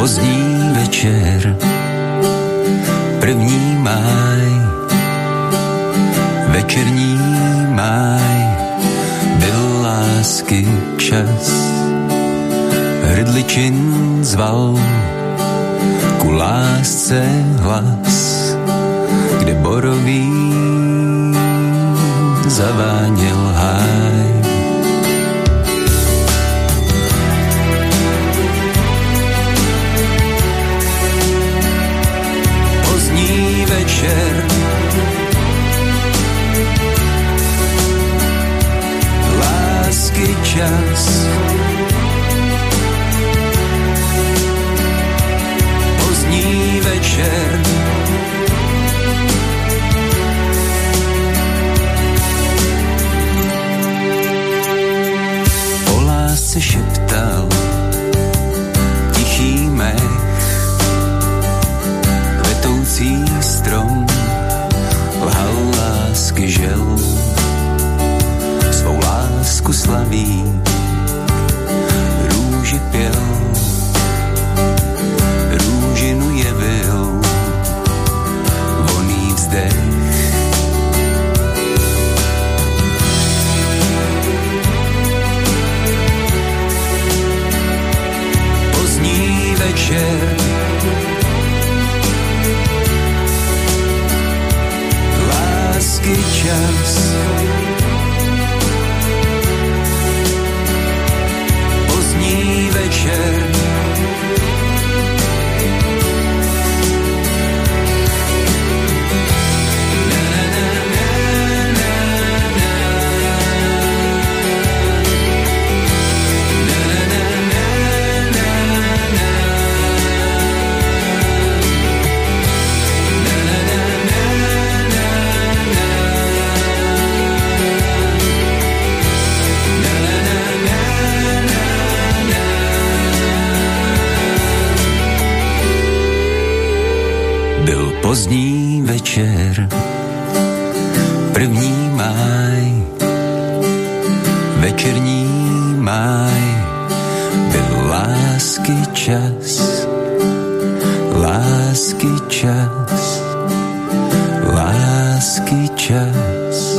pozdní večer, první máj, večerní máj, byl lásky čas. Hrdličin zval ku lásce hlas, kde borový zaváněl večer. Lásky čas. Pozdní večer pozdní večer, první máj, večerní máj, byl lásky čas, lásky čas, lásky čas,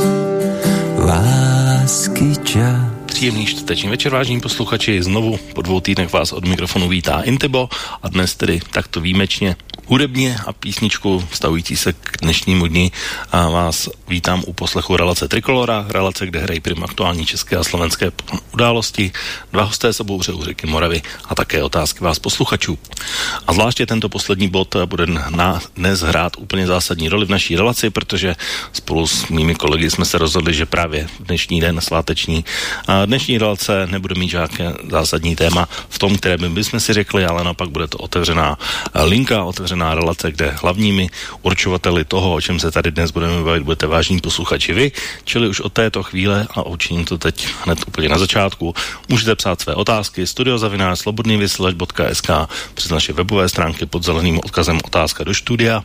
lásky čas. Příjemný čtvrteční večer, vážení posluchači. Znovu po dvou týdnech vás od mikrofonu vítá Intibo a dnes tedy takto výjimečně hudebně a písničku stavující se k dnešnímu dni. A vás vítám u poslechu relace Trikolora, relace, kde hrají prim aktuální české a slovenské události, dva hosté se bouře u řeky Moravy a také otázky vás posluchačů. A zvláště tento poslední bod bude na dnes hrát úplně zásadní roli v naší relaci, protože spolu s mými kolegy jsme se rozhodli, že právě dnešní den sváteční a dnešní relace nebude mít žádné zásadní téma v tom, které by bychom si řekli, ale naopak bude to otevřená linka, otevřená relace, kde hlavními určovateli toho, o čem se tady dnes budeme bavit, budete vážní posluchači vy, čili už od této chvíle a učiním to teď hned úplně na začátku. Můžete psát své otázky studiozavinářslobodnývysílač.sk přes naše webové stránky pod zeleným odkazem otázka do studia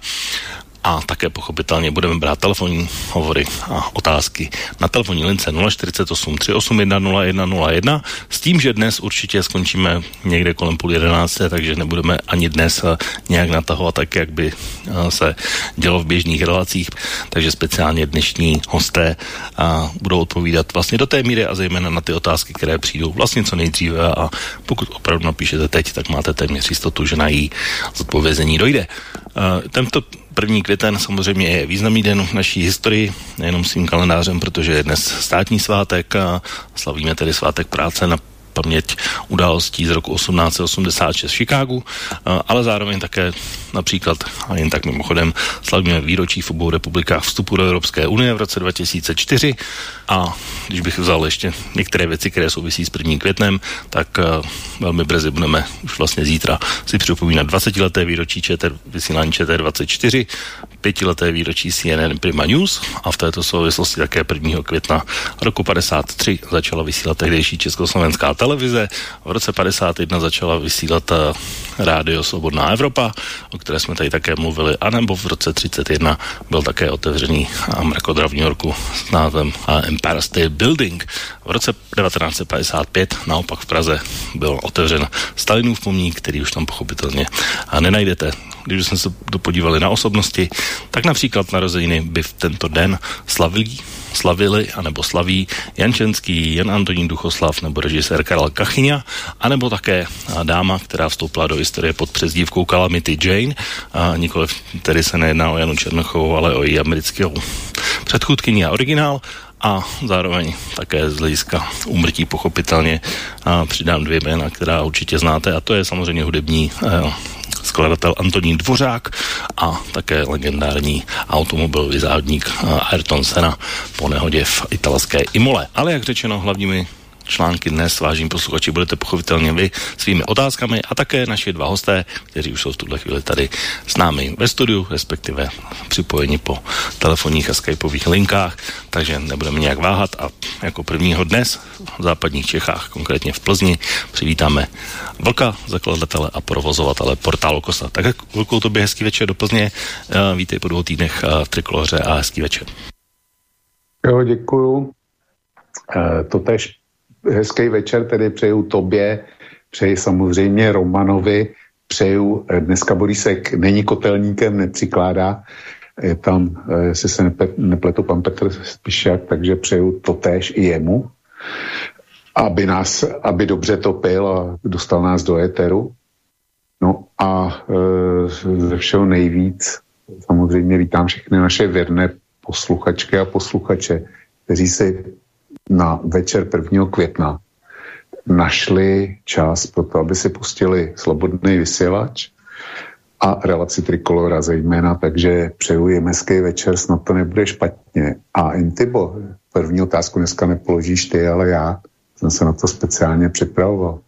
a také pochopitelně budeme brát telefonní hovory a otázky na telefonní lince 048 381 0101 s tím, že dnes určitě skončíme někde kolem půl jedenácté, takže nebudeme ani dnes eh, nějak natahovat tak, jak by eh, se dělo v běžných relacích, takže speciálně dnešní hosté eh, budou odpovídat vlastně do té míry a zejména na ty otázky, které přijdou vlastně co nejdříve a pokud opravdu napíšete teď, tak máte téměř jistotu, že na její zodpovězení dojde. Tento první květen samozřejmě je významný den v naší historii, nejenom svým kalendářem, protože je dnes státní svátek a slavíme tedy svátek práce na paměť událostí z roku 1886 v Chicagu, ale zároveň také například, a jen tak mimochodem, slavíme výročí v obou republikách vstupu do Evropské unie v roce 2004 a když bych vzal ještě některé věci, které souvisí s prvním květnem, tak velmi brzy budeme už vlastně zítra si připomínat 20-leté výročí ČT, vysílání ČT24, pětileté výročí CNN Prima News a v této souvislosti také 1. května roku 53 začala vysílat tehdejší československá televize. V roce 51 začala vysílat uh, rádio Svobodná Evropa, o které jsme tady také mluvili, anebo v roce 31 byl také otevřený mrakodra v New Yorku s názvem Empire State Building. V roce 1955 naopak v Praze byl otevřen Stalinův pomník, který už tam pochopitelně nenajdete. Když jsme se to podívali na osobnosti, tak například narozeniny by v tento den slavili, slavili anebo slaví Jan Čenský, Jan Antonín Duchoslav nebo režisér Karel Kachyňa, anebo také dáma, která vstoupila do historie pod přezdívkou Calamity Jane, a nikoliv tedy se nejedná o Janu Černochovou, ale o její amerického předchůdkyni a originál a zároveň také z hlediska umrtí pochopitelně a přidám dvě jména, která určitě znáte a to je samozřejmě hudební eh, skladatel Antonín Dvořák a také legendární automobilový závodník eh, Ayrton Senna po nehodě v italské Imole. Ale jak řečeno, hlavními články dnes, vážení posluchači, budete pochopitelně vy svými otázkami a také naši dva hosté, kteří už jsou v tuhle chvíli tady s námi ve studiu, respektive připojení po telefonních a skypových linkách, takže nebudeme nějak váhat a jako prvního dnes v západních Čechách, konkrétně v Plzni, přivítáme Vlka, zakladatele a provozovatele portálu Kosa. Tak jak to by hezký večer do Plzně, vítej po dvou týdnech v Trikoloře a hezký večer. Jo, děkuju. E, to tež hezký večer tedy přeju tobě, přeji samozřejmě Romanovi, přeju, eh, dneska Borisek není kotelníkem, nepřikládá, je tam, eh, jestli se nepletu, pan Petr Spišák, takže přeju to též i jemu, aby nás, aby dobře topil a dostal nás do éteru. No a e, ze všeho nejvíc samozřejmě vítám všechny naše věrné posluchačky a posluchače, kteří si na večer 1. května našli čas pro to, aby si pustili slobodný vysílač a relaci Trikolora zejména, takže přeju jim hezký večer, snad to nebude špatně. A Intibo, první otázku dneska nepoložíš ty, ale já jsem se na to speciálně připravoval.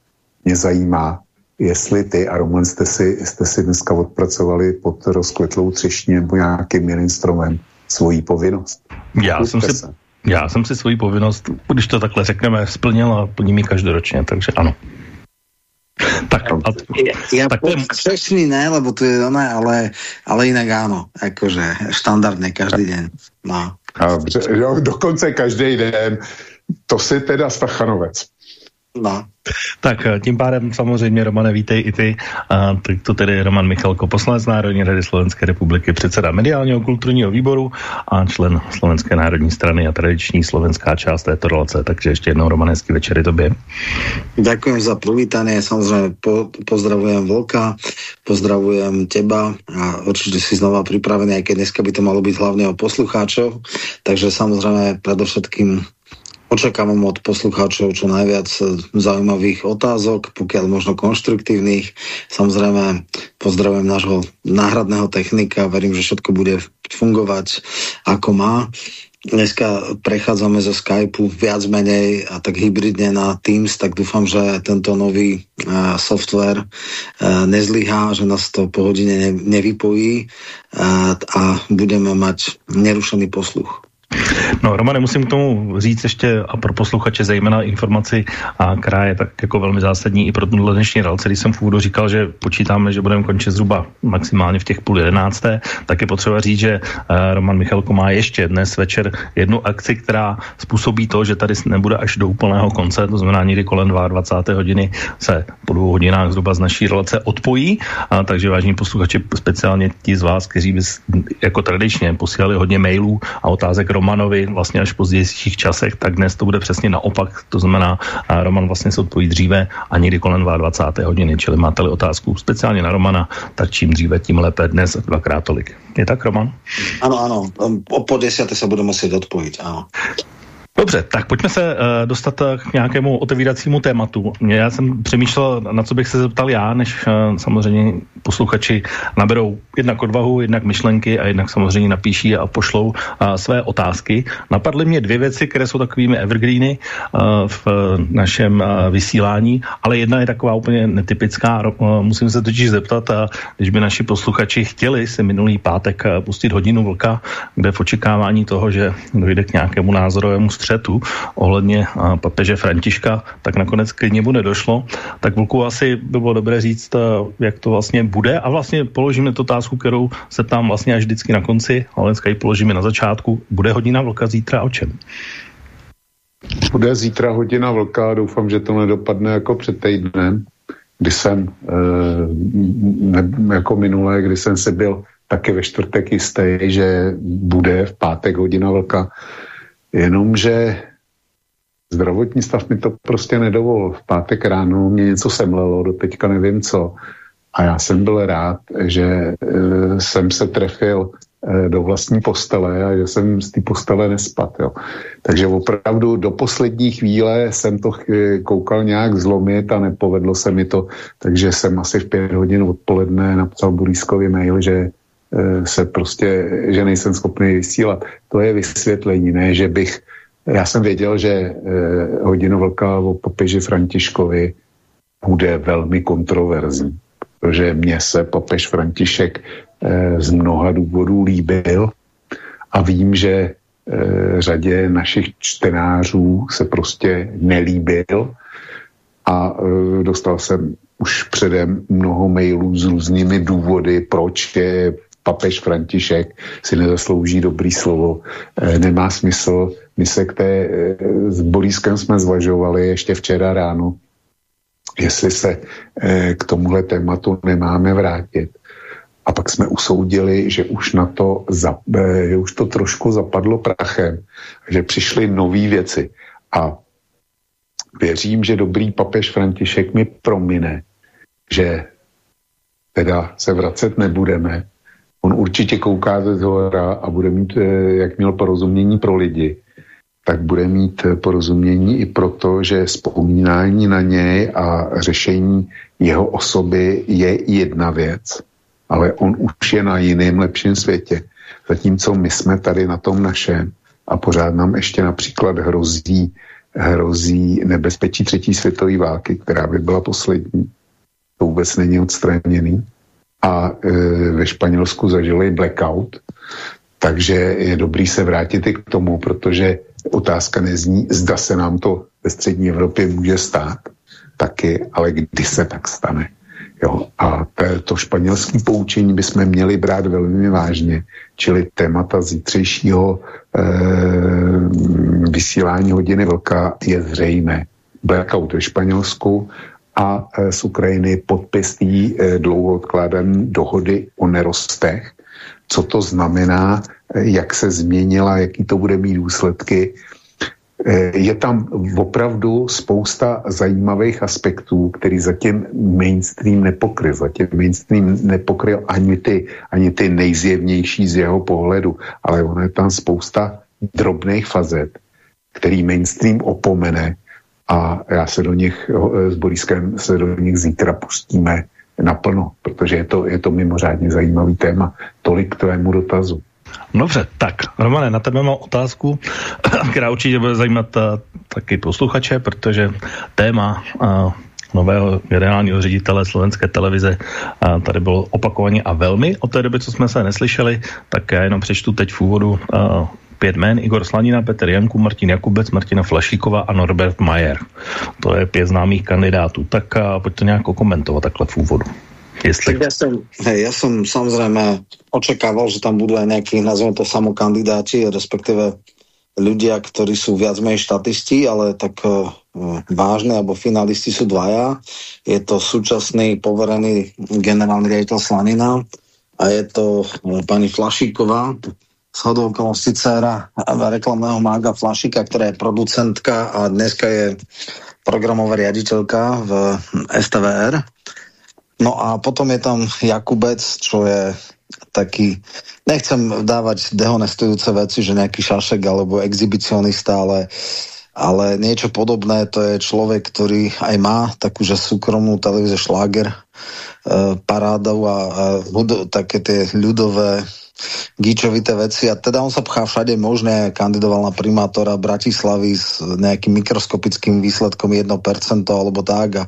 Mě zajímá, jestli ty a Roman jste si, jste si dneska odpracovali pod rozkvetlou třešní nebo nějakým jiným stromem svoji povinnost. Já jsem si, se. Já jsem si svoji povinnost, když to takhle řekneme, splnil a plním ji každoročně, takže ano. Tak, a, ja, tak to je... ne, lebo to je ono, ale, ale jinak áno, akože štandardne každý den. No. Dobře, jo, dokonce každý den. To si teda Stachanovec. No. Tak eh, tím pádem samozřejmě, Romane, vítej i ty. A, tak to tedy Roman Michalko, poslanec Národní rady Slovenské republiky, předseda mediálního kulturního výboru a člen Slovenské národní strany a tradiční slovenská část této relace. Takže ještě jednou, Roman, hezký večer tobě. Ďakujem za privítanie, samozrejme po, pozdravujem Volka, pozdravujem teba a určite si znova pripravený, aj keď dneska by to malo byť hlavne o poslucháčov. Takže samozrejme predovšetkým Očakávam od poslucháčov čo najviac e, zaujímavých otázok, pokiaľ možno konštruktívnych. Samozrejme pozdravujem nášho náhradného technika, verím, že všetko bude fungovať ako má. Dneska prechádzame zo Skypeu viac menej a tak hybridne na Teams, tak dúfam, že tento nový uh, software uh, nezlyhá, že nás to po hodine ne, nevypojí uh, a budeme mať nerušený posluch. No, Romane, musím k tomu říct ještě a pro posluchače zejména informaci, a která je tak jako velmi zásadní i pro tuhle dnešní relaci. Když jsem v úvodu říkal, že počítáme, že budeme končit zhruba maximálně v těch půl jedenácté, tak je potřeba říct, že uh, Roman Michalko má ještě dnes večer jednu akci, která způsobí to, že tady nebude až do úplného konce, to znamená někdy kolem 22. hodiny se po dvou hodinách zhruba z naší relace odpojí, a, takže vážní posluchači, speciálně ti z vás, kteří by jako tradičně posílali hodně mailů a otázek Romanovi vlastně až v pozdějších časech, tak dnes to bude přesně naopak. To znamená, Roman vlastně se odpoví dříve a někdy kolem 22. hodiny, čili máte-li otázku speciálně na Romana, tak čím dříve, tím lépe dnes dvakrát tolik. Je tak, Roman? Ano, ano. Po desete se budu muset odpojit, ano. Dobře, tak pojďme se uh, dostat eh, k nějakému otevíracímu tématu. Já jsem přemýšlel, na co bych se zeptal já, než uh, samozřejmě posluchači naberou jednak odvahu, jednak myšlenky a jednak samozřejmě napíší a pošlou uh, své otázky. Napadly mě dvě věci, které jsou takovými evergreeny uh, v našem uh, vysílání, ale jedna je taková úplně netypická. Uh, musím se totiž zeptat, uh, když by naši posluchači chtěli si minulý pátek uh, pustit hodinu vlka, kde v očekávání toho, že dojde k nějakému názorovému ohledně papeže Františka, tak nakonec k němu nedošlo. Tak Vlku asi by bylo dobré říct, jak to vlastně bude a vlastně položíme tu otázku, kterou se tam vlastně až vždycky na konci, ale dneska ji položíme na začátku. Bude hodina Vlka zítra o čem? Bude zítra hodina vlka, doufám, že to nedopadne jako před týdnem, kdy jsem, e, ne, jako minulé, kdy jsem se byl taky ve čtvrtek jistý, že bude v pátek hodina vlka. Jenomže zdravotní stav mi to prostě nedovolil. V pátek ráno mě něco semlelo, do teďka nevím co. A já jsem byl rád, že e, jsem se trefil e, do vlastní postele a že jsem z té postele nespat. Jo. Takže opravdu do poslední chvíle jsem to koukal nějak zlomit a nepovedlo se mi to, takže jsem asi v pět hodin odpoledne napsal Borískovi mail, že e, se prostě, že nejsem schopný vysílat. To je vysvětlení, ne, že bych já jsem věděl, že eh, hodinu vlka o papeži Františkovi bude velmi kontroverzní, protože mně se papež František eh, z mnoha důvodů líbil a vím, že eh, řadě našich čtenářů se prostě nelíbil a eh, dostal jsem už předem mnoho mailů s různými důvody, proč je papež František si nezaslouží dobrý slovo, eh, nemá smysl my se k té, eh, s Borískem jsme zvažovali ještě včera ráno, jestli se eh, k tomuhle tématu nemáme vrátit. A pak jsme usoudili, že už na to, že už to trošku zapadlo prachem, že přišly nové věci. A věřím, že dobrý papež František mi promine, že teda se vracet nebudeme. On určitě kouká ze zhora a bude mít, jak měl porozumění pro lidi tak bude mít porozumění i proto, že vzpomínání na něj a řešení jeho osoby je jedna věc, ale on už je na jiném lepším světě. Zatímco my jsme tady na tom našem a pořád nám ještě například hrozí, hrozí nebezpečí třetí světové války, která by byla poslední. To vůbec není odstraněný. A e, ve Španělsku zažili blackout, takže je dobrý se vrátit i k tomu, protože Otázka nezní, zda se nám to ve střední Evropě může stát, taky, ale kdy se tak stane. Jo, a to španělské poučení bychom měli brát velmi vážně, čili témata zítřejšího e, vysílání hodiny vlka je zřejmé. Blackout ve Španělsku a e, z Ukrajiny podpis té e, dlouho odkládané dohody o nerostech. Co to znamená, jak se změnila, jaký to bude mít důsledky. Je tam opravdu spousta zajímavých aspektů, který zatím mainstream nepokryl. Zatím mainstream nepokryl ani ty, ani ty nejzjevnější z jeho pohledu, ale ono je tam spousta drobných fazet, který mainstream opomene a já se do nich eh, s Boriskem se do nich zítra pustíme naplno, protože je to, je to mimořádně zajímavý téma. Tolik k tvému dotazu. Dobře, tak Romane, na tebe mám otázku, která určitě bude zajímat uh, taky posluchače, protože téma uh, nového generálního ředitele slovenské televize uh, tady bylo opakovaně a velmi od té doby, co jsme se neslyšeli, tak já jenom přečtu teď v úvodu pět jmén, Igor Slanina, Petr Janku, Martin Jakubec, Martina Flašíková a Norbert Mayer. To je pět známých kandidátů. Tak uh, pojď to nějak komentovat takhle v úvodu. Jestli... Ja, som, hej, ja som samozrejme očakával, že tam budú aj nejakí, nazveme to samokandidáti, respektíve ľudia, ktorí sú viac menej štatisti, ale tak uh, vážne, alebo finalisti sú dvaja. Je to súčasný poverený generálny riaditeľ Slanina a je to uh, pani Flašíková, z hodou okolností dcera reklamného mága Flašika, ktorá je producentka a dneska je programová riaditeľka v STVR No a potom je tam Jakubec, čo je taký, nechcem dávať dehonestujúce veci, že nejaký šašek alebo exhibicionista, ale, ale niečo podobné, to je človek, ktorý aj má takú, že súkromnú televíziu šláger, e, a, a také tie ľudové gíčovité veci a teda on sa pchá všade možné, kandidoval na primátora Bratislavy s nejakým mikroskopickým výsledkom 1% alebo tak. A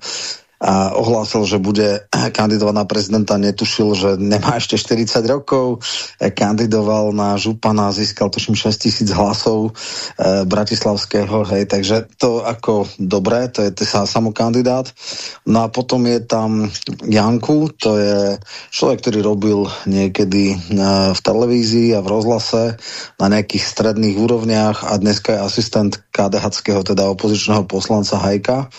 a ohlásil, že bude kandidovať na prezidenta, netušil, že nemá ešte 40 rokov, kandidoval na župana, získal tuším 6 tisíc hlasov e, bratislavského, hej, takže to ako dobré, to je sa samokandidát. No a potom je tam Janku, to je človek, ktorý robil niekedy e, v televízii a v rozhlase na nejakých stredných úrovniach a dneska je asistent KDH, teda opozičného poslanca Hajka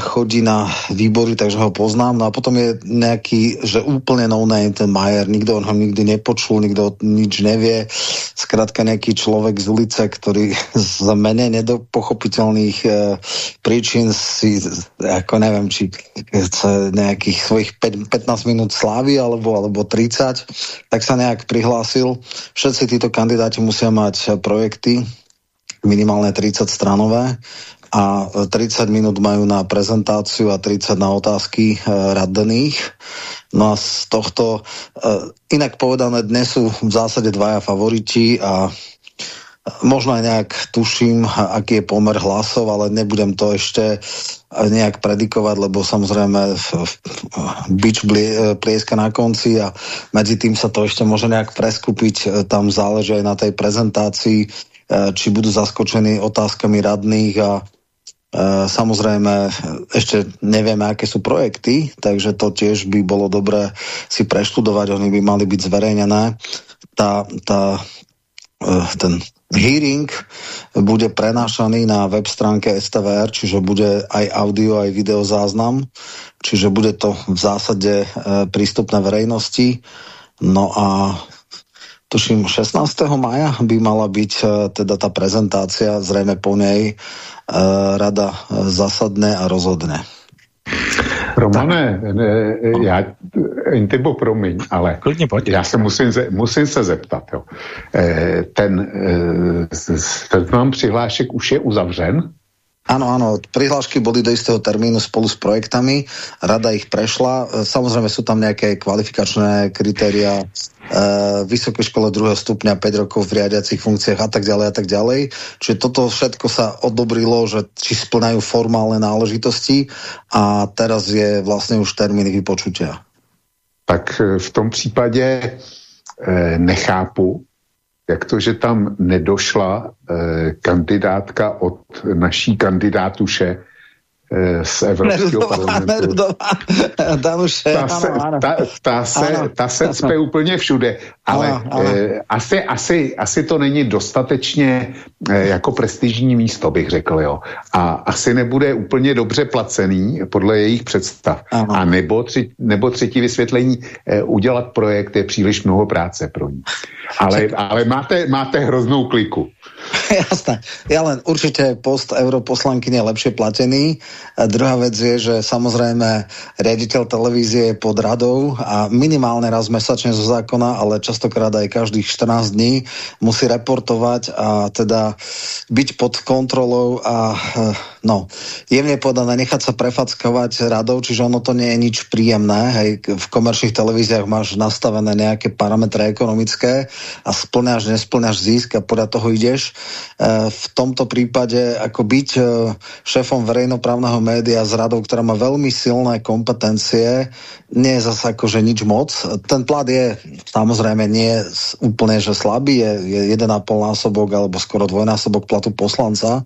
chodí na výbory, takže ho poznám. No a potom je nejaký, že úplne no name ten Majer, nikto ho nikdy nepočul, nikto nič nevie. Skrátka nejaký človek z ulice, ktorý z mene nedopochopiteľných e, príčin si, ako neviem, či chce nejakých svojich 5, 15 minút slávy alebo, alebo 30, tak sa nejak prihlásil. Všetci títo kandidáti musia mať projekty, minimálne 30 stranové a 30 minút majú na prezentáciu a 30 na otázky e, radných. No a z tohto, e, inak povedané, dnes sú v zásade dvaja favoriti a možno aj nejak tuším, aký je pomer hlasov, ale nebudem to ešte nejak predikovať, lebo samozrejme bič plieska na konci a medzi tým sa to ešte môže nejak preskupiť. Tam záleží aj na tej prezentácii, e, či budú zaskočení otázkami radných a E, samozrejme, ešte nevieme, aké sú projekty, takže to tiež by bolo dobré si preštudovať, oni by mali byť zverejnené. Tá, tá, e, ten hearing bude prenášaný na web stránke STVR, čiže bude aj audio, aj video záznam, čiže bude to v zásade e, prístupné verejnosti. No a tuším 16. maja by mala byť teda tá prezentácia, zrejme po nej rada zasadne a rozhodne. Romane, já, Intibo, promiň, ale Klidně pojď. já se musím, musím se zeptat. Jo. Eh, ten mám přihlášek už je uzavřen? Áno, áno, prihlášky boli do istého termínu spolu s projektami, rada ich prešla, e, samozrejme sú tam nejaké kvalifikačné kritéria, e, vysoké škole druhého stupňa, 5 rokov v riadiacich funkciách a tak ďalej a tak ďalej. Čiže toto všetko sa odobrilo, že či splňajú formálne náležitosti a teraz je vlastne už termín vypočutia. Tak e, v tom případě e, nechápu, jak to, že tam nedošla eh, kandidátka od naší kandidátuše Eh, z Evropského parlamentu. Tam už ta, se, ano. Ta, ta, se, ano. ta se cpe úplně všude, ale ano. Eh, asi, asi, asi to není dostatečně eh, jako prestižní místo, bych řekl, jo. A asi nebude úplně dobře placený podle jejich představ. Ano. A nebo, tři, nebo třetí vysvětlení, eh, udělat projekt je příliš mnoho práce pro ní. Ale, ale máte, máte hroznou kliku. Jasné. Ja len určite post europoslankyne lepšie platený. A druhá vec je, že samozrejme riaditeľ televízie je pod radou a minimálne raz mesačne zo zákona, ale častokrát aj každých 14 dní musí reportovať a teda byť pod kontrolou a no, jemne povedané, nechať sa prefackovať radou, čiže ono to nie je nič príjemné. Hej, v komerčných televíziách máš nastavené nejaké parametre ekonomické a splňaš, nesplňaš zisk a podľa toho ideš. E, v tomto prípade ako byť e, šéfom verejnoprávneho média s radou, ktorá má veľmi silné kompetencie, nie je zase akože nič moc. Ten plat je samozrejme nie úplne, že slabý, je, je 1,5 násobok alebo skoro dvojnásobok platu poslanca e,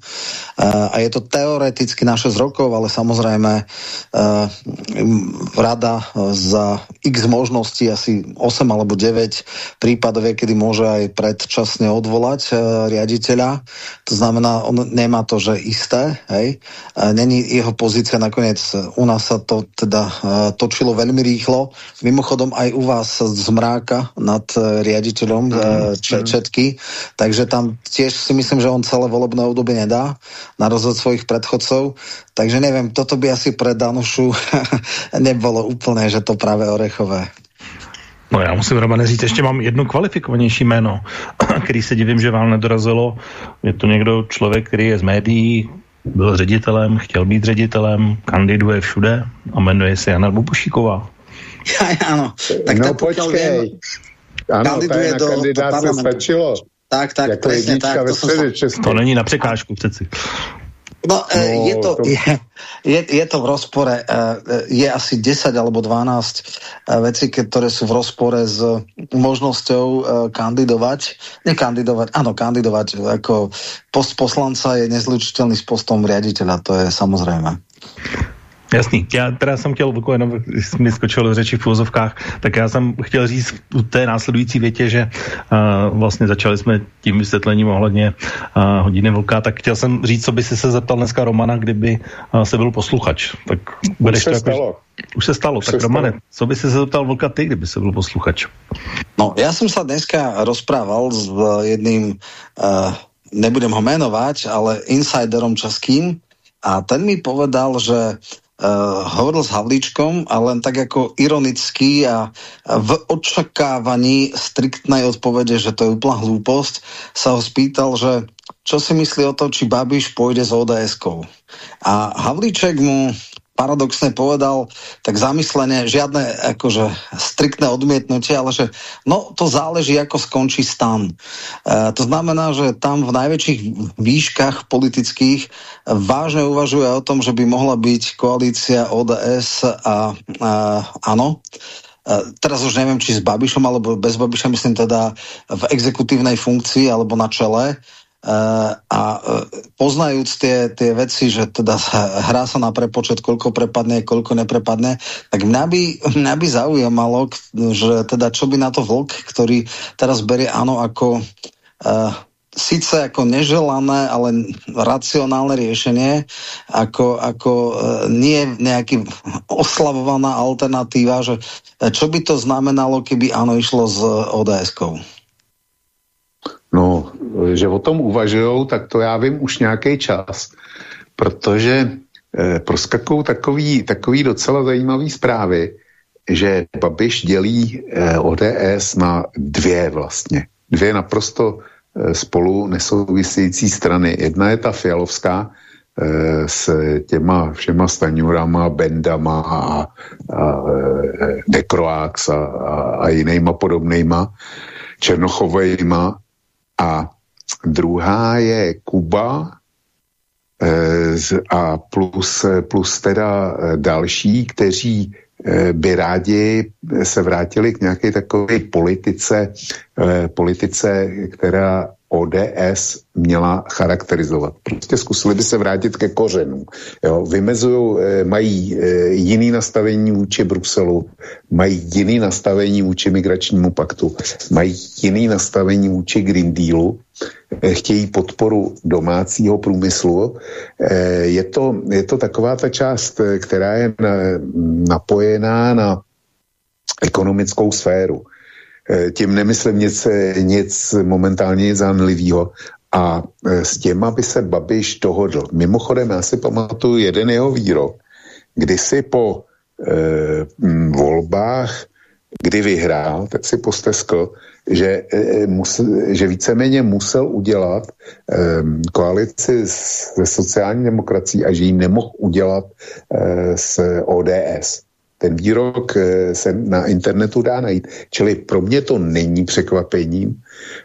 a je to teoreticky na 6 rokov, ale samozrejme uh, rada za x možností, asi 8 alebo 9 prípadov, kedy môže aj predčasne odvolať e, riaditeľa. To znamená, on nemá to, že isté, hej. E, není jeho pozícia nakoniec, u nás sa to teda e, točilo veľmi rýchlo. Mimochodom aj u vás z mráka nad e, riaditeľom e, mm, Četky, takže tam tiež si myslím, že on celé volebné obdobie nedá, na rozhod svojich predchodcov. Takže neviem, toto by asi pre Danušu nebolo úplné, že to práve orechové. No já musím, Romane, říct, ještě mám jedno kvalifikovanější jméno, který se divím, že vám nedorazilo. Je to někdo, člověk, který je z médií, byl ředitelem, chtěl být ředitelem, kandiduje všude a jmenuje se Jana Bubušíková. Ja, ano. Tak no počkej. Vím, ano, kandiduje do, do stačilo. Tak, tak, jako presne tak. To, som... to není na překážku přeci. No, e, no je, to, to... Je, je, je to v rozpore, e, e, je asi 10 alebo 12 vecí, ktoré sú v rozpore s možnosťou kandidovať, nekandidovať, áno, kandidovať ako post poslanca je nezlučiteľný s postom riaditeľa, to je samozrejme. Jasný, já teda jsem chtěl, jenom mi skočil do řeči v úvozovkách, tak já jsem chtěl říct v té následující větě, že uh, vlastně začali jsme tím vysvětlením ohledně uh, hodiny vlka, tak chtěl jsem říct, co by si se zeptal dneska Romana, kdyby uh, se byl posluchač. Tak budeš už se to jako, stalo. Už se stalo. Už tak se Romane, stalo. co by si se zeptal vlka ty, kdyby se byl posluchač? No, já jsem se dneska rozprával s jedným, uh, nebudem ho jmenovať, ale insiderom českým, a ten mi povedal, že uh, hovoril s Havlíčkom a len tak jako ironicky a, v očakávaní striktnej odpovede, že to je úplná hlúposť, sa ho spýtal, že čo si myslí o to, či Babiš pôjde s ODS-kou. A Havlíček mu paradoxne povedal, tak zamyslenie, žiadne akože striktné odmietnutie, ale že no to záleží, ako skončí stan. E, to znamená, že tam v najväčších výškach politických vážne uvažuje o tom, že by mohla byť koalícia ODS a, a ano. E, teraz už neviem, či s Babišom alebo bez Babiša, myslím teda v exekutívnej funkcii alebo na čele. Uh, a uh, poznajúc tie, tie veci, že teda hrá sa na prepočet, koľko prepadne, koľko neprepadne, tak mňa by, mňa by zaujímalo, že teda čo by na to vlk, ktorý teraz berie áno ako uh, síce ako neželané, ale racionálne riešenie, ako, ako nie nejaký oslavovaná alternatíva, že čo by to znamenalo, keby áno išlo s ODS-kou? No, že o tom uvažují, tak to já vím už nějaký čas, protože eh, proskakují takový, takový docela zajímavý zprávy, že Babiš dělí eh, ODS na dvě vlastně. Dvě naprosto eh, spolu nesouvisející strany. Jedna je ta Fialovská eh, s těma všema Staňurama, Bendama a, a eh, Dekroax a, a, a jinýma podobnýma, Černochovejma a druhá je Kuba eh, a plus, plus teda eh, další, kteří eh, by rádi se vrátili k nějaké takové politice, politice, která ODS měla charakterizovat. Prostě zkusili by se vrátit ke kořenům. Jo, vymezují, eh, mají eh, jiný nastavení vůči Bruselu, mají jiný nastavení vůči migračnímu paktu, mají jiný nastavení vůči Green Dealu, eh, chtějí podporu domácího průmyslu. Je to, je to taková ta část, která je napojená na ekonomickou sféru. Eh, tím nemyslím nic, nic momentálně zanlivého. A eh, s těma by se Babiš dohodl. Mimochodem, já si pamatuju jeden jeho výrok, kdysi po eh, volbách, kdy vyhrál, tak si posteskl, že, eh, musel, že víceméně musel udělat eh, koalici se sociální demokracií a že ji nemohl udělat eh, s ODS. Ten výrok eh, se na internetu dá najít. Čili pro mě to není překvapením.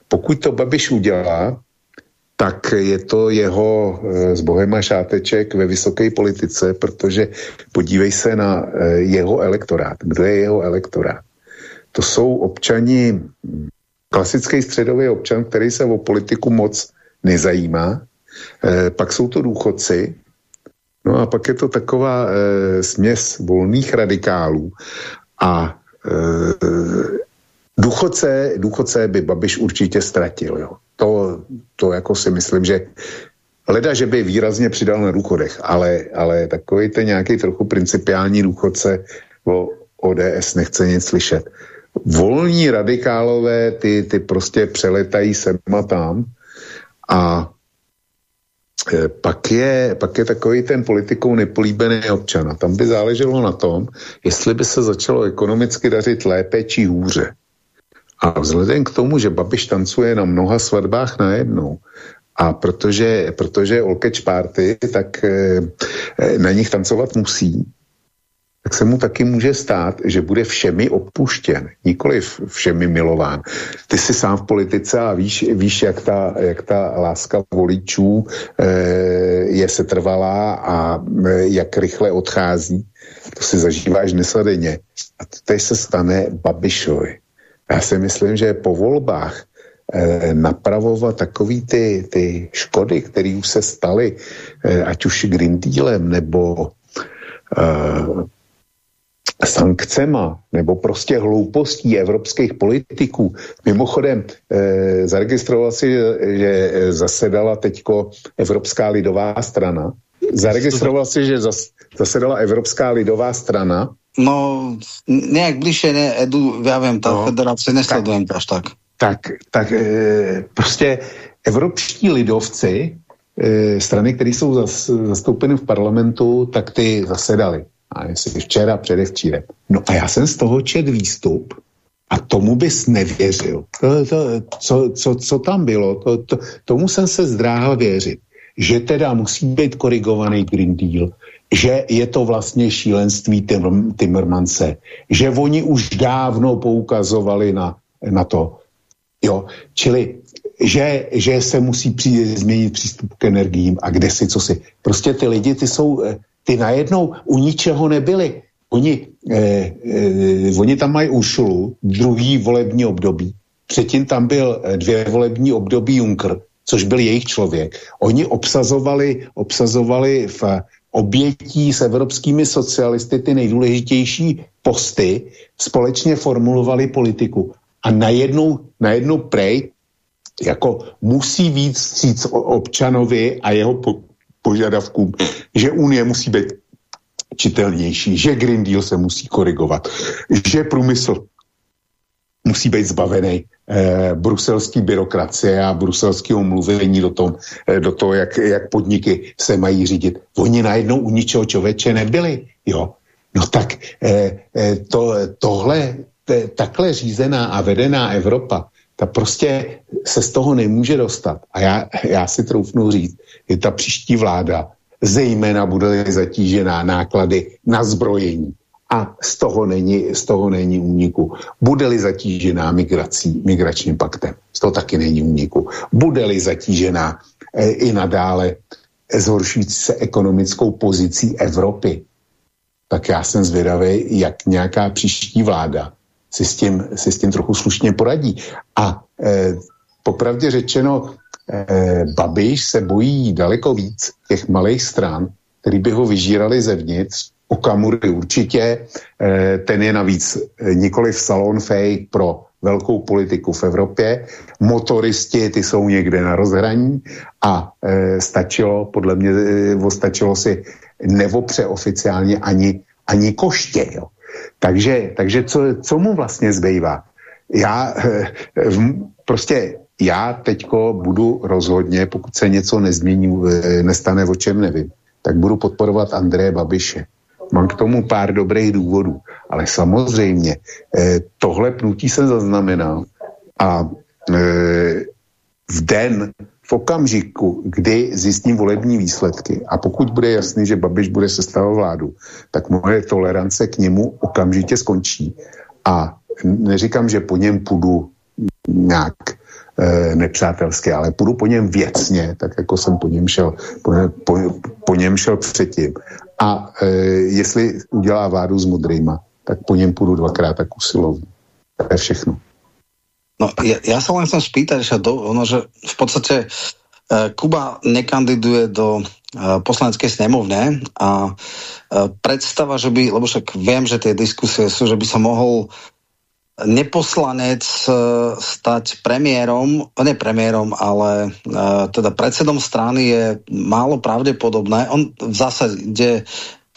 Pokud to Babiš udělá, tak je to jeho eh, s Bohem a šáteček ve vysoké politice, protože podívej se na eh, jeho elektorát. Kdo je jeho elektorát? To jsou občani, klasický středový občan, který se o politiku moc nezajímá. Pak jsou to důchodci, No a pak je to taková e, směs volných radikálů a důchodce, důchodce by Babiš určitě ztratil. Jo. To, to jako si myslím, že Leda, že by výrazně přidal na důchodech, ale, ale takový ten nějaký trochu principiální důchodce o ODS nechce nic slyšet. Volní radikálové, ty, ty prostě přeletají sem a tam a e, pak je, pak je takový ten politikou nepolíbený občan. A tam by záleželo na tom, jestli by se začalo ekonomicky dařit lépe či hůře. A vzhledem k tomu, že Babiš tancuje na mnoha svatbách najednou, a protože, protože Olkeč Party, tak e, na nich tancovat musí, tak se mu taky může stát, že bude všemi opuštěn, nikoli všemi milován. Ty jsi sám v politice a víš, víš jak, ta, jak ta láska voličů e, je setrvalá a e, jak rychle odchází. To si zažíváš denně. A to teď se stane Babišovi. Já si myslím, že po volbách eh, napravovat takový ty, ty škody, které už se staly, eh, ať už Green Dealem nebo eh, sankcema nebo prostě hloupostí evropských politiků. Mimochodem, eh, zaregistroval si, že zasedala teďko Evropská lidová strana. Zaregistroval si, že zas, zasedala Evropská lidová strana. No, nějak blíže ne, Edu, já vím, ta no, federace nesledujem tak, až tak. Tak, tak eh, prostě evropští lidovci, eh, strany, které jsou zas, zastoupeny v parlamentu, tak ty zasedali a jestli včera, předevčírem. No a já jsem z toho čet výstup a tomu bys nevěřil. To, to, co, co, co tam bylo, to, to, tomu jsem se zdráhal věřit. Že teda musí být korigovaný Green Deal, že je to vlastně šílenství Timmermanse, že oni už dávno poukazovali na, na to. Jo, čili že, že se musí přijít, změnit přístup k energiím a kde si, co si. Prostě ty lidi, ty jsou, eh, ty najednou u ničeho nebyli. Oni, eh, eh, oni tam mají Ušulu, druhý volební období. Předtím tam byl eh, dvě volební období Juncker, což byl jejich člověk. Oni obsazovali, obsazovali v obětí s evropskými socialisty ty nejdůležitější posty, společně formulovali politiku. A najednou, najednou prej, jako musí víc stříc občanovi a jeho požadavkům, že Unie musí být čitelnější, že Green Deal se musí korigovat, že průmysl musí být zbavený eh, bruselský byrokracie a bruselského mluvení do, tom, eh, do toho, jak, jak podniky se mají řídit. Oni najednou u ničeho čověče nebyli. Jo? No tak eh, eh, to, tohle, te, takhle řízená a vedená Evropa, ta prostě se z toho nemůže dostat. A já, já si troufnu říct, je ta příští vláda zejména bude zatížená náklady na zbrojení. A z toho není, z toho není úniku. Bude-li zatížená migrací, migračním paktem, z toho taky není úniku. Bude-li zatížená e, i nadále zhoršující se ekonomickou pozicí Evropy, tak já jsem zvědavý, jak nějaká příští vláda si s tím, si s tím trochu slušně poradí. A e, popravdě řečeno, eh, Babiš se bojí daleko víc těch malých stran, který by ho vyžírali zevnitř. Okamury určitě, eh, ten je navíc eh, nikoli v salon fake pro velkou politiku v Evropě. Motoristi, ty jsou někde na rozhraní a e, stačilo, podle mě, e, stačilo si nevopře oficiálně ani, ani koště. Jo. Takže, takže co, co mu vlastně zbývá? Já e, prostě já teďko budu rozhodně, pokud se něco nezmění, eh, nestane, o čem nevím, tak budu podporovat Andreje Babiše. Mám k tomu pár dobrých důvodů, ale samozřejmě eh, tohle pnutí jsem zaznamenal a eh, v den, v okamžiku, kdy zjistím volební výsledky a pokud bude jasný, že Babiš bude sestavovat vládu, tak moje tolerance k němu okamžitě skončí. A neříkám, že po něm půjdu nějak e, nepřátelské, ale půjdu po něm věcně, tak jako jsem po něm šel, po, po, po něm šel předtím. A e, jestli udělá vládu s modrýma, tak po něm půjdu dvakrát tak usilovně. To je všechno. No, ja, ja sa len chcem spýtať, že, do, ono, že v podstate Kuba nekandiduje do poslaneckej snemovne a predstava, že by, lebo však viem, že tie diskusie sú, že by sa mohol neposlanec stať premiérom, ne premiérom, ale teda predsedom strany je málo pravdepodobné. On v zásade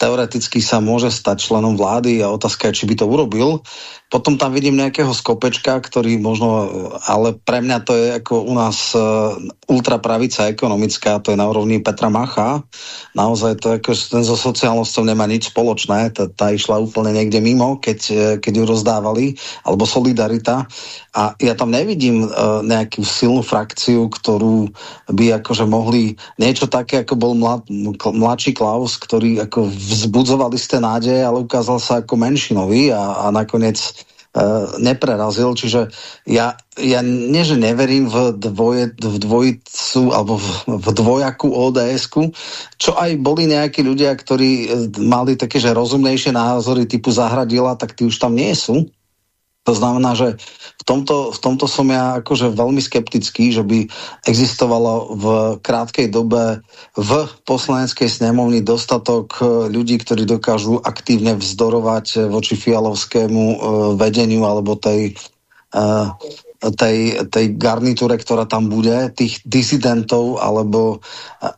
teoreticky sa môže stať členom vlády a otázka je, či by to urobil. Potom tam vidím nejakého skopečka, ktorý možno, ale pre mňa to je ako u nás uh, ultrapravica ekonomická, to je na úrovni Petra Macha. Naozaj to ako, ten so sociálnosťou nemá nič spoločné, tá, tá išla úplne niekde mimo, keď, e, keď ju rozdávali, alebo Solidarita. A ja tam nevidím uh, nejakú silnú frakciu, ktorú by akože mohli niečo také, ako bol mlad, mladší Klaus, ktorý ako vzbudzovali ste nádeje, ale ukázal sa ako menšinový a, a nakoniec Eh, neprerazil, čiže ja, ja nie, že neverím v, dvoje, v dvojicu alebo v, v dvojakú ods -ku, čo aj boli nejakí ľudia, ktorí eh, mali také, že rozumnejšie názory typu Zahradila, tak tí už tam nie sú. To znamená, že v tomto, v tomto som ja akože veľmi skeptický, že by existovalo v krátkej dobe v poslaneckej snemovni dostatok e, ľudí, ktorí dokážu aktívne vzdorovať e, voči fialovskému e, vedeniu alebo tej tej, tej garnitúre, ktorá tam bude, tých disidentov alebo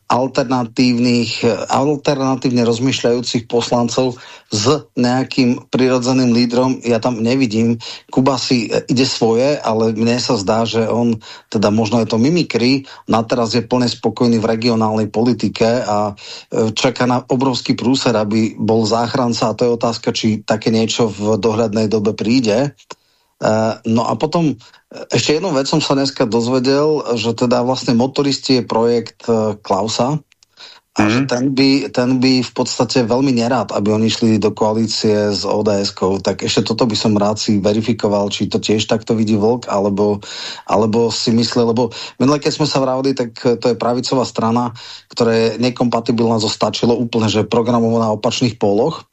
alternatívnych, alternatívne rozmýšľajúcich poslancov s nejakým prirodzeným lídrom, ja tam nevidím. Kuba si ide svoje, ale mne sa zdá, že on, teda možno je to mimikry, na teraz je plne spokojný v regionálnej politike a e, čaká na obrovský prúser, aby bol záchranca a to je otázka, či také niečo v dohľadnej dobe príde. Eh, no a potom eh, ešte jednou vec som sa dneska dozvedel, že teda vlastne motoristi je projekt eh, Klausa a mm. že mhm. ten by, ten by v podstate veľmi nerád, aby oni šli do koalície s ODS-kou. Tak ešte toto by som rád si verifikoval, či to tiež takto vidí Vlk, alebo, alebo si myslí, lebo minule, keď sme sa vravili, tak to je pravicová strana, ktorá je nekompatibilná so stačilo úplne, že programovo na opačných poloch.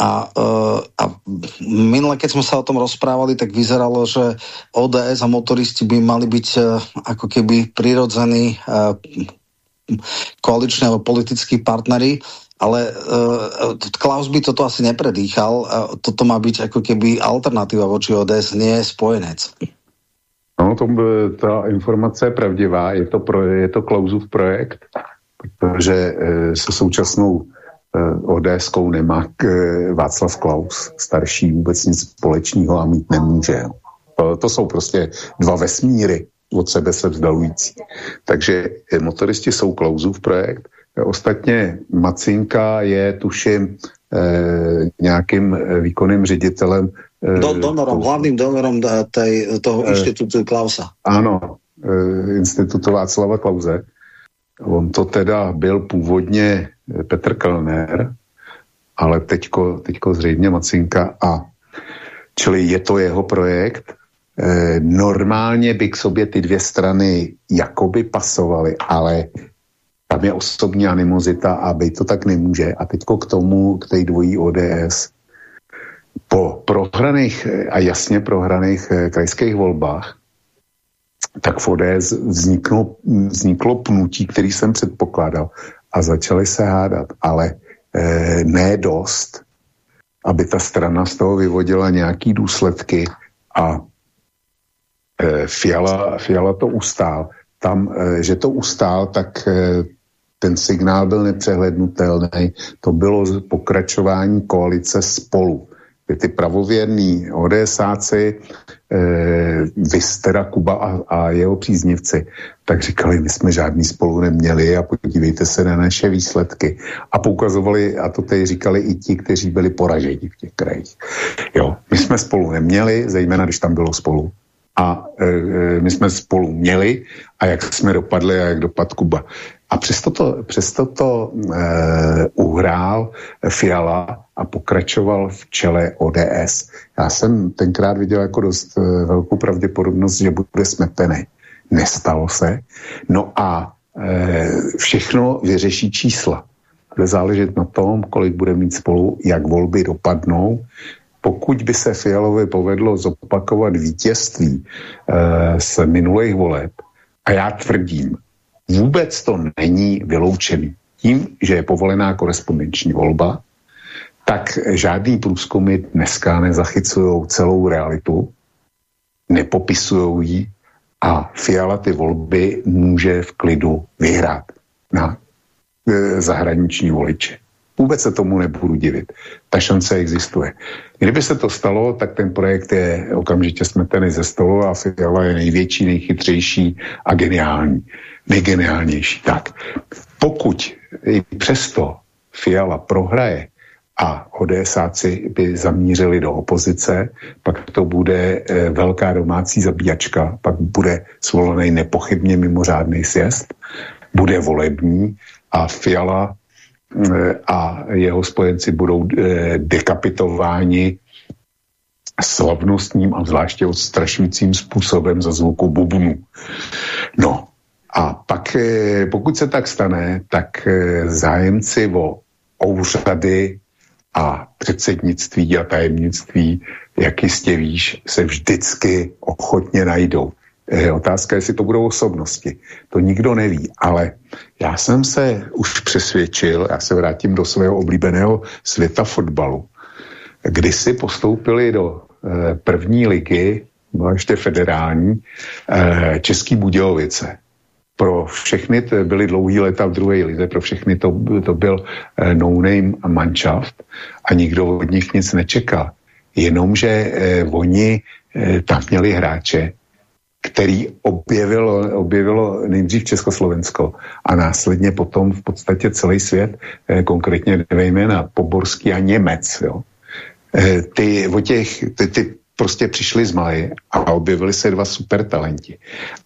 A, uh, a minule, keď sme sa o tom rozprávali, tak vyzeralo, že ODS a motoristi by mali byť uh, ako keby prirodzení uh, koaliční alebo politickí partnery, ale uh, Klaus by toto asi nepredýchal. Uh, toto má byť ako keby alternativa voči ODS, nie spojenec. No, to, ta informace je pravdivá, je to, pro, je to Klausův projekt, protože e, se současnou Eh, ods nemá eh, Václav Klaus, starší vůbec nic společného a mít nemůže. To, to jsou prostě dva vesmíry od sebe se vzdalující. Takže eh, motoristi jsou Klausův projekt. Ostatně Macinka je, tuším, eh, nějakým výkonným ředitelem. Eh, Do, donorom, hlavním donorom tej, toho eh, institutu Klausa. Ano, eh, institutu Václava Klauze. On to teda byl původně Petr Kellner, ale teďko, teďko zřejmě Macinka a čili je to jeho projekt. E, normálně by k sobě ty dvě strany jakoby pasovaly, ale tam je osobní animozita a být to tak nemůže. A teďko k tomu, k té dvojí ODS. Po prohraných a jasně prohraných e, krajských volbách tak v ODS vzniklo, vzniklo pnutí, který jsem předpokládal a začali se hádat, ale e, ne dost, aby ta strana z toho vyvodila nějaký důsledky a e, Fiala, Fiala to ustál. Tam, e, že to ustál, tak e, ten signál byl nepřehlednutelný. To bylo pokračování koalice spolu ty pravověrní ODSáci, eh, Vystera, Kuba a, a jeho příznivci, tak říkali, my jsme žádný spolu neměli a podívejte se na naše výsledky. A poukazovali, a to teď říkali i ti, kteří byli poraženi v těch krajích. Jo, my jsme spolu neměli, zejména když tam bylo spolu. A e, my jsme spolu měli a jak jsme dopadli a jak dopad Kuba. A přesto to, přesto to e, uhrál Fiala a pokračoval v čele ODS. Já jsem tenkrát viděl jako dost e, velkou pravděpodobnost, že bude smetený. Nestalo se. No a e, všechno vyřeší čísla. Bude záležet na tom, kolik bude mít spolu, jak volby dopadnou. Pokud by se Fialovi povedlo zopakovat vítězství e, z minulých voleb, a já tvrdím, vůbec to není vyloučený. Tím, že je povolená korespondenční volba, tak žádný průzkumy dneska nezachycují celou realitu, nepopisují ji a Fiala ty volby může v klidu vyhrát na e, zahraniční voliče. Vůbec se tomu nebudu divit. Ta šance existuje. Kdyby se to stalo, tak ten projekt je okamžitě smetený ze stolu a Fiala je největší, nejchytřejší a geniální. Nejgeniálnější. Tak, pokud i přesto Fiala prohraje a ODSáci by zamířili do opozice, pak to bude e, velká domácí zabíjačka, pak bude svolený nepochybně mimořádný sjezd, bude volební a Fiala e, a jeho spojenci budou e, dekapitováni slavnostním a zvláště odstrašujícím způsobem za zvuku bubnu. No a pak, pokud se tak stane, tak zájemci o úřady a předsednictví a tajemnictví, jak jistě víš, se vždycky ochotně najdou. E, otázka je, jestli to budou osobnosti. To nikdo neví, ale já jsem se už přesvědčil, já se vrátím do svého oblíbeného světa fotbalu, kdy si postoupili do první ligy, no ještě federální, Český Budějovice pro všechny to byly dlouhý leta v druhé lize, pro všechny to, to byl eh, no-name manšaft a nikdo od nich nic nečekal. Jenomže eh, oni eh, tam měli hráče, který objevilo, objevilo nejdřív Československo a následně potom v podstatě celý svět, eh, konkrétně dvě jména, Poborský a Němec. Jo. Eh, ty, o těch, ty, ty prostě přišli z Maly a objevili se dva super talenti.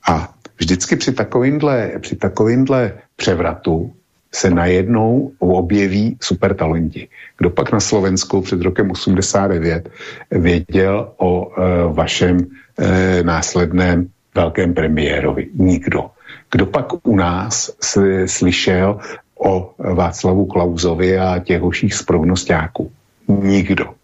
A vždycky při takovýmhle, při takovýmhle převratu se najednou objeví super talenti. Kdo pak na Slovensku před rokem 89 věděl o e, vašem e, následném velkém premiérovi? Nikdo. Kdo pak u nás slyšel o Václavu Klauzovi a těch hoších z? Nikdo.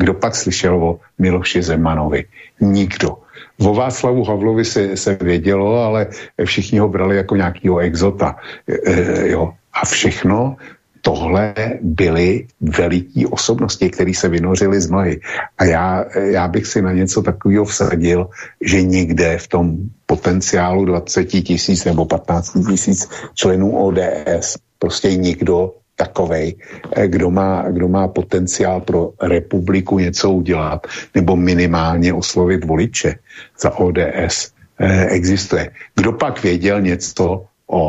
Kdo pak slyšel o Miloši Zemanovi? Nikdo. O Václavu Havlovi se, se vědělo, ale všichni ho brali jako nějakýho exota. E, e, jo. A všechno tohle byly veliký osobnosti, které se vynořily z mlhy. A já, já bych si na něco takového vsadil, že někde v tom potenciálu 20 tisíc nebo 15 tisíc členů ODS prostě nikdo takovej, eh, kdo má, kdo má potenciál pro republiku něco udělat nebo minimálně oslovit voliče za ODS, eh, existuje. Kdo pak věděl něco o,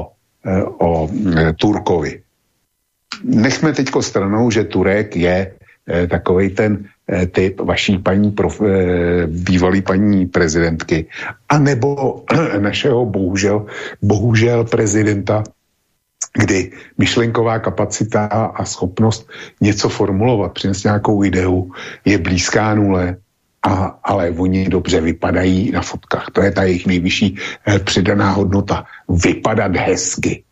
eh, o Turkovi? Nechme teďko stranou, že Turek je takový ten typ vaší paní prof, bývalý paní prezidentky, anebo našeho bohužel, bohužel prezidenta kdy myšlenková kapacita a schopnost něco formulovat, přinést nějakou ideu, je blízká nule, a, ale oni dobře vypadají na fotkách. To je ta jejich nejvyšší eh, přidaná hodnota. Vypadat hezky.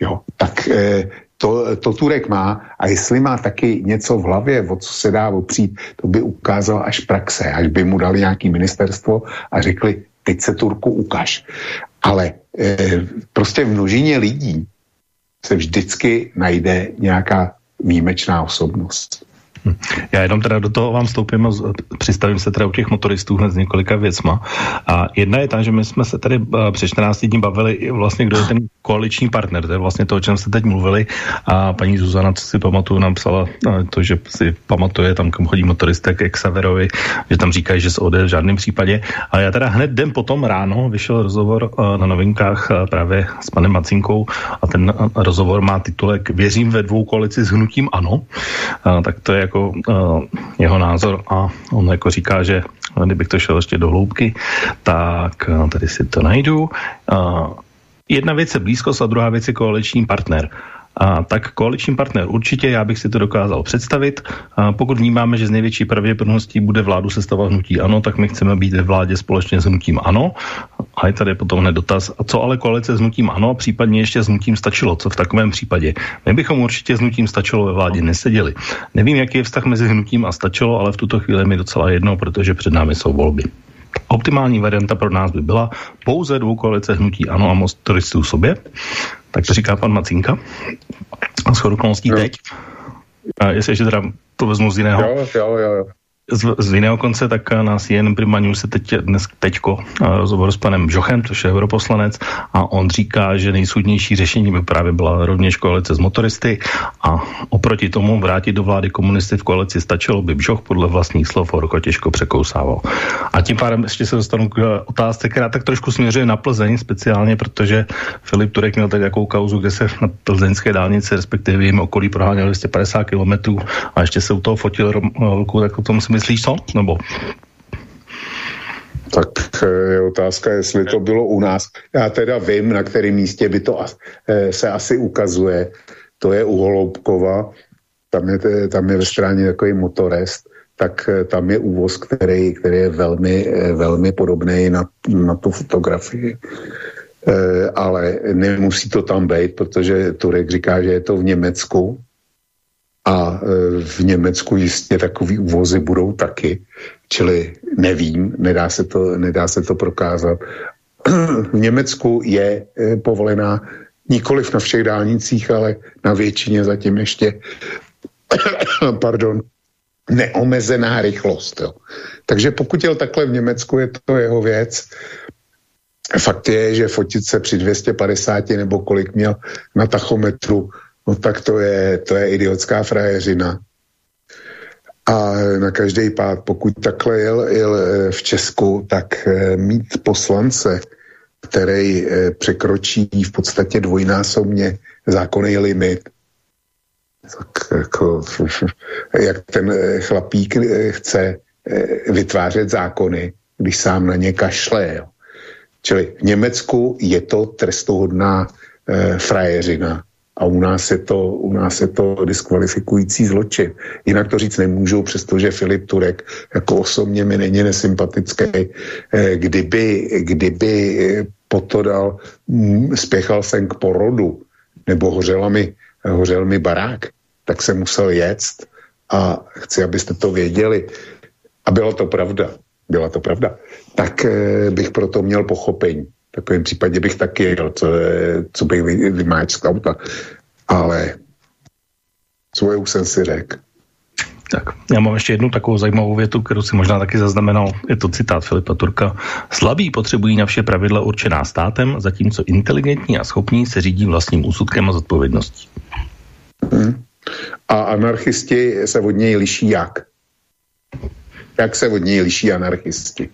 Jo, tak eh, to, to Turek má a jestli má taky něco v hlavě, o co se dá opřít, to by ukázal až praxe, až by mu dali nějaký ministerstvo a řekli, teď se Turku ukaž. Ale eh, prostě v množině lidí se vždycky najde nějaká výjimečná osobnost. Hm. Já jenom teda do toho vám vstoupím a přistavím se teda u těch motoristů hned s několika věcma. A jedna je ta, že my jsme se tady eh, před 14 dní bavili vlastně, kdo je ten koaliční partner. To je vlastně to, o čem jste teď mluvili. A paní Zuzana, co si pamatuju, nám psala eh, to, že si pamatuje tam, kam chodí motoristé k Xaverovi, že tam říkají, že se ode v žádném případě. A já teda hned den potom ráno vyšel rozhovor eh, na novinkách právě s panem Macinkou a ten rozhovor má titulek Věřím ve dvou koalici s hnutím ano. Tak to je jako uh, jeho názor a on jako říká, že kdybych to šel ještě do hloubky, tak uh, tady si to najdu. Uh, jedna věc je blízkost a druhá věc je koaliční partner. A tak koaliční partner určitě, já bych si to dokázal představit. A pokud vnímáme, že z největší pravděpodobností bude vládu sestavovat hnutí ano, tak my chceme být ve vládě společně s hnutím ano. A je tady potom hned dotaz, a co ale koalice s hnutím ano, případně ještě s hnutím stačilo, co v takovém případě? My bychom určitě s hnutím stačilo ve vládě neseděli. Nevím, jaký je vztah mezi hnutím a stačilo, ale v tuto chvíli mi docela jedno, protože před námi jsou volby. Optimální varianta pro nás by byla pouze dvoukoalice hnutí ANO a motoristů sobě, tak to říká pan Macinka. A s okolností no. teď, a jestli ještě teda to vezmu z jiného. Jo, jo, jo z, z jiného konce, tak nás jen Prima News se teď dnes teďko rozhovor s panem Žochem, což je europoslanec, a on říká, že nejsudnější řešení by právě byla rovněž koalice s motoristy a oproti tomu vrátit do vlády komunisty v koalici stačilo by Žoch podle vlastních slov horko těžko překousával. A tím pádem ještě se dostanu k otázce, která tak trošku směřuje na Plzeň speciálně, protože Filip Turek měl tak jakou kauzu, kde se na plzeňské dálnici, respektive jim okolí proháněl 250 km a ještě se u toho fotil Romku, tak o tom si Myslíš to? Nebo? Tak eh, je otázka, jestli to bylo u nás. Já teda vím, na kterém místě by to eh, se asi ukazuje. To je u Holoubkova, tam je, tam je ve stráně takový motorest, tak eh, tam je úvoz, který, který je velmi, velmi podobný na, na tu fotografii. Ale nemusí to tam být, protože Turek říká, že je to v Německu, a e, v Německu jistě takový úvozy budou taky, čili nevím, nedá se to, nedá se to prokázat. V Německu je e, povolená nikoliv na všech dálnicích, ale na většině zatím ještě pardon, neomezená rychlost. Jo. Takže pokud jel takhle v Německu, je to jeho věc. Fakt je, že fotit se při 250 nebo kolik měl na tachometru no tak to je, to je idiotská frajeřina. A na každý pád, pokud takhle jel, jel eh, v Česku, tak eh, mít poslance, který eh, překročí v podstatě dvojnásobně zákonný limit, tak jako, jak ten chlapík chce vytvářet zákony, když sám na ně kašle. Čili v Německu je to trestuhodná frajeřina a u nás je to, u nás je to diskvalifikující zločin. Jinak to říct nemůžu, přestože Filip Turek jako osobně mi není nesympatický. Eh, kdyby, kdyby po to dal, mm, spěchal jsem k porodu, nebo hořela mi, hořel mi barák, tak jsem musel jet a chci, abyste to věděli. A byla to pravda. Byla to pravda. Tak eh, bych proto měl pochopení takovém případě bych taky jel, co, co bych vymáč z auta. Ale svoje už jsem si řekl. Tak, já mám ještě jednu takovou zajímavou větu, kterou si možná taky zaznamenal. Je to citát Filipa Turka. Slabí potřebují na vše pravidla určená státem, zatímco inteligentní a schopní se řídí vlastním úsudkem a zodpovědností. Hmm. A anarchisti se od něj liší jak? Jak se od něj liší anarchisti?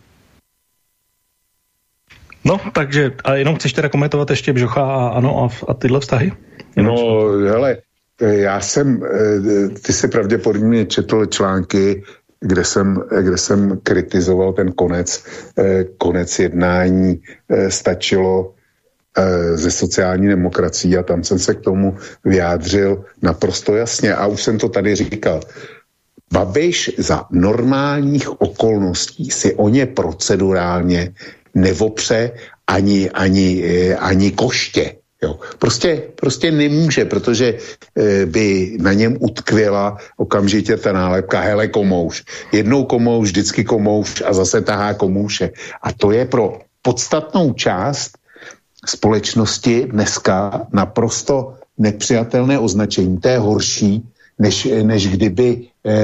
No, takže a jenom chceš teda komentovat ještě Bžocha a ano a, a tyhle vztahy? Jenom no, hele, já jsem, eh, ty si pravděpodobně četl články, kde jsem, kde jsem kritizoval ten konec, eh, konec jednání, eh, stačilo ze sociální demokracií a tam jsem se k tomu vyjádřil naprosto jasně a už jsem to tady říkal. Babiš za normálních okolností si o ně procedurálně nevopře ani, ani, eh, ani koště. Jo. Prostě, prostě nemůže, protože e, by na něm utkvěla okamžitě ta nálepka hele komouš. Jednou komouš, vždycky komouš a zase tahá komouše. A to je pro podstatnou část společnosti dneska naprosto nepřijatelné označení. To je horší, než, než kdyby e,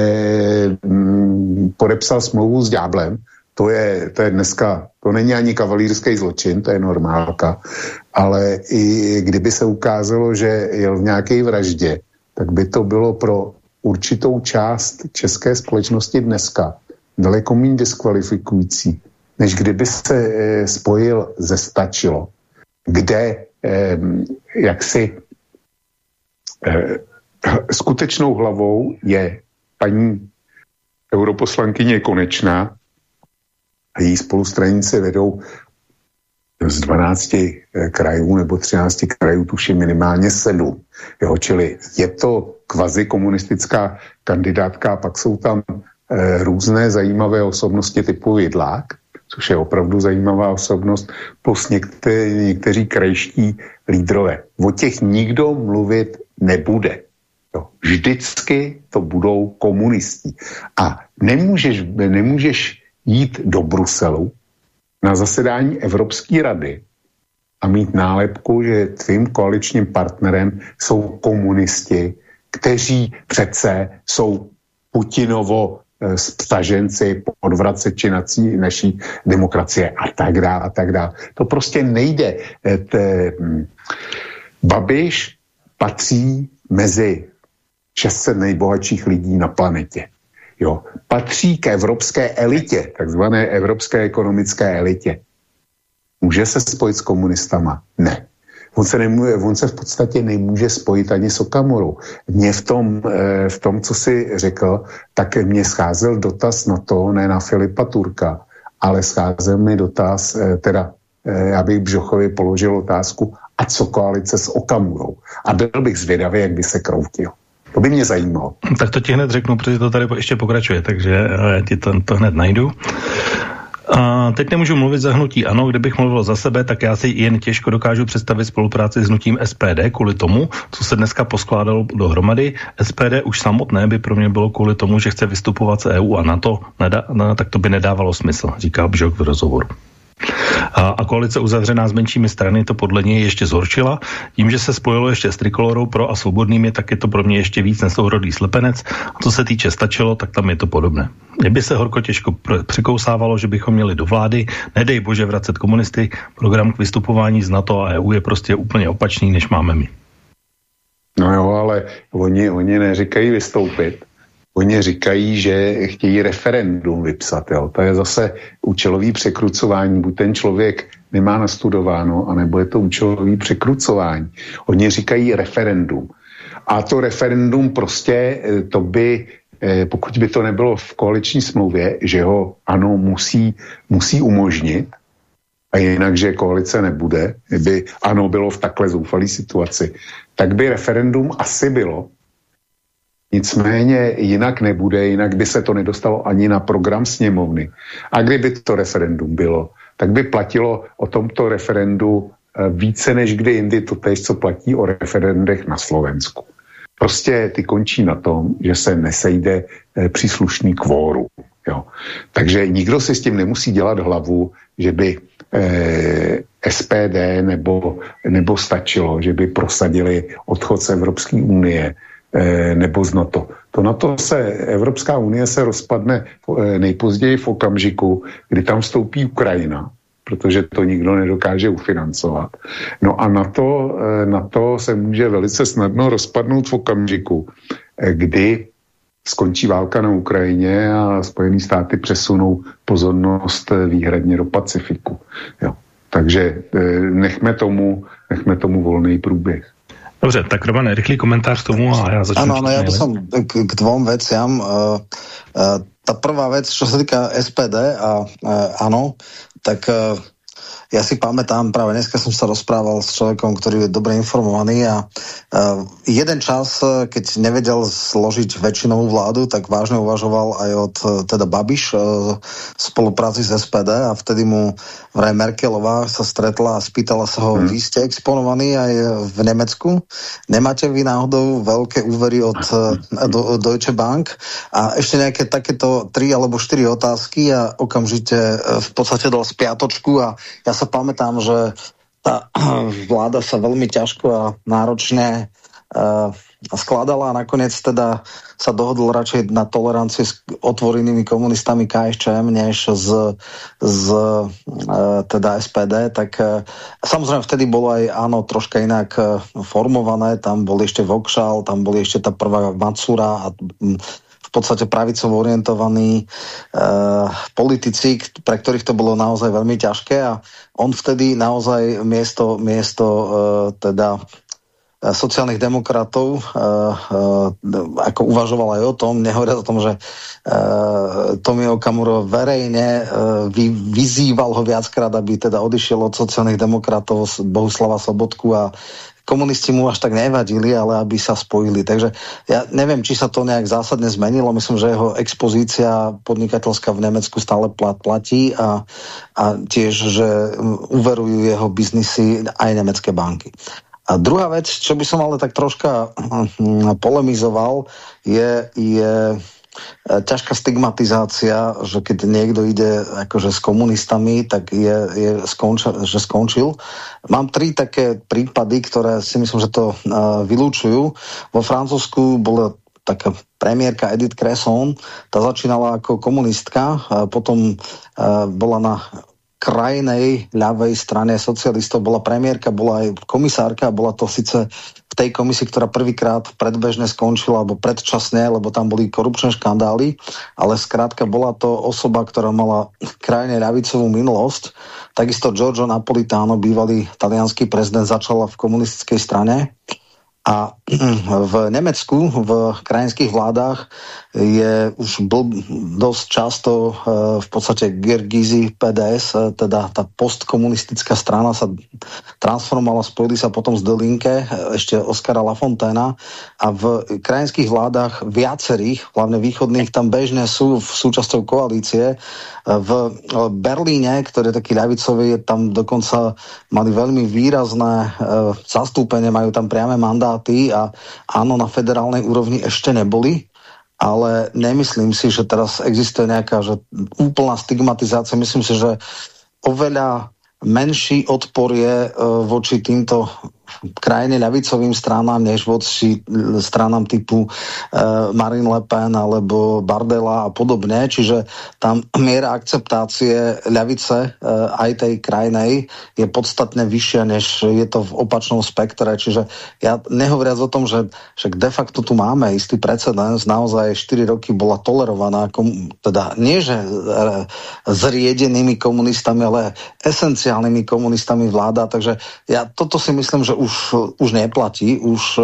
m, podepsal smlouvu s ďáblem, to je, to je dneska, to není ani kavalírský zločin, to je normálka, ale i kdyby se ukázalo, že jel v nějaké vraždě, tak by to bylo pro určitou část české společnosti dneska daleko méně diskvalifikující, než kdyby se e, spojil ze Stačilo, kde e, jaksi e, skutečnou hlavou je paní europoslankyně Konečná, a její spolustranice vedou z 12 eh, krajů nebo 13 krajů, tuším minimálně 7. Jo, čili je to kvazi komunistická kandidátka, pak jsou tam e, různé zajímavé osobnosti typu Jidlák, což je opravdu zajímavá osobnost, plus někte, někteří krajští lídrové. O těch nikdo mluvit nebude. Jo. Vždycky to budou komunisti. A nemůžeš, nemůžeš jít do Bruselu na zasedání Evropské rady a mít nálepku, že tvým koaličním partnerem jsou komunisti, kteří přece jsou Putinovo eh, staženci, podvraceči nací, naší demokracie a tak dále a tak dále. To prostě nejde. Eh, te, hm, Babiš patří mezi 600 nejbohatších lidí na planetě. Jo. Patří k evropské elitě, takzvané evropské ekonomické elitě. Může se spojit s komunistama? Ne. On se, nemůže, on se v podstatě nemůže spojit ani s Okamurou. Mně v tom, eh, v tom, co si řekl, tak mě scházel dotaz na to, ne na Filipa Turka, ale scházel mi dotaz, eh, teda eh, abych Bžochovi položil otázku, a co koalice s Okamurou. A byl bych zvědavý, jak by se kroutil. To by mě zajímalo. Tak to ti hned řeknu, protože to tady ještě pokračuje, takže já ti to, to hned najdu. A teď nemůžu mluvit za hnutí ano, kdybych mluvil za sebe, tak já si jen těžko dokážu představit spolupráci s hnutím SPD kvůli tomu, co se dneska poskládalo dohromady. SPD už samotné by pro mě bylo kvůli tomu, že chce vystupovat z EU a NATO, nedá, no, tak to by nedávalo smysl, říká Bžok v rozhovoru. A, a koalice uzavřená s menšími strany to podle něj ještě zhorčila. Tím, že se spojilo ještě s trikolorou pro a svobodnými, tak je to pro mě ještě víc nesourodý slepenec. A co se týče stačilo, tak tam je to podobné. Mě by se horko těžko překousávalo, že bychom měli do vlády, nedej bože vracet komunisty, program k vystupování z NATO a EU je prostě úplně opačný, než máme my. No jo, ale oni, oni neříkají vystoupit Oni říkají, že chtějí referendum vypsat. Jo. To je zase účelový překrucování. Buď ten člověk nemá nastudováno, anebo je to účelový překrucování. Oni říkají referendum. A to referendum prostě, eh, to by, eh, pokud by to nebylo v koaliční smlouvě, že ho ano musí, musí umožnit, a jinak, že koalice nebude, by ano bylo v takhle zoufalé situaci, tak by referendum asi bylo, Nicméně jinak nebude, jinak by se to nedostalo ani na program sněmovny. A kdyby to referendum bylo, tak by platilo o tomto referendu eh, více než kdy jindy to tež, co platí o referendech na Slovensku. Prostě ty končí na tom, že se nesejde eh, příslušný kvóru. Jo. Takže nikdo si s tím nemusí dělat hlavu, že by eh, SPD nebo, nebo stačilo, že by prosadili odchod z Evropské unie nebo z NATO. To NATO se, Evropská unie se rozpadne eh, nejpozději v okamžiku, kdy tam vstoupí Ukrajina, protože to nikdo nedokáže ufinancovat. No a NATO, eh, NATO se může velice snadno rozpadnout v okamžiku, kdy skončí válka na Ukrajině a Spojené státy přesunou pozornost výhradně do Pacifiku. Jo. Takže nechme tomu, nechme tomu volný průběh. Dobře, tak Roman, rychlý komentář k tomu a já začnu. Ano, ano, já bych som k, k dvom veciam. Uh, uh, ta prvá vec, čo sa týka SPD a uh, ano, tak uh, ja si pamätám, práve dneska som sa rozprával s človekom, ktorý je dobre informovaný a uh, jeden čas, keď nevedel zložiť väčšinovú vládu, tak vážne uvažoval aj od teda Babiš uh, spolupráci s SPD a vtedy mu vraj Merkelová sa stretla a spýtala sa ho, hmm. vy ste exponovaní aj v Nemecku, nemáte vy náhodou veľké úvery od uh, do, Deutsche Bank a ešte nejaké takéto tri alebo štyri otázky a okamžite uh, v podstate dal spiatočku a ja sa pamätám, že tá vláda sa veľmi ťažko a náročne uh, skladala a nakoniec teda sa dohodl radšej na tolerancii s otvorenými komunistami KSČM než z, z uh, teda SPD, tak uh, samozrejme vtedy bolo aj áno troška inak formované, tam bol ešte Vokšal, tam boli ešte tá prvá Matsura a v podstate pravicovo orientovaní uh, politici, pre ktorých to bolo naozaj veľmi ťažké a on vtedy naozaj miesto, miesto uh, teda eh, sociálnych demokratov uh, uh, ako uvažoval aj o tom, nehovoriac o tom, že uh, Tomio Okamuro verejne vy, vyzýval ho viackrát, aby teda odišiel od sociálnych demokratov Bohuslava Sobotku a komunisti mu až tak nevadili, ale aby sa spojili. Takže ja neviem, či sa to nejak zásadne zmenilo. Myslím, že jeho expozícia podnikateľská v Nemecku stále plat, platí a, a tiež, že uverujú jeho biznisy aj nemecké banky. A druhá vec, čo by som ale tak troška polemizoval, je, je ťažká stigmatizácia, že keď niekto ide akože s komunistami, tak je, je skončil, že skončil. Mám tri také prípady, ktoré si myslím, že to uh, vylúčujú. Vo Francúzsku bola taká premiérka Edith Cresson, tá začínala ako komunistka, potom uh, bola na krajnej ľavej strane socialistov bola premiérka, bola aj komisárka, bola to síce v tej komisii, ktorá prvýkrát predbežne skončila, alebo predčasne, lebo tam boli korupčné škandály, ale skrátka bola to osoba, ktorá mala krajine ľavicovú minulosť. Takisto Giorgio Napolitano, bývalý talianský prezident, začala v komunistickej strane a v Nemecku, v krajinských vládách je už bl- dosť často e, v podstate Gergizi PDS, e, teda tá postkomunistická strana sa transformovala, spojili sa potom z Delinke, e, ešte Oskara Lafontaina a v krajinských vládách viacerých, hlavne východných, tam bežne sú v súčasťou koalície. V Berlíne, ktorý je taký ľavicový, tam dokonca mali veľmi výrazné zastúpenie, majú tam priame mandáty a áno, na federálnej úrovni ešte neboli, ale nemyslím si, že teraz existuje nejaká že úplná stigmatizácia. Myslím si, že oveľa menší odpor je uh, voči týmto krajine ľavicovým stranám, než voči stranám typu uh, Marine Le Pen alebo Bardela a podobne. Čiže tam miera akceptácie ľavice uh, aj tej krajnej je podstatne vyššia, než je to v opačnom spektre. Čiže ja nehovoriac o tom, že však de facto tu máme istý precedens, naozaj 4 roky bola tolerovaná, teda nie že uh, zriedenými komunistami, ale esenciálnymi komunistami vláda, takže ja toto si myslím, že už, už neplatí, už e,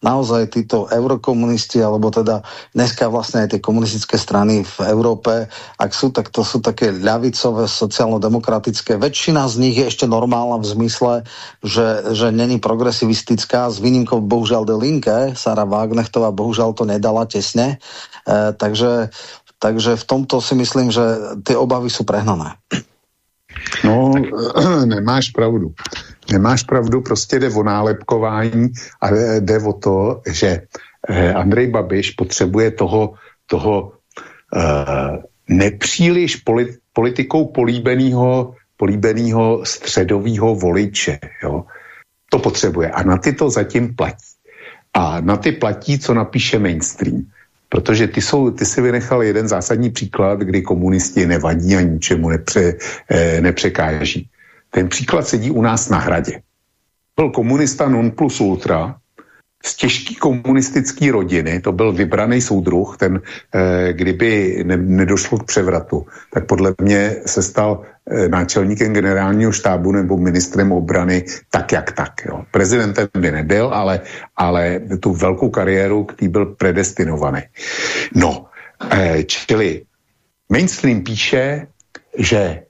naozaj títo eurokomunisti, alebo teda dneska vlastne aj komunistické strany v Európe, ak sú, tak to sú také ľavicové, sociálno-demokratické. Väčšina z nich je ešte normálna v zmysle, že, že není progresivistická, s výnimkou bohužiaľ de Linke, Sara Wagnechtová bohužiaľ to nedala tesne, e, takže, takže v tomto si myslím, že tie obavy sú prehnané. No, nemáš pravdu. Nemáš pravdu, prostě jde o nálepkování a jde o to, že eh, Andrej Babiš potřebuje toho, toho uh, nepříliš polit, politikou políbeného políbeného středového voliče. Jo? To potřebuje. A na ty to zatím platí. A na ty platí, co napíše mainstream. Protože ty, jsou, ty si vynechal jeden zásadní příklad, kdy komunisti nevadí a ničemu nepře, eh, nepřekáží. Ten příklad sedí u nás na hradě. Byl komunista non plus ultra, z těžký komunistický rodiny, to byl vybraný soudruh, ten, eh, kdyby ne, nedošlo k převratu, tak podle mě se stal eh, náčelníkem generálního štábu nebo ministrem obrany tak, jak tak. Jo. Prezidentem by nebyl, ale, ale tu velkou kariéru, který byl predestinovaný. No, eh, čili mainstream píše, že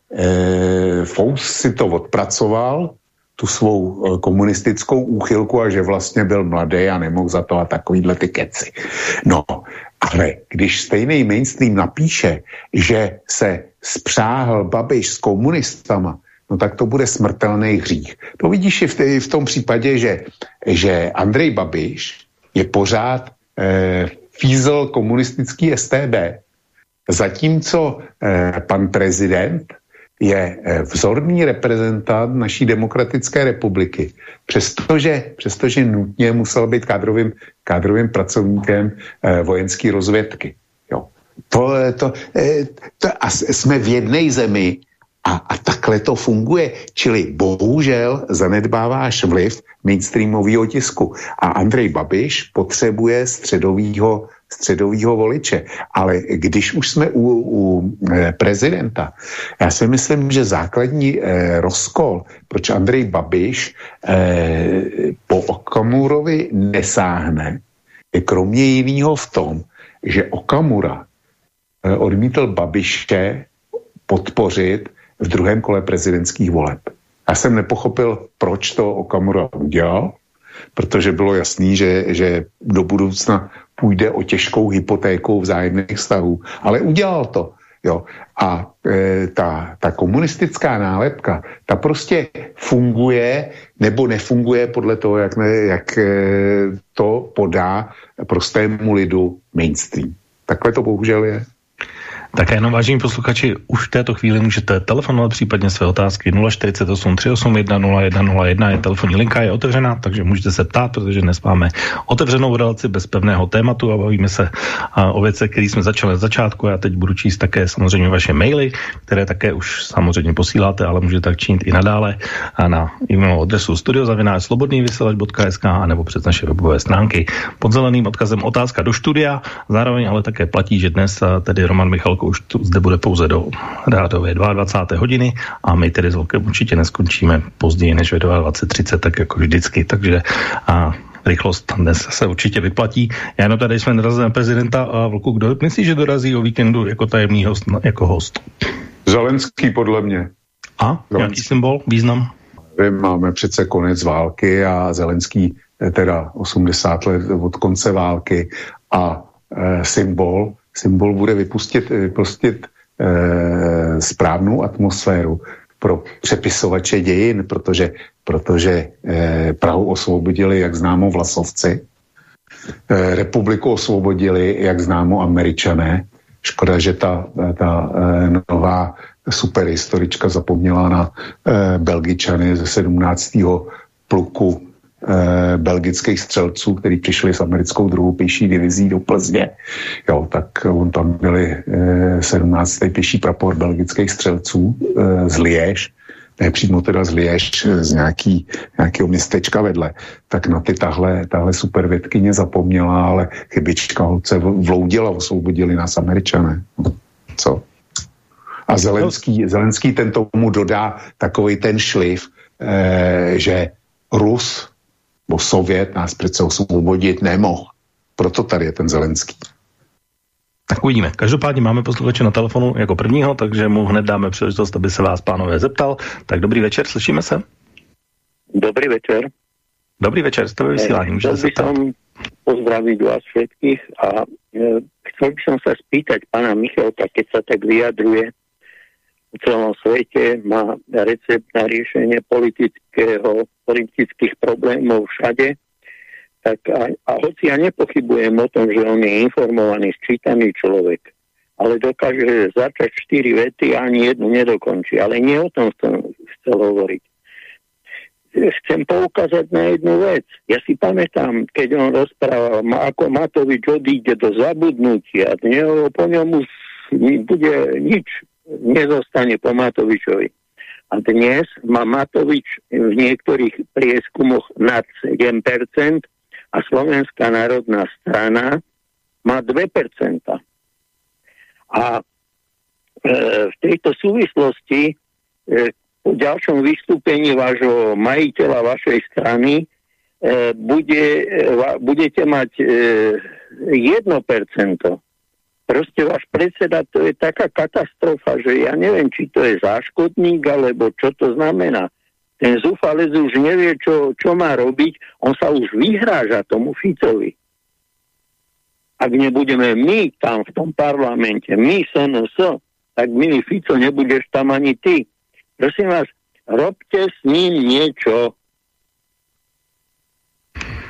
Fous si to odpracoval, tu svou eh, komunistickou úchylku a že vlastně byl mladý a nemohl za to a takovýhle ty keci. No, ale když stejný mainstream napíše, že se spřáhl Babiš s komunistama, no tak to bude smrtelný hřích. To vidíš i v, v tom případě, že, že Andrej Babiš je pořád eh, fízel komunistický STB, zatímco eh, pan prezident je eh, vzorný reprezentant naší demokratické republiky, přestože, přestože nutně musel být kádrovým, kádrovým pracovníkem eh, vojenské rozvědky. Jo. To, eh, to, eh, to, a jsme v jedné zemi a, a takhle to funguje. Čili bohužel zanedbáváš vliv mainstreamového tisku. A Andrej Babiš potřebuje středovýho středového voliče. Ale když už jsme u, u e, prezidenta, já si myslím, že základní e, rozkol, proč Andrej Babiš e, po Okamurovi nesáhne, je kromě jiného v tom, že Okamura e, odmítl Babiše podpořit v druhém kole prezidentských voleb. Já jsem nepochopil, proč to Okamura udělal, protože bylo jasný, že, že do budoucna půjde o těžkou hypotéku vzájemných vztahů. Ale udělal to. Jo. A e, ta, ta komunistická nálepka, ta prostě funguje nebo nefunguje podle toho, jak, ne, jak e, to podá prostému lidu mainstream. Takhle to bohužel je. Tak jenom vážení posluchači, už v této chvíli můžete telefonovat případně své otázky 048 381 0101 je telefonní linka, je otevřená, takže můžete se ptát, protože dnes máme otevřenou relaci bez pevného tématu a bavíme se o věce, které jsme začali na začátku. Já teď budu číst také samozřejmě vaše maily, které také už samozřejmě posíláte, ale můžete tak činit i nadále a na e-mailovou adresu studiozavináčslobodnývysílač.sk a nebo přes naše webové stránky. Pod zeleným odkazem otázka do studia, zároveň ale také platí, že dnes tedy Roman Michalko už tu, zde bude pouze do rádové 22. hodiny a my tedy s Volkem určitě neskončíme později než ve 22.30, tak jako vždycky, takže a rychlost dnes se určitě vyplatí. Já jenom tady jsme narazili na prezidenta a Vlku, kdo myslí, že dorazí o víkendu jako tajemný host, jako host? Zelenský podle mě. A? Zelenský. Jaký symbol, význam? My máme přece konec války a Zelenský eh, teda 80 let od konce války a e, symbol symbol bude vypustit, vypustit e, správnou atmosféru pro přepisovače dějin, protože, protože e, Prahu osvobodili, jak známo, vlasovci, e, republiku osvobodili, jak známo, američané. Škoda, že ta, ta e, nová superhistorička zapomněla na e, Belgičany ze 17. pluku eh, belgických střelců, kteří přišli s americkou druhou pěší divizí do Plzně. Jo, tak on tam byli eh, 17. pěší prapor belgických střelců eh, z Liež, ne přímo teda z Liež, z nějaký, nějakého městečka vedle, tak na ty tahle, tahle super vědkyně zapomněla, ale chybička holce vloudila, osvobodili nás američané. Co? A Zelenský, Zelenský ten tomu dodá takový ten šliv, eh, že Rus bo Sovět nás přece osvobodit nemohl. Proto tady je ten Zelenský. Tak uvidíme. Každopádně máme posluchače na telefonu jako prvního, takže mu hned dáme příležitost, aby se vás, pánové, zeptal. Tak dobrý večer, slyšíme se? Dobrý večer. Dobrý večer, jste ve vysílání, můžete se ptát. pozdraviť vás všetkých a e, chcel by som sa spýtať pána Michalka, keď sa tak vyjadruje v celom svete, má recept na riešenie politického, politických problémov všade, tak a, a hoci ja nepochybujem o tom, že on je informovaný, sčítaný človek, ale dokáže začať štyri vety a ani jednu nedokončí. Ale nie o tom chcem, chcel hovoriť. Chcem poukázať na jednu vec. Ja si pamätám, keď on rozprával, ako Matovič odíde do zabudnutia, po ňom už bude nič nezostane po Matovičovi. A dnes má Matovič v niektorých prieskumoch nad 7% a Slovenská národná strana má 2%. A e, v tejto súvislosti e, po ďalšom vystúpení vášho majiteľa vašej strany e, bude, e, budete mať e, 1%. Proste váš predseda, to je taká katastrofa, že ja neviem, či to je záškodník, alebo čo to znamená. Ten zúfalec už nevie, čo, čo má robiť, on sa už vyhráža tomu Ficovi. Ak nebudeme my tam v tom parlamente, my SNS, tak milý Fico, nebudeš tam ani ty. Prosím vás, robte s ním niečo.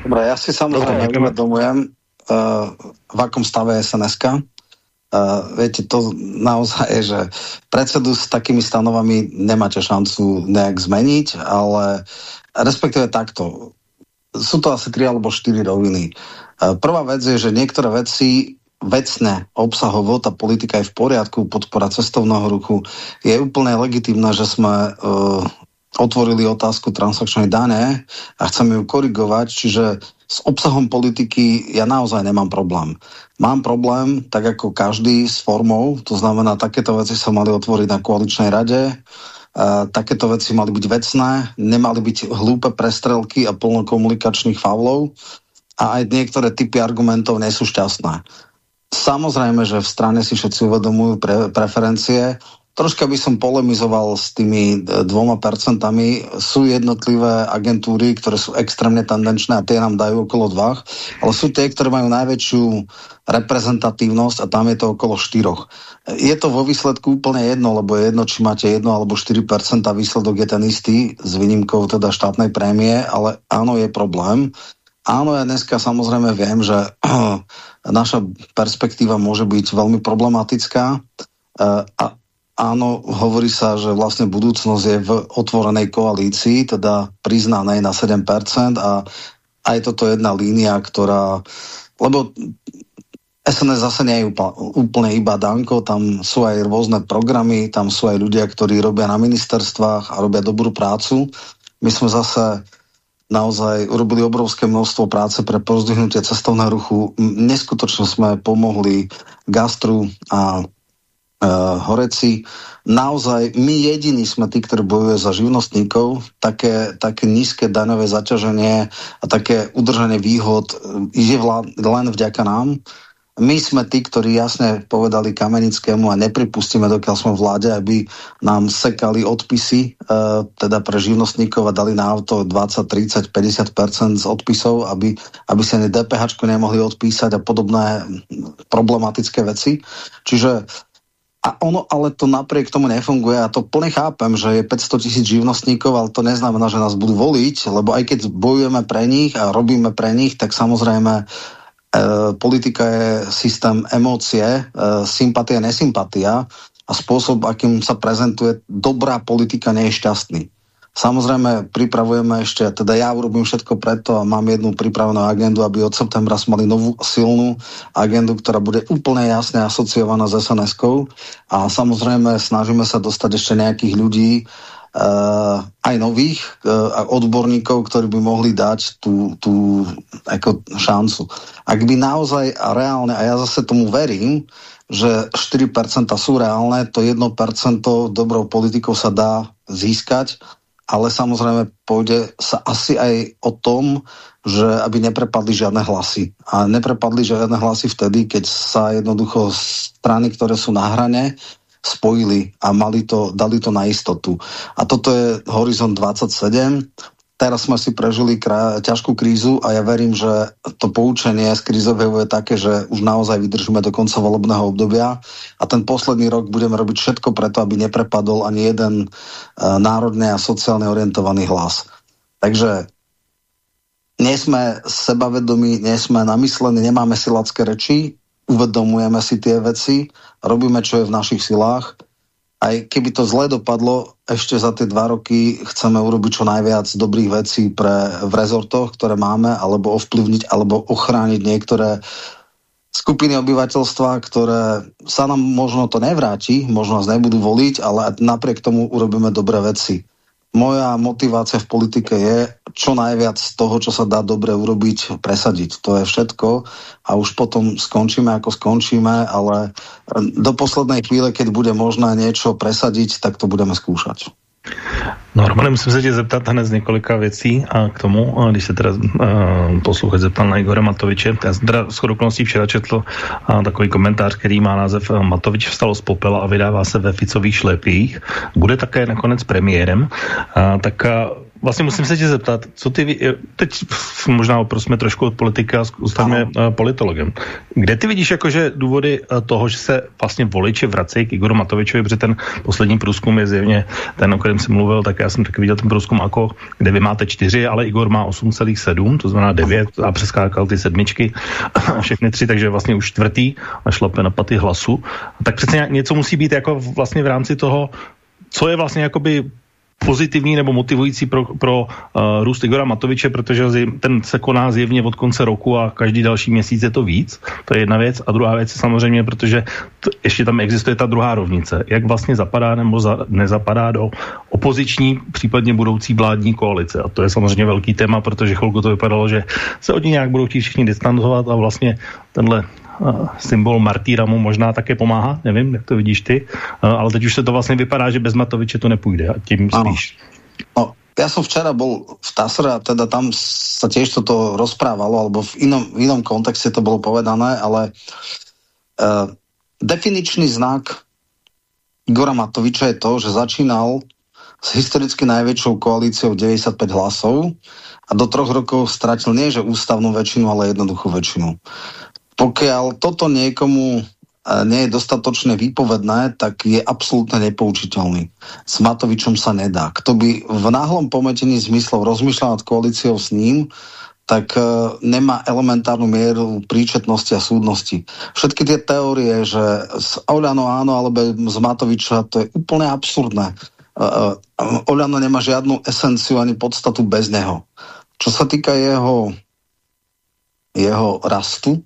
Dobre, ja si samozrejme uvedomujem, uh, v akom stave je SNSK. Uh, viete, to naozaj je, že predsedu s takými stanovami nemáte šancu nejak zmeniť, ale respektíve takto. Sú to asi tri alebo štyri roviny. Uh, prvá vec je, že niektoré veci vecne, obsahovo, tá politika je v poriadku, podpora cestovného ruchu. Je úplne legitimné, že sme uh, otvorili otázku transakčnej dane a chceme ju korigovať, čiže s obsahom politiky ja naozaj nemám problém. Mám problém, tak ako každý, s formou, to znamená, takéto veci sa mali otvoriť na koaličnej rade, Uh, takéto veci mali byť vecné, nemali byť hlúpe prestrelky a plno komunikačných faulov a aj niektoré typy argumentov nie sú šťastné. Samozrejme, že v strane si všetci uvedomujú pre, preferencie, Troška by som polemizoval s tými e, dvoma percentami. Sú jednotlivé agentúry, ktoré sú extrémne tendenčné a tie nám dajú okolo dvách, ale sú tie, ktoré majú najväčšiu reprezentatívnosť a tam je to okolo štyroch. Je to vo výsledku úplne jedno, lebo je jedno, či máte jedno alebo 4% a výsledok je ten istý, s výnimkou teda štátnej prémie, ale áno, je problém. Áno, ja dneska samozrejme viem, že naša perspektíva môže byť veľmi problematická. E, a áno, hovorí sa, že vlastne budúcnosť je v otvorenej koalícii, teda priznanej na 7% a aj toto je jedna línia, ktorá... Lebo SNS zase nie je úplne iba Danko, tam sú aj rôzne programy, tam sú aj ľudia, ktorí robia na ministerstvách a robia dobrú prácu. My sme zase naozaj urobili obrovské množstvo práce pre pozdvihnutie cestovného ruchu. Neskutočne sme pomohli gastru a e, horeci. Naozaj my jediní sme tí, ktorí bojujú za živnostníkov. Také, také nízke daňové zaťaženie a také udržanie výhod je len vďaka nám my sme tí, ktorí jasne povedali Kamenickému a nepripustíme, dokiaľ sme v vláde, aby nám sekali odpisy, e, teda pre živnostníkov a dali na auto 20, 30, 50% z odpisov, aby, aby sa ani DPH nemohli odpísať a podobné problematické veci. Čiže a ono ale to napriek tomu nefunguje a to plne chápem, že je 500 tisíc živnostníkov, ale to neznamená, že nás budú voliť, lebo aj keď bojujeme pre nich a robíme pre nich, tak samozrejme E, politika je systém emócie, e, sympatia, nesympatia a spôsob, akým sa prezentuje dobrá politika, nie je šťastný. Samozrejme, pripravujeme ešte, teda ja urobím všetko preto a mám jednu pripravenú agendu, aby od septembra sme mali novú silnú agendu, ktorá bude úplne jasne asociovaná s sns a samozrejme snažíme sa dostať ešte nejakých ľudí, uh, aj nových uh, odborníkov, ktorí by mohli dať tú, tú ako šancu. Ak by naozaj a reálne, a ja zase tomu verím, že 4% sú reálne, to 1% dobrou politikou sa dá získať, ale samozrejme pôjde sa asi aj o tom, že aby neprepadli žiadne hlasy. A neprepadli žiadne hlasy vtedy, keď sa jednoducho strany, ktoré sú na hrane, spojili a mali to, dali to na istotu. A toto je Horizont 27. Teraz sme si prežili krá, ťažkú krízu a ja verím, že to poučenie z krízového je také, že už naozaj vydržíme do konca volebného obdobia a ten posledný rok budeme robiť všetko preto, aby neprepadol ani jeden uh, a sociálne orientovaný hlas. Takže nie sme sebavedomí, nie sme namyslení, nemáme silacké reči, uvedomujeme si tie veci, robíme, čo je v našich silách. Aj keby to zle dopadlo, ešte za tie dva roky chceme urobiť čo najviac dobrých vecí pre, v rezortoch, ktoré máme, alebo ovplyvniť, alebo ochrániť niektoré skupiny obyvateľstva, ktoré sa nám možno to nevráti, možno nás nebudú voliť, ale napriek tomu urobíme dobré veci moja motivácia v politike je čo najviac z toho, čo sa dá dobre urobiť, presadiť. To je všetko a už potom skončíme, ako skončíme, ale do poslednej chvíle, keď bude možné niečo presadiť, tak to budeme skúšať. No, Romane, musím se tě zeptat hned z několika věcí a k tomu, a když se teda posluchač zeptal na Igora Matoviče, já jsem teda s okolností včera četl uh, takový komentář, který má název uh, Matovič vstal z popela a vydává se ve Ficových šlepích. Bude také nakonec premiérem. Uh, tak uh, Vlastně musím se tě zeptat, co ty, teď možná oprosme trošku od politika a zůstaneme uh, politologem. Kde ty vidíš jakože důvody uh, toho, že se vlastně voliči vracejí k Igoru Matovičovi, protože ten poslední průzkum je zjevně ten, o kterém jsem mluvil, tak já jsem taky viděl ten průzkum jako, kde vy máte čtyři, ale Igor má 8,7, to znamená 9 a přeskákal ty sedmičky a všechny tři, takže vlastně už čtvrtý a šlape na paty hlasu. Tak přece něco musí být jako vlastně v rámci toho, co je vlastně jakoby pozitivní nebo motivující pro, pro uh, růst Igora Matoviče, protože ten se koná zjevně od konce roku a každý další měsíc je to víc. To je jedna věc. A druhá věc je samozřejmě, protože ještě tam existuje ta druhá rovnice. Jak vlastně zapadá nebo za, nezapadá do opoziční, případně budoucí vládní koalice. A to je samozřejmě velký téma, protože chvilku to vypadalo, že se od ní nějak budou chtít všichni distancovat a vlastně tenhle symbol martýra mu možná také pomáhá, nevím, jak to vidíš ty, ale teď už se to vlastně vypadá, že bez Matoviče to nepůjde a tím spíš. No, ja som včera bol v Tasre a teda tam sa tiež toto rozprávalo, alebo v inom, v inom kontexte to bolo povedané, ale uh, definičný znak Igora Matoviča je to, že začínal s historicky najväčšou koalíciou 95 hlasov a do troch rokov stratil nie že ústavnú väčšinu, ale jednoduchú väčšinu pokiaľ toto niekomu e, nie je dostatočne výpovedné, tak je absolútne nepoučiteľný. S Matovičom sa nedá. Kto by v náhlom pometení zmyslov rozmýšľal nad koalíciou s ním, tak uh, nemá elementárnu mieru príčetnosti a súdnosti. Všetky tie teórie, že z Oľano áno, alebo z Matoviča, to je úplne absurdné. Uh, Oľano nemá žiadnu esenciu ani podstatu bez neho. Čo sa týka jeho, jeho rastu,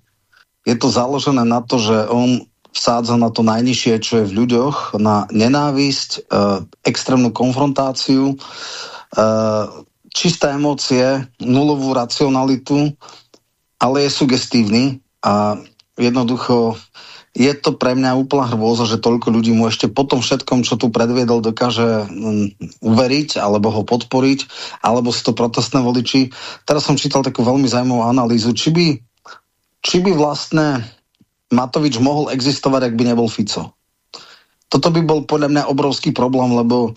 je to založené na to, že on vsádza na to najnižšie, čo je v ľuďoch, na nenávisť, uh, extrémnu konfrontáciu, uh, čisté emócie, nulovú racionalitu, ale je sugestívny a jednoducho je to pre mňa úplná hrôza, že toľko ľudí mu ešte po tom všetkom, čo tu predviedol, dokáže uveriť, alebo ho podporiť, alebo si to protestné voliči. Teraz som čítal takú veľmi zaujímavú analýzu, či by, či by vlastne Matovič mohol existovať, ak by nebol Fico. Toto by bol podľa mňa obrovský problém, lebo e,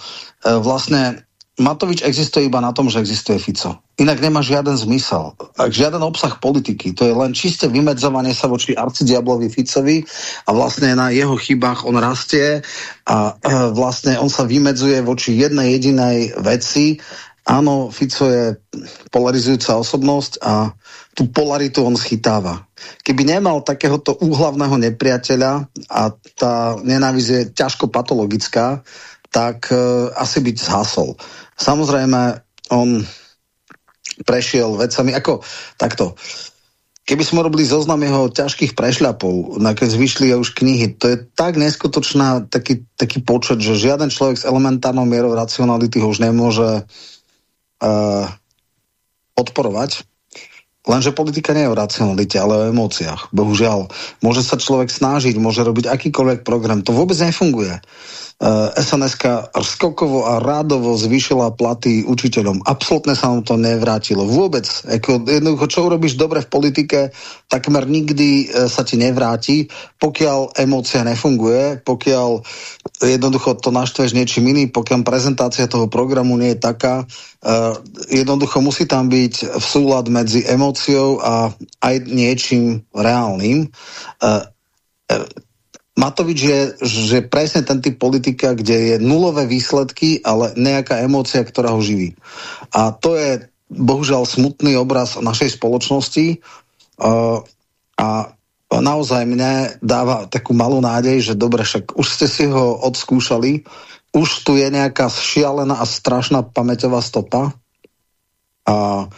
vlastne Matovič existuje iba na tom, že existuje Fico. Inak nemá žiaden zmysel. Ak žiaden obsah politiky. To je len čisté vymedzovanie sa voči arcidiablovi Ficovi a vlastne na jeho chybách on rastie a e, vlastne on sa vymedzuje voči jednej jedinej veci. Áno, Fico je polarizujúca osobnosť a tú polaritu on schytáva. Keby nemal takéhoto úhlavného nepriateľa a tá nenávisť je ťažko patologická, tak uh, asi byť zhasol. Samozrejme, on prešiel vecami, ako takto. Keby sme robili zoznam jeho ťažkých prešľapov, na keď vyšli už knihy, to je tak neskutočná taký, taký počet, že žiaden človek s elementárnou mierou racionality ho už nemôže uh, podporovať. Lenže politika nie je o racionalite, ale o emóciách. Bohužiaľ. Môže sa človek snažiť, môže robiť akýkoľvek program. To vôbec nefunguje. SNSK skokovo a rádovo zvýšila platy učiteľom. Absolutne sa to nevrátilo. Vôbec. Eko, jednoducho, čo urobíš dobre v politike, takmer nikdy eh, sa ti nevráti, pokiaľ emócia nefunguje, pokiaľ jednoducho to naštveš niečím iným, pokiaľ prezentácia toho programu nie je taká, uh, jednoducho musí tam byť v súlad medzi emóciou a aj niečím reálnym. Uh, Matovič je že presne ten typ politika, kde je nulové výsledky, ale nejaká emócia, ktorá ho živí. A to je bohužiaľ smutný obraz našej spoločnosti. Uh, a naozaj mne dáva takú malú nádej, že dobre, však už ste si ho odskúšali, už tu je nejaká šialená a strašná pamäťová stopa. A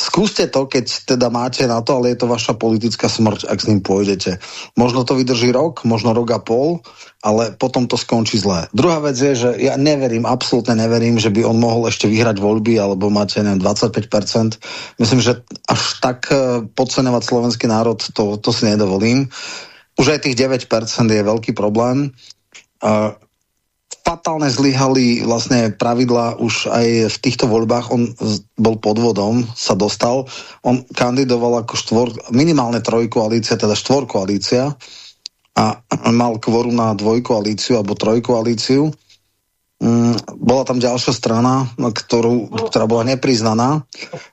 Skúste to, keď teda máte na to, ale je to vaša politická smrť, ak s ním pôjdete. Možno to vydrží rok, možno rok a pol, ale potom to skončí zlé. Druhá vec je, že ja neverím, absolútne neverím, že by on mohol ešte vyhrať voľby alebo mať, neviem, 25%. Myslím, že až tak eh, podceňovať slovenský národ, to, to si nedovolím. Už aj tých 9% je veľký problém. Uh, fatálne zlyhali vlastne pravidla už aj v týchto voľbách. On bol podvodom, sa dostal. On kandidoval ako štvor, minimálne trojkoalícia, teda štvorkoalícia a mal kvoru na dvojkoalíciu alebo trojkoalíciu. Mm, bola tam ďalšia strana, ktorú, ktorá bola nepriznaná.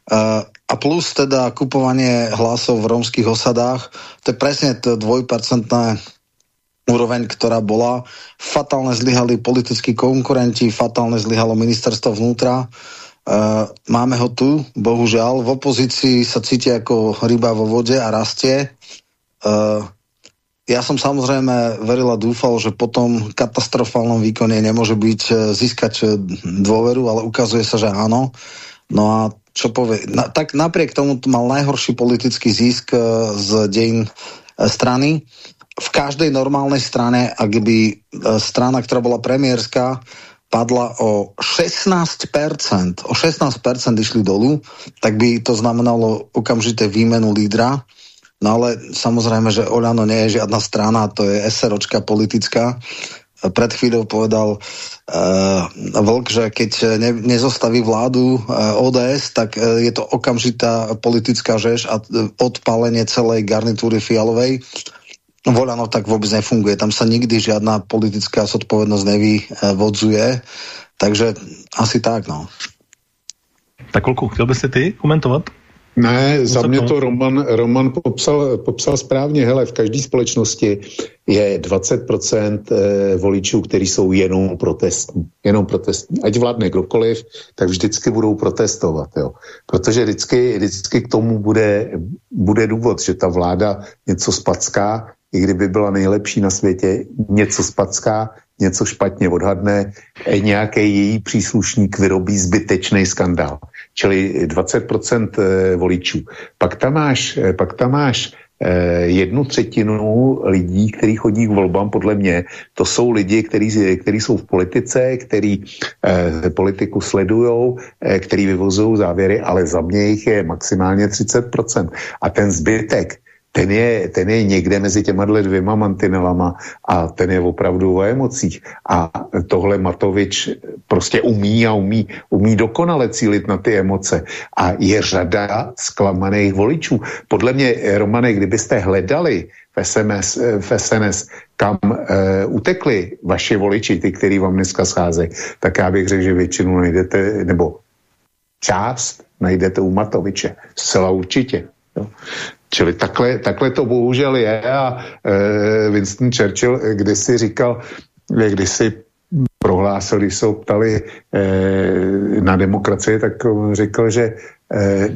Uh, a plus teda kupovanie hlasov v rómskych osadách, to je presne to dvojpercentné úroveň, ktorá bola. Fatálne zlyhali politickí konkurenti, fatálne zlyhalo ministerstvo vnútra. Uh, máme ho tu, bohužiaľ. V opozícii sa cíti ako ryba vo vode a rastie. Uh, ja som samozrejme veril a dúfal, že po tom katastrofálnom výkone nemôže byť e, získať e, dôveru, ale ukazuje sa, že áno. No a čo povie, na, tak napriek tomu mal najhorší politický zisk uh, z dejín strany v každej normálnej strane, ak by e, strana, ktorá bola premiérska, padla o 16%, o 16% išli dolu, tak by to znamenalo okamžité výmenu lídra. No ale samozrejme, že Oľano nie je žiadna strana, to je SROčka politická. Pred chvíľou povedal uh, Vlk, že keď ne, nezostaví vládu uh, ODS, tak uh, je to okamžitá politická žeš a odpálenie celej garnitúry Fialovej. Volano tak vôbec nefunguje. Tam sa nikdy žiadna politická zodpovednosť nevyvodzuje. Takže asi tak, no. Tak kolku, chtěl byste ty komentovat? Ne, za mě to Roman, Roman popsal, popsal správně. Hele, v každé společnosti je 20% eh, voličů, kteří jsou jenom protestní. Jenom protestní. Ať vládne kdokoliv, tak vždycky budou protestovat. Jo. Protože vždycky, vždycky k tomu bude, bude důvod, že ta vláda něco spacká, i kdyby byla nejlepší na světě, něco spacká, něco špatně odhadne, eh, nějaký její příslušník vyrobí zbytečný skandál. Čili 20% eh, voličů. Pak tam máš, eh, pak tam máš jednu třetinu lidí, kteří chodí k volbám, podle mě, to jsou lidi, kteří jsou v politice, kteří eh, politiku sledují, eh, kteří vyvozují závěry, ale za mě jich je maximálně 30%. A ten zbytek, ten je, ten je někde mezi těma dvěma mantinelama a ten je opravdu o emocích. A tohle Matovič prostě umí a umí, umí dokonale cílit na ty emoce. A je řada zklamaných voličů. Podle mě, Romane, kdybyste hledali v SMS, v SNS, kam uh, utekli vaši voliči, ty, který vám dneska scházejí, tak já bych řekl, že většinu najdete, nebo část najdete u Matoviče. Zcela určitě. Čili takhle, takhle to bohužel je a e, Winston Churchill kdysi říkal, kdysi prohlásil, když se ptali e, na demokracii, tak on řekl, že e,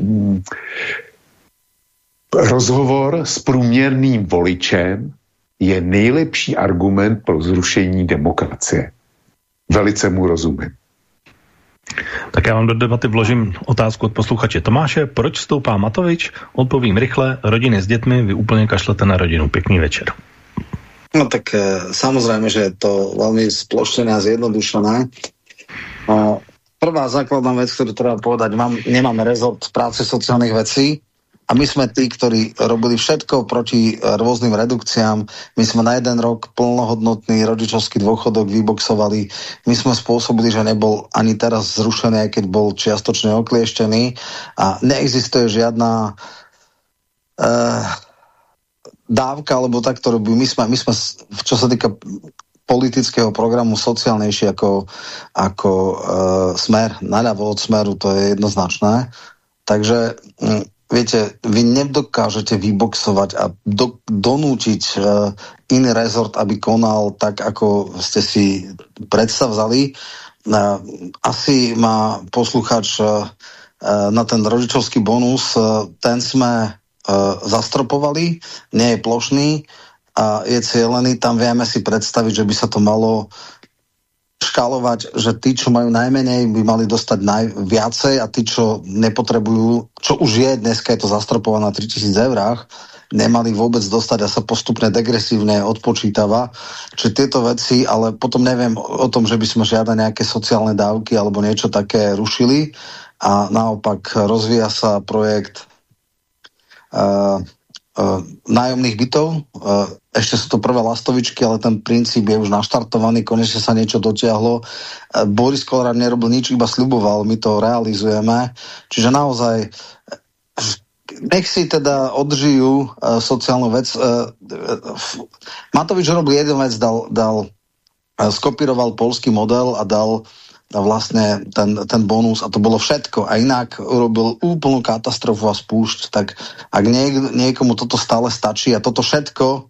rozhovor s průměrným voličem je nejlepší argument pro zrušení demokracie. Velice mu rozumím. Tak já vám do debaty vložím otázku od posluchače Tomáše. Proč stoupá Matovič? Odpovím rychle. Rodiny s dětmi, vy úplně kašlete na rodinu. Pěkný večer. No tak e, samozrejme, že je to veľmi sploštené a zjednodušené. No, prvá základná vec, ktorú treba povedať, mám, nemáme rezort práce sociálnych vecí, a my sme tí, ktorí robili všetko proti rôznym redukciám. My sme na jeden rok plnohodnotný rodičovský dôchodok vyboxovali. My sme spôsobili, že nebol ani teraz zrušený, aj keď bol čiastočne oklieštený. A neexistuje žiadna uh, dávka, alebo tak, ktorú by my sme, my sme, čo sa týka politického programu sociálnejší ako, ako uh, smer, naľavo od smeru, to je jednoznačné. Takže um, viete, vy nedokážete vyboxovať a do, donútiť uh, iný rezort, aby konal tak, ako ste si predstavzali. Uh, asi má posluchač uh, na ten rodičovský bonus, uh, ten sme uh, zastropovali, nie je plošný a je cieľený, tam vieme si predstaviť, že by sa to malo škálovať, že tí, čo majú najmenej, by mali dostať najviacej a tí, čo nepotrebujú, čo už je, dneska je to zastropované na 3000 eurách, nemali vôbec dostať a sa postupne degresívne odpočítava. Čiže tieto veci, ale potom neviem o tom, že by sme žiadne nejaké sociálne dávky alebo niečo také rušili a naopak rozvíja sa projekt uh, nájomných bytov. Uh, ešte sú to prvé lastovičky, ale ten princíp je už naštartovaný, konečne sa niečo dotiahlo. Uh, Boris Kolár nerobil nič, iba sľuboval, my to realizujeme. Čiže naozaj nech si teda odžijú uh, sociálnu vec. Uh, uh, Matovič robil jeden vec, dal, dal uh, skopíroval polský model a dal uh, vlastne ten, ten bonus a to bolo všetko. A inak urobil úplnú katastrofu a spúšť, tak ak niek niekomu toto stále stačí a toto všetko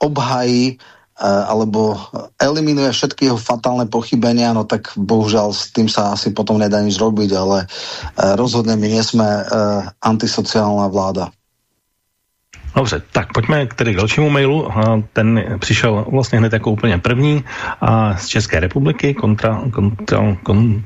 obhají uh, alebo eliminuje všetky jeho fatálne pochybenia, no tak bohužiaľ s tým sa asi potom nedá nič robiť, ale uh, rozhodne my nie sme uh, antisociálna vláda. Dobře, tak pojďme k tedy k dalšímu mailu. Ten přišel vlastně hned jako úplně první a z České republiky kontra, kontra, kontra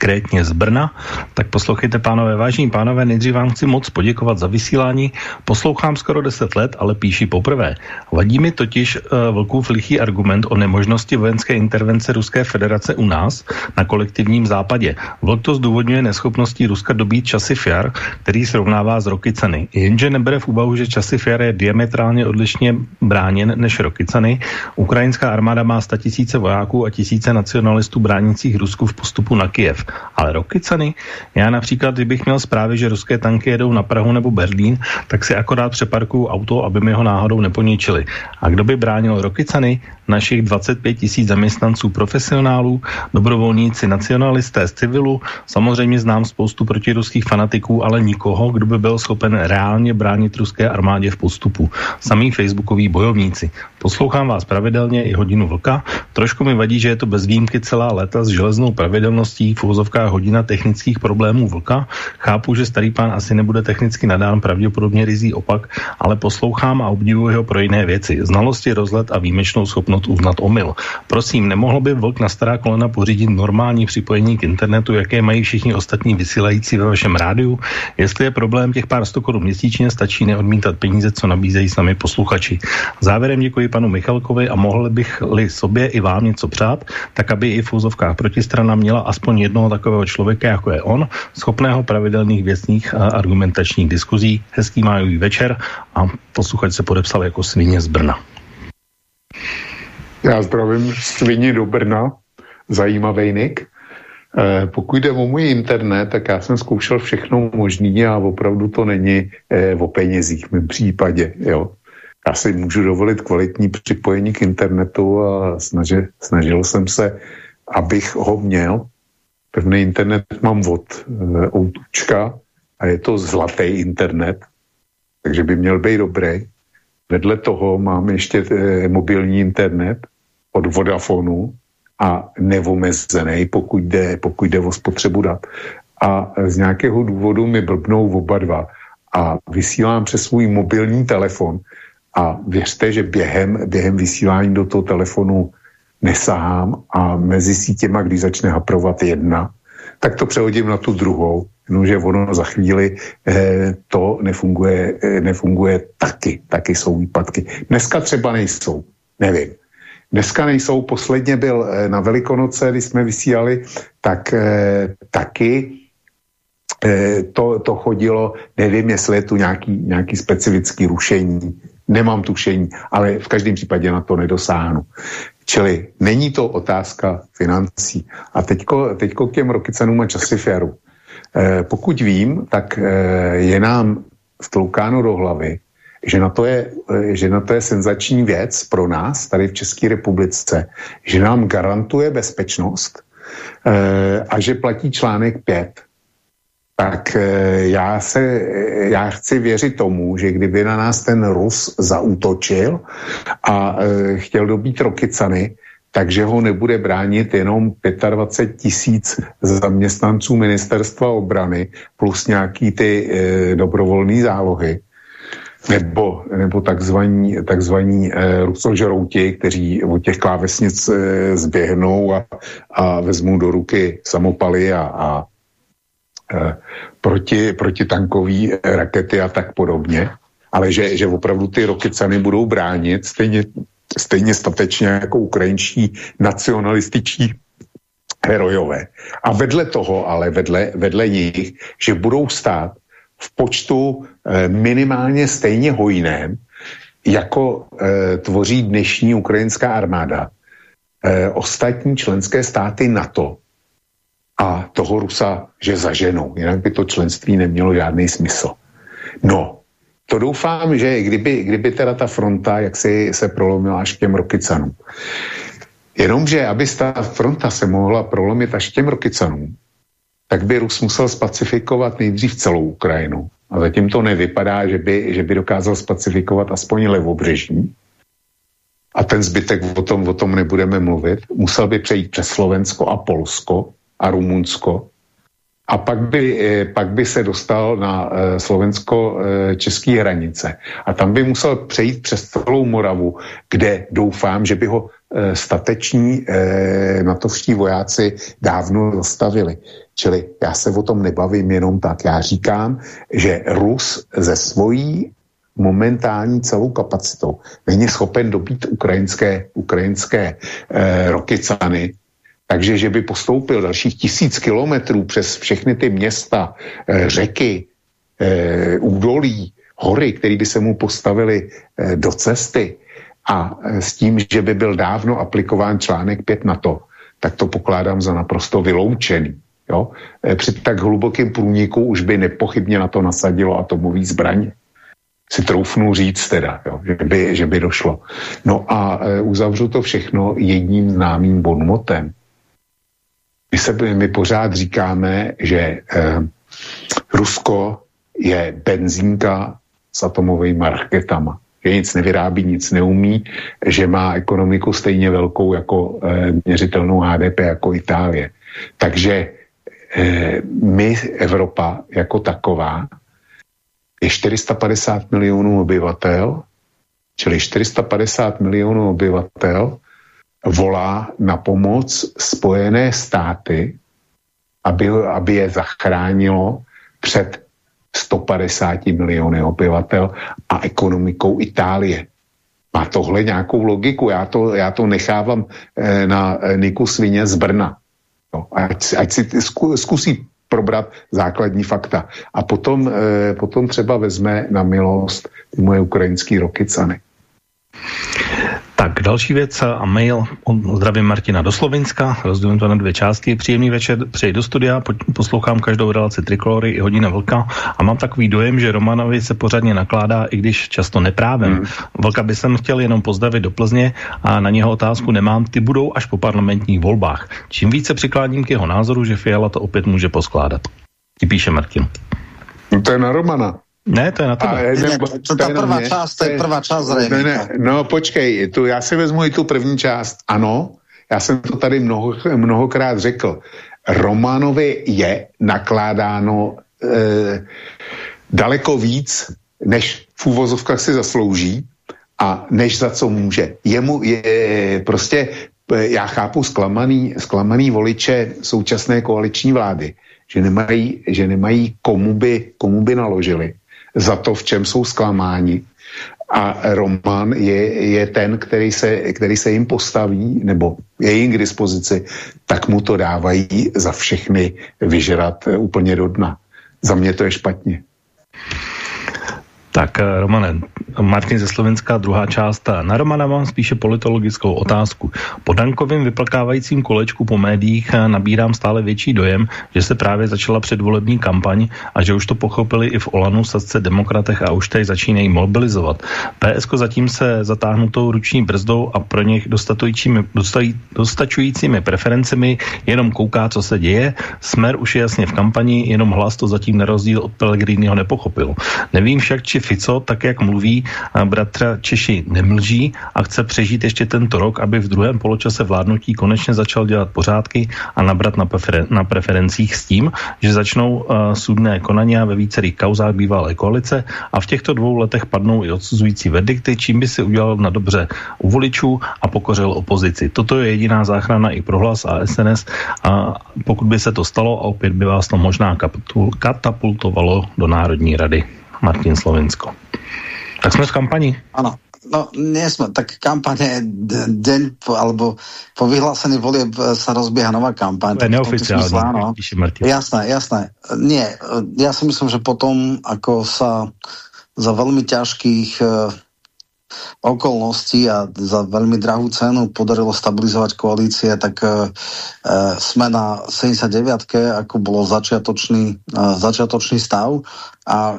konkrétně z Brna. Tak poslouchejte, pánové, vážení pánové, nejdřív vám chci moc poděkovat za vysílání. Poslouchám skoro 10 let, ale píši poprvé. Vadí mi totiž uh, velkův lichý argument o nemožnosti vojenské intervence Ruské federace u nás na kolektivním západě. Vlk to zdůvodňuje neschopností Ruska dobít časy FIAR, který srovnává z roky ceny. Jenže nebere v úvahu, že časy FIAR je diametrálně odlišně bráněn než roky ceny. Ukrajinská armáda má 100 tisíce vojáků a tisíce nacionalistů bránících Rusku v postupu na Kiev. Ale roky ceny? Já například, kdybych měl zprávy, že ruské tanky jedou na Prahu nebo Berlín, tak si akorát přeparkuju auto, aby mi ho náhodou neponičili. A kdo by bránil roky ceny? Našich 25 tisíc zaměstnanců profesionálů, dobrovolníci, nacionalisté z civilu. Samozřejmě znám spoustu protiruských fanatiků, ale nikoho, kdo by byl schopen reálně bránit ruské armádě v postupu. Samý facebookoví bojovníci. Poslouchám vás pravidelně i hodinu vlka. Trošku mi vadí, že je to bez výjimky celá léta s železnou pravidelností v úzovkách hodina technických problémů vlka. Chápu, že starý pán asi nebude technicky nadán, pravděpodobně rizí opak, ale poslouchám a obdivuji ho pro jiné věci. Znalosti, rozlet a výjimečnou schopnost uznat omyl. Prosím, nemohl by vlk na stará kolena pořídit normální připojení k internetu, jaké mají všichni ostatní vysílající ve vašem rádiu? Jestli je problém těch pár sto korun měsíčně, stačí neodmítat peníze, co nabízejí sami posluchači. Závěrem děkuji panu Michalkovi a mohl bych-li sobě i vám něco přát, tak aby i v úzovkách protistrana měla aspoň jednoho takového člověka, jako je on, schopného pravidelných věcných a argumentačních diskuzí. Hezký májový večer a posluchač se podepsal jako svině z Brna. Já zdravím svině do Brna, zajímavý Nick. Eh, pokud jde o můj internet, tak já jsem zkoušel všechno možné a opravdu to není eh, o penězích v mém případě. Jo. Já si můžu dovolit kvalitní připojení k internetu a snažil, snažil jsem se, abych ho měl. Pevný internet mám od e, Outučka a je to zlatý internet, takže by měl být dobrý. Vedle toho mám ještě e, mobilní internet od Vodafonu a neomezený, pokud jde, pokud jde o spotřebu dat. A z nějakého důvodu mi blbnou oba dva a vysílám přes svůj mobilní telefon a věřte, že během, během vysílání do toho telefonu nesahám a mezi sítěma, když začne haprovat jedna, tak to přehodím na tu druhou, jenomže ono za chvíli eh, to nefunguje, eh, nefunguje taky, taky jsou výpadky. Dneska třeba nejsou, nevím. Dneska nejsou, posledně byl eh, na Velikonoce, když jsme vysílali, tak eh, taky eh, to, to chodilo, nevím, jestli je tu nějaký, nějaký specifický rušení, nemám tušení, ale v každém případě na to nedosáhnu. Čili není to otázka financí. A teďko, teďko k těm rokycenům a časiferu. Eh, pokud vím, tak eh, je nám vtloukáno do hlavy, že na, to je, eh, že na to je senzační věc pro nás tady v České republice, že nám garantuje bezpečnost eh, a že platí článek 5 tak eh, já, se, já chci věřit tomu, že kdyby na nás ten Rus zaútočil a e, chtěl dobít Rokycany, takže ho nebude bránit jenom 25 tisíc zaměstnanců ministerstva obrany plus nějaký ty e, dobrovolné zálohy, nebo, nebo takzvaní, takzvaní e, rusožrouti, kteří od těch klávesnic e, zběhnou a, a vezmou do ruky samopaly a, a Eh, proti, protitankové rakety a tak podobně, ale že, že opravdu ty rokicany budou bránit stejně, stejně statečně jako ukrajinští nacionalističní herojové. A vedle toho, ale vedle, vedle nich, že budou stát v počtu eh, minimálně stejně hojném, jako eh, tvoří dnešní ukrajinská armáda, eh, ostatní členské státy NATO, a toho Rusa, že zaženou. Jinak by to členství nemělo žádný smysl. No, to doufám, že kdyby, kdyby teda ta fronta jak se prolomila až k těm Rokycanům. Jenomže, aby ta fronta se mohla prolomit až k těm Rokycanům, tak by Rus musel spacifikovat nejdřív celou Ukrajinu. A zatím to nevypadá, že by, že by dokázal spacifikovat aspoň levobřežní. A ten zbytek o tom, o tom nebudeme mluvit. Musel by přejít přes Slovensko a Polsko, a Rumunsko. A pak by, eh, pak by se dostal na eh, slovensko-české eh, hranice. A tam by musel přejít přes celou Moravu, kde doufám, že by ho stateční natovští vojáci dávno zastavili. Čili já se o tom nebavím jenom tak. Já říkám, že Rus ze svojí momentální celou kapacitou není schopen dobít ukrajinské, ukrajinské eh, rokicany takže, že by postoupil dalších tisíc kilometrů přes všechny ty města, eh, řeky, eh, údolí, hory, které by se mu postavili eh, do cesty a s tím, že by byl dávno aplikován článek 5 na to, tak to pokládám za naprosto vyloučený. Jo? Při tak hlubokém průniku už by nepochybně na to nasadilo atomový zbraně. Si troufnu říct teda, jo? Že, by, že by došlo. No a uzavřu to všechno jedním známým bonmotem. My, se, my pořád říkáme, že e, Rusko je benzínka s atomovými raketama. Že nic nevyrábí, nic neumí, že má ekonomiku stejně velkou jako e, měřitelnou HDP jako Itálie. Takže e, my, Evropa jako taková, je 450 milionů obyvatel, čili 450 milionů obyvatel volá na pomoc Spojené státy, aby, aby je zachránilo před 150 miliony obyvatel a ekonomikou Itálie. Má tohle nějakou logiku? Já to, já to nechávám eh, na eh, Niku Svině z Brna. No, ať, ať si zkusí probrat základní fakta. A potom, eh, potom třeba vezme na milost moje ukrajinský rokycany. Tak další věc a mail. Zdravím Martina do Slovenska, rozdělím to na dvě části. Příjemný večer, přeji do studia, poslouchám každou relaci Trikolory i Hodina Vlka a mám takový dojem, že Romanovi se pořádně nakládá, i když často neprávem. Hmm. Vlka by jsem chtěl jenom pozdravit do Plzně a na něho otázku nemám, ty budou až po parlamentních volbách. Čím více přikláním k jeho názoru, že Fiala to opět může poskládat. Ti píše Martin. No to je na Romana. Ne, to je na tebe. A, ne, to, to, ta prvá část, to je prvá část ne, ne, No počkej, tu, já si vezmu i tu první část. Ano, já jsem to tady mnoho, mnohokrát řekl. Romanovi je nakládáno e, daleko víc, než v úvozovkách si zaslouží a než za co může. Jemu je prostě, já chápu zklamaný, zklamaný voliče současné koaliční vlády, že nemají, že nemají komu by, komu by naložili za to, v čem jsou zklamáni. A Roman je, je ten, který se, který se jim postaví, nebo je jim k dispozici, tak mu to dávají za všechny vyžrat úplně do dna. Za mě to je špatně. Tak eh, Romane, Martin ze Slovenska, druhá část. Na Romana mám spíše politologickou otázku. Po Dankovým vyplkávajícím kolečku po médiích nabírám stále větší dojem, že se právě začala předvolební kampaň a že už to pochopili i v Olanu, Sasce, Demokratech a už tady začínají mobilizovat. PSK zatím se zatáhnutou ruční brzdou a pro něch dostačujícími preferencemi jenom kouká, co se děje. Smer už je jasně v kampani, jenom hlas to zatím na rozdíl od Pellegriniho nepochopil. Nevím však, či Fico, tak jak mluví, bratra Češi nemlží a chce přežít ještě tento rok, aby v druhém poločase vládnutí konečně začal dělat pořádky a nabrat na, preferen- na preferencích s tím, že začnou uh, soudné konania ve vícerých kauzách bývalé koalice a v těchto dvou letech padnou i odsuzující verdikty, čím by si udělal na dobře u voličů a pokořil opozici. Toto je jediná záchrana i pro hlas a SNS a pokud by se to stalo a opět by vás to možná katapultovalo do Národní rady. Martin Slovensko. Tak jsme v kampani. Ano. No, nie sme, tak kampane deň po, alebo po vyhlásení volieb e, sa rozbieha nová kampaň. To je neoficiálne, Jasné, jasné. Nie, ja si myslím, že potom, ako sa za veľmi ťažkých e, okolností a za veľmi drahú cenu podarilo stabilizovať koalície, tak e, sme na 79 ako bolo začiatočný, e, začiatočný stav a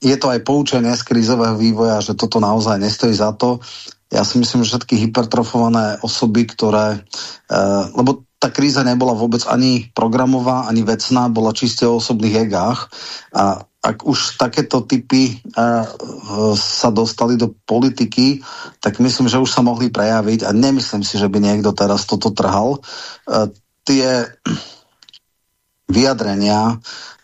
je to aj poučenie z krízového vývoja, že toto naozaj nestojí za to. Ja si myslím, že všetky hypertrofované osoby, ktoré, e, lebo tá kríza nebola vôbec ani programová, ani vecná, bola čiste o osobných egách a ak už takéto typy uh, sa dostali do politiky, tak myslím, že už sa mohli prejaviť a nemyslím si, že by niekto teraz toto trhal. Uh, tie vyjadrenia uh,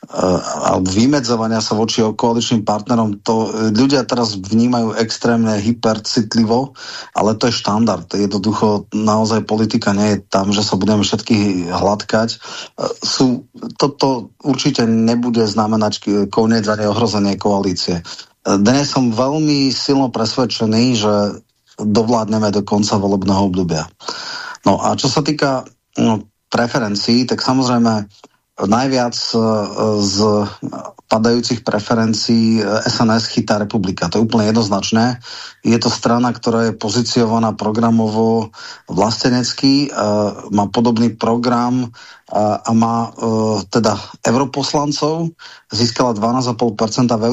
alebo vymedzovania sa voči koaličným partnerom, to ľudia teraz vnímajú extrémne hypercitlivo, ale to je štandard. Jednoducho naozaj politika nie je tam, že sa budeme všetky hladkať. Uh, sú, toto určite nebude znamenať koniec ani ohrozenie koalície. Uh, dnes som veľmi silno presvedčený, že dovládneme do konca volebného obdobia. No a čo sa týka no, preferencií, tak samozrejme najviac e, z padajúcich preferencií SNS chytá republika. To je úplne jednoznačné. je to strana, ktorá je poziciovaná programovo vlastenecky, má podobný program a, má uh, teda europoslancov, získala 12,5% v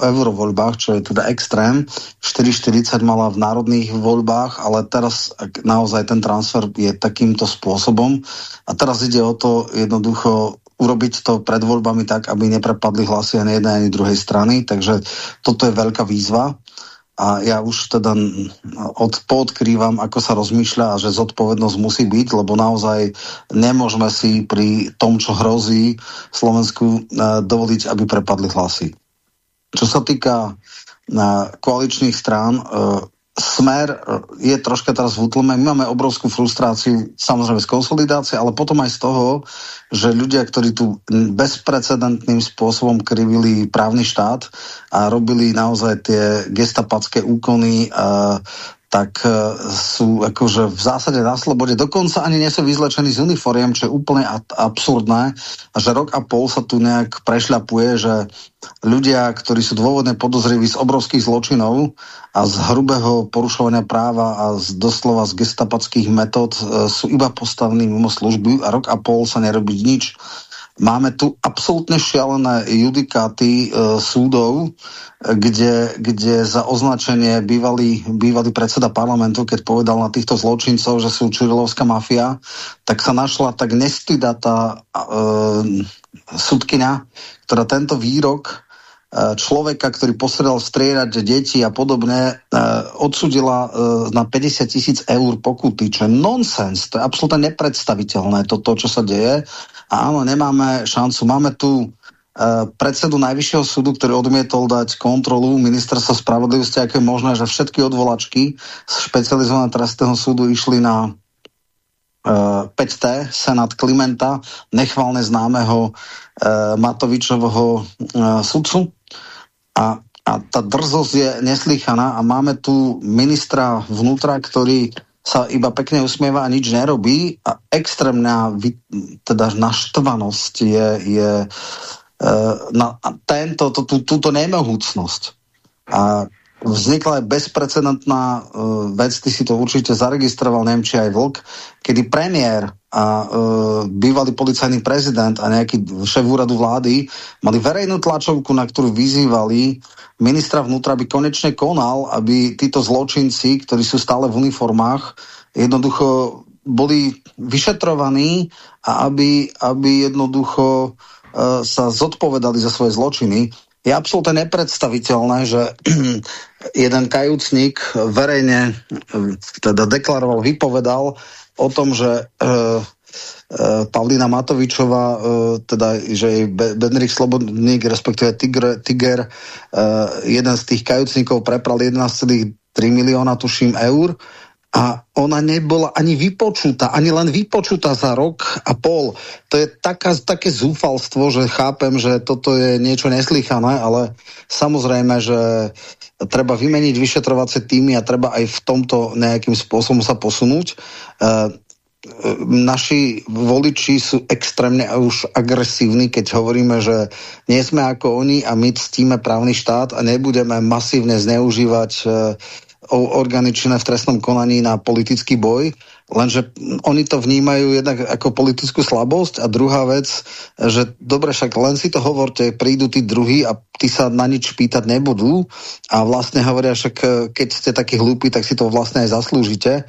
eurovoľbách, čo je teda extrém, 4,40 mala v národných voľbách, ale teraz naozaj ten transfer je takýmto spôsobom. A teraz ide o to jednoducho urobiť to pred voľbami tak, aby neprepadli hlasy ani jednej ani druhej strany, takže toto je veľká výzva a ja už teda od, ako sa rozmýšľa a že zodpovednosť musí byť, lebo naozaj nemôžeme si pri tom, čo hrozí Slovensku, eh, dovoliť, aby prepadli hlasy. Čo sa týka eh, koaličných strán, eh, Smer je troška teraz v útlme. My máme obrovskú frustráciu samozrejme z konsolidácie, ale potom aj z toho, že ľudia, ktorí tu bezprecedentným spôsobom krivili právny štát a robili naozaj tie gestapacké úkony, tak e, sú akože v zásade na slobode. Dokonca ani nie sú vyzlečení z uniformiem, čo je úplne absurdné. A že rok a pol sa tu nejak prešľapuje, že ľudia, ktorí sú dôvodne podozriví z obrovských zločinov a z hrubého porušovania práva a z doslova z gestapackých metód e, sú iba postavení mimo služby a rok a pol sa nerobí nič. Máme tu absolútne šialené judikáty e, súdov, kde, kde za označenie bývalý, bývalý predseda parlamentu, keď povedal na týchto zločincov, že sú čurilovská mafia, tak sa našla tak nestydatá e, sudkynia, ktorá tento výrok e, človeka, ktorý posredal strieľať deti a podobne, e, odsudila na 50 tisíc eur pokuty, čo je nonsens, to je absolútne nepredstaviteľné, toto, čo sa deje. Áno, nemáme šancu. Máme tu uh, predsedu Najvyššieho súdu, ktorý odmietol dať kontrolu ministerstva spravodlivosti, ako je možné, že všetky odvolačky z špecializovaného trestného súdu išli na uh, 5T, Senát Klimenta, nechvalne známeho uh, Matovičovho sudcu. A, a tá drzosť je neslychaná a máme tu ministra vnútra, ktorý sa iba pekne usmieva a nič nerobí a extrémna teda naštvanosť je, je uh, na tento, to, tú, túto nemohúcnosť. A vznikla aj bezprecedentná uh, vec, ty si to určite zaregistroval, neviem, či aj Vlk, kedy premiér a uh, bývalý policajný prezident a nejaký šéf úradu vlády mali verejnú tlačovku, na ktorú vyzývali ministra vnútra by konečne konal, aby títo zločinci, ktorí sú stále v uniformách, jednoducho boli vyšetrovaní a aby, aby jednoducho uh, sa zodpovedali za svoje zločiny. Je absolútne nepredstaviteľné, že jeden kajúcnik verejne teda deklaroval, vypovedal o tom, že uh, Eh, Pavlína Matovičová, eh, teda, že jej Benrik Slobodník, respektíve Tiger, Tiger eh, jeden z tých kajúcnikov prepral 11,3 milióna, tuším, eur a ona nebola ani vypočutá, ani len vypočutá za rok a pol. To je taká, také zúfalstvo, že chápem, že toto je niečo neslychané, ale samozrejme, že treba vymeniť vyšetrovacie týmy a treba aj v tomto nejakým spôsobom sa posunúť naši voliči sú extrémne už agresívni, keď hovoríme, že nie sme ako oni a my ctíme právny štát a nebudeme masívne zneužívať e, orgány činné v trestnom konaní na politický boj, lenže oni to vnímajú jednak ako politickú slabosť a druhá vec, že dobre, však len si to hovorte, prídu tí druhí a tí sa na nič pýtať nebudú a vlastne hovoria, však keď ste takí hlúpi, tak si to vlastne aj zaslúžite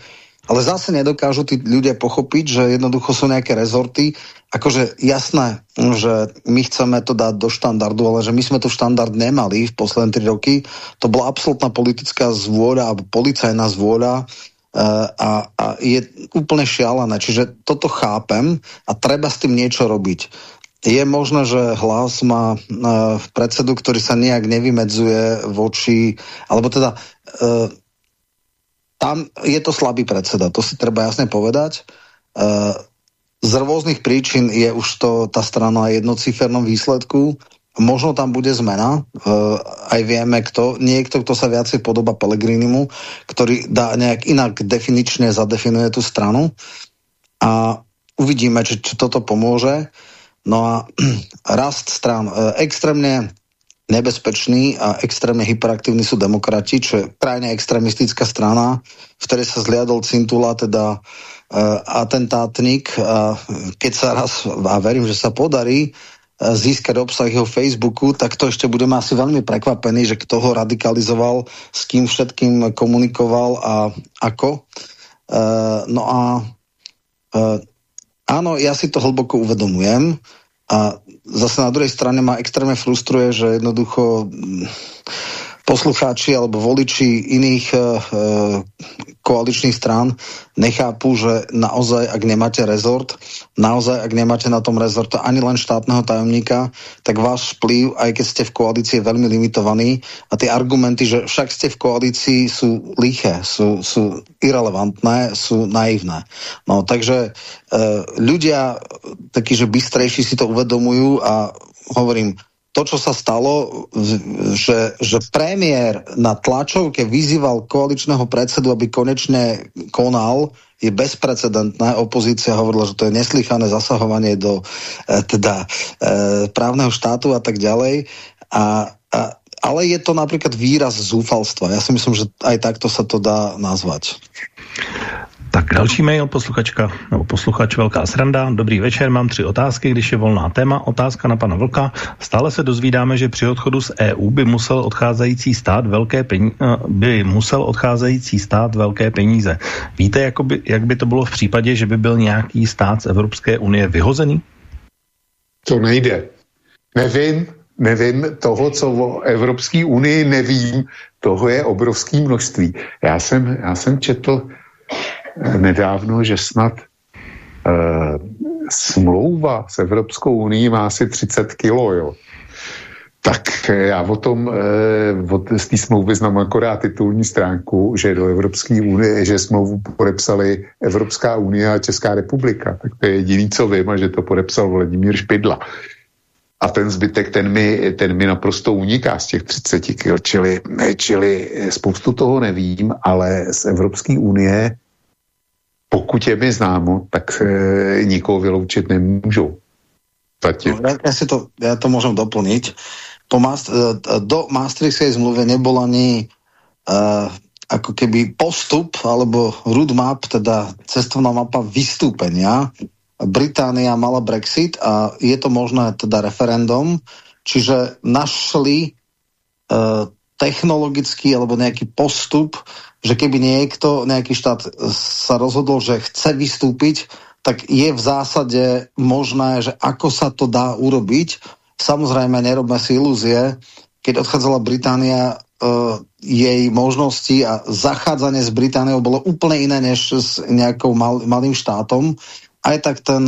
ale zase nedokážu tí ľudia pochopiť, že jednoducho sú nejaké rezorty. Akože jasné, že my chceme to dať do štandardu, ale že my sme tu štandard nemali v posledné tri roky. To bola absolútna politická zvôľa alebo policajná zvôľa uh, a, a je úplne šialené. Čiže toto chápem a treba s tým niečo robiť. Je možné, že hlas má uh, predsedu, ktorý sa nejak nevymedzuje voči, alebo teda uh, tam je to slabý predseda, to si treba jasne povedať. Uh, z rôznych príčin je už to tá strana jednocifernom výsledku. Možno tam bude zmena, uh, aj vieme kto. Niekto, kto sa viacej podoba Pelegrinimu, ktorý dá nejak inak definične zadefinuje tú stranu. A uvidíme, či, či toto pomôže. No a rast stran. Uh, extrémne nebezpeční a extrémne hyperaktívni sú demokrati, čo je krajne extremistická strana, v ktorej sa zliadol Cintula, teda uh, atentátnik. A keď sa raz, a verím, že sa podarí, získať obsah jeho Facebooku, tak to ešte budeme asi veľmi prekvapení, že kto ho radikalizoval, s kým všetkým komunikoval a ako. Uh, no a uh, áno, ja si to hlboko uvedomujem a zase na druhej strane ma extrémne frustruje, že jednoducho poslucháči alebo voliči iných uh, koaličných strán nechápu, že naozaj, ak nemáte rezort, naozaj, ak nemáte na tom rezortu ani len štátneho tajomníka, tak váš vplyv, aj keď ste v koalícii, je veľmi limitovaný a tie argumenty, že však ste v koalícii, sú liché, sú, sú irrelevantné, sú naivné. No, takže uh, ľudia, takí, že bystrejší si to uvedomujú a hovorím, to, čo sa stalo, že, že premiér na tlačovke vyzýval koaličného predsedu, aby konečne konal, je bezprecedentné. Opozícia hovorila, že to je neslychané zasahovanie do e, teda, e, právneho štátu a tak ďalej. A, a, ale je to napríklad výraz zúfalstva. Ja si myslím, že aj takto sa to dá nazvať. Tak další mail, posluchačka nebo posluchač Velká sranda. Dobrý večer, mám tři otázky, když je volná téma. Otázka na pana Vlka. Stále se dozvídáme, že při odchodu z EU by musel odcházející stát velké peníze, eh, by musel odcházející stát velké peníze. Víte, jak by, jak by to bylo v případě, že by byl nějaký stát z Evropské unie vyhozený? To nejde. Nevím, nevím toho, co o Evropské unii nevím, toho je obrovské množství. Já jsem, já jsem četl nedávno, že snad uh, smlouva s Evropskou unii má asi 30 kilo, jo. Tak já o tom, eh, od, z té smlouvy znám akorát titulní stránku, že do Evropské unie, že smlouvu podepsali Evropská unie a Česká republika. Tak to je jediný, co vím, a že to podepsal Vladimír Špidla. A ten zbytek, ten mi, ten mi naprosto uniká z těch 30 kil, čili, čili spoustu toho nevím, ale z Evropské unie pokud je mi známo, tak se nikoho vyloučit nemůžou. No, ja, si to, ja to môžem doplniť. Po Mast, e, do Maastrichtskej zmluvy nebol ani uh, ako keby postup alebo roadmap, teda cestovná mapa vystúpenia. Británia mala Brexit a je to možné teda referendum, čiže našli uh, technologický alebo nejaký postup, že keby niekto, nejaký štát sa rozhodol, že chce vystúpiť, tak je v zásade možné, že ako sa to dá urobiť. Samozrejme, nerobme si ilúzie. Keď odchádzala Británia, uh, jej možnosti a zachádzanie s Britániou bolo úplne iné než s nejakou mal, malým štátom. Aj tak ten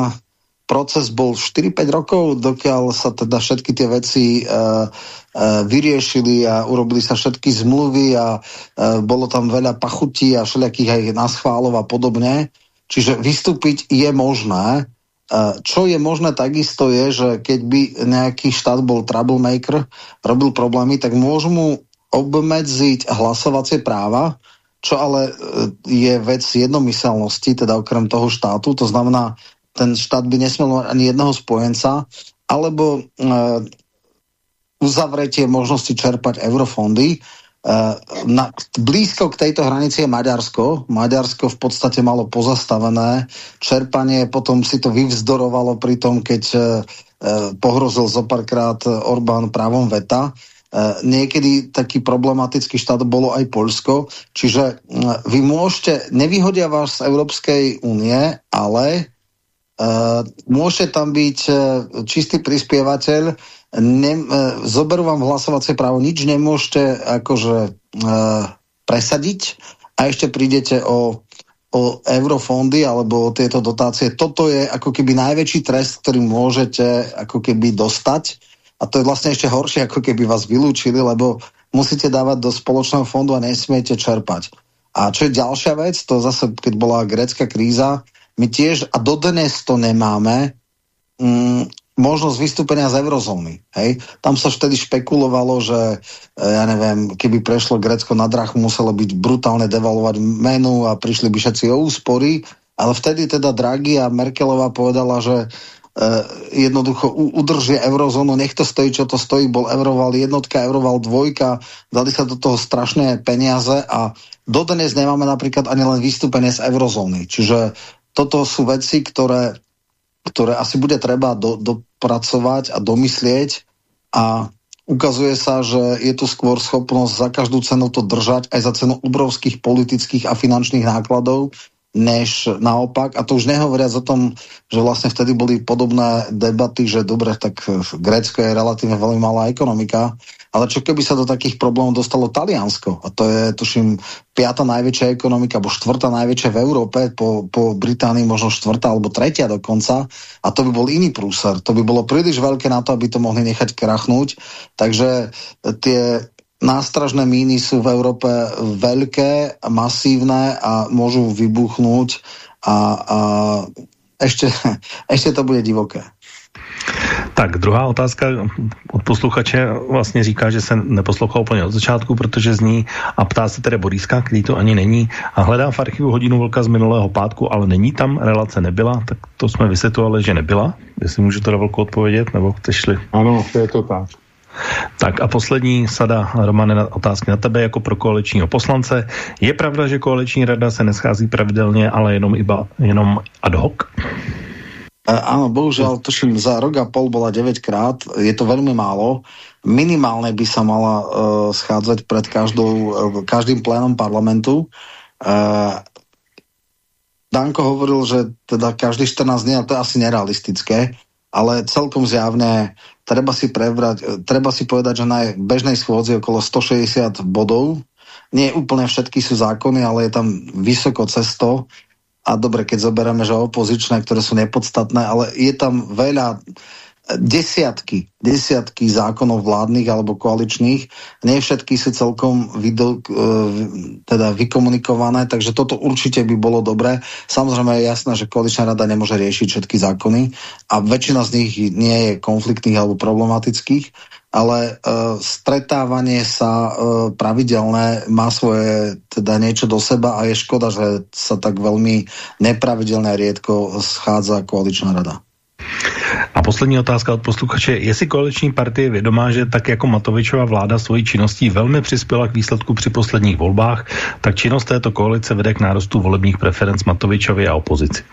proces bol 4-5 rokov, dokiaľ sa teda všetky tie veci uh, uh, vyriešili a urobili sa všetky zmluvy a uh, bolo tam veľa pachutí a všelijakých aj naschválov a podobne. Čiže vystúpiť je možné. Uh, čo je možné takisto je, že keď by nejaký štát bol troublemaker, robil problémy, tak môžu mu obmedziť hlasovacie práva, čo ale je vec jednomyselnosti, teda okrem toho štátu, to znamená, ten štát by nesmel mať ani jednoho spojenca, alebo uh, uzavretie možnosti čerpať eurofondy. Uh, na, blízko k tejto hranici je Maďarsko. Maďarsko v podstate malo pozastavené čerpanie, potom si to vyvzdorovalo pri tom, keď uh, pohrozil zopárkrát Orbán právom veta. Uh, niekedy taký problematický štát bolo aj Polsko, čiže uh, vy môžete, nevyhodia vás z Európskej únie, ale môže tam byť uh, čistý prispievateľ, ne, uh, zoberú vám hlasovacie právo, nič nemôžete akože presadiť a ešte prídete o, o eurofondy alebo o tieto dotácie. Toto je ako keby najväčší trest, ktorý môžete ako keby dostať a to je vlastne ešte horšie, ako keby vás vylúčili, lebo musíte dávať do spoločného fondu a nesmiete čerpať. A čo je ďalšia vec, to zase, keď bola grecká kríza, my tiež, a dodnes to nemáme, mm, možnosť vystúpenia z eurozóny. Hej? Tam sa vtedy špekulovalo, že e, ja neviem, keby prešlo Grecko na drach, muselo byť brutálne devalovať menu a prišli by všetci o úspory, ale vtedy teda Draghi a Merkelová povedala, že jednoducho udržia eurozónu, nech to stojí, čo to stojí, bol euroval jednotka, euroval dvojka, dali sa do toho strašné peniaze a dodnes nemáme napríklad ani len vystúpenie z eurozóny. Čiže toto sú veci, ktoré, ktoré asi bude treba do, dopracovať a domyslieť a ukazuje sa, že je tu skôr schopnosť za každú cenu to držať aj za cenu obrovských politických a finančných nákladov, než naopak. A to už nehovoriac o tom, že vlastne vtedy boli podobné debaty, že dobre, tak Grécko je relatívne veľmi malá ekonomika, ale čo keby sa do takých problémov dostalo Taliansko? A to je, tuším, piata najväčšia ekonomika, alebo štvrtá najväčšia v Európe, po, po Británii možno štvrtá alebo tretia dokonca. A to by bol iný prúser. To by bolo príliš veľké na to, aby to mohli nechať krachnúť. Takže tie nástražné míny sú v Európe veľké, masívne a môžu vybuchnúť a, a ešte, ešte to bude divoké. Tak druhá otázka od posluchače vlastně říká, že se neposlouchal úplně od začátku, protože zní a ptá se tedy Boriska, který to ani není a hledá v archivu hodinu vlka z minulého pátku, ale není tam, relace nebyla, tak to jsme vysvětlovali, že nebyla. Jestli můžu teda velkou odpovědět, nebo chceš-li? Ano, to je to tak. Tak a poslední sada, Romane, otázky na tebe jako pro koaličního poslance. Je pravda, že koaliční rada se neschází pravidelně, ale jenom iba jenom ad hoc? Áno, bohužiaľ, tuším, za rok a pol bola 9 krát, je to veľmi málo. Minimálne by sa mala uh, schádzať pred každou, uh, každým plénom parlamentu. Uh, Danko hovoril, že teda každý 14 dní, a to je asi nerealistické, ale celkom zjavne treba si prebrať, treba si povedať, že na bežnej schôdzi okolo 160 bodov, nie úplne všetky sú zákony, ale je tam vysoko cesto. A dobre, keď zoberieme, že opozičné, ktoré sú nepodstatné, ale je tam veľa desiatky, desiatky zákonov vládnych alebo koaličných. Nie všetky sú celkom video, e, teda vykomunikované, takže toto určite by bolo dobré. Samozrejme je jasné, že koaličná rada nemôže riešiť všetky zákony a väčšina z nich nie je konfliktných alebo problematických ale uh, stretávanie sa uh, pravidelné má svoje teda niečo do seba a je škoda, že sa tak veľmi nepravidelné riedko schádza koaličná rada. A poslední otázka od posluchače. Je si koaliční partie vědomá, že tak jako Matovičova vláda svojí činností velmi přispěla k výsledku při posledních volbách, tak činnost této koalice vede k nárostu volebních preferenc Matovičovi a opozici?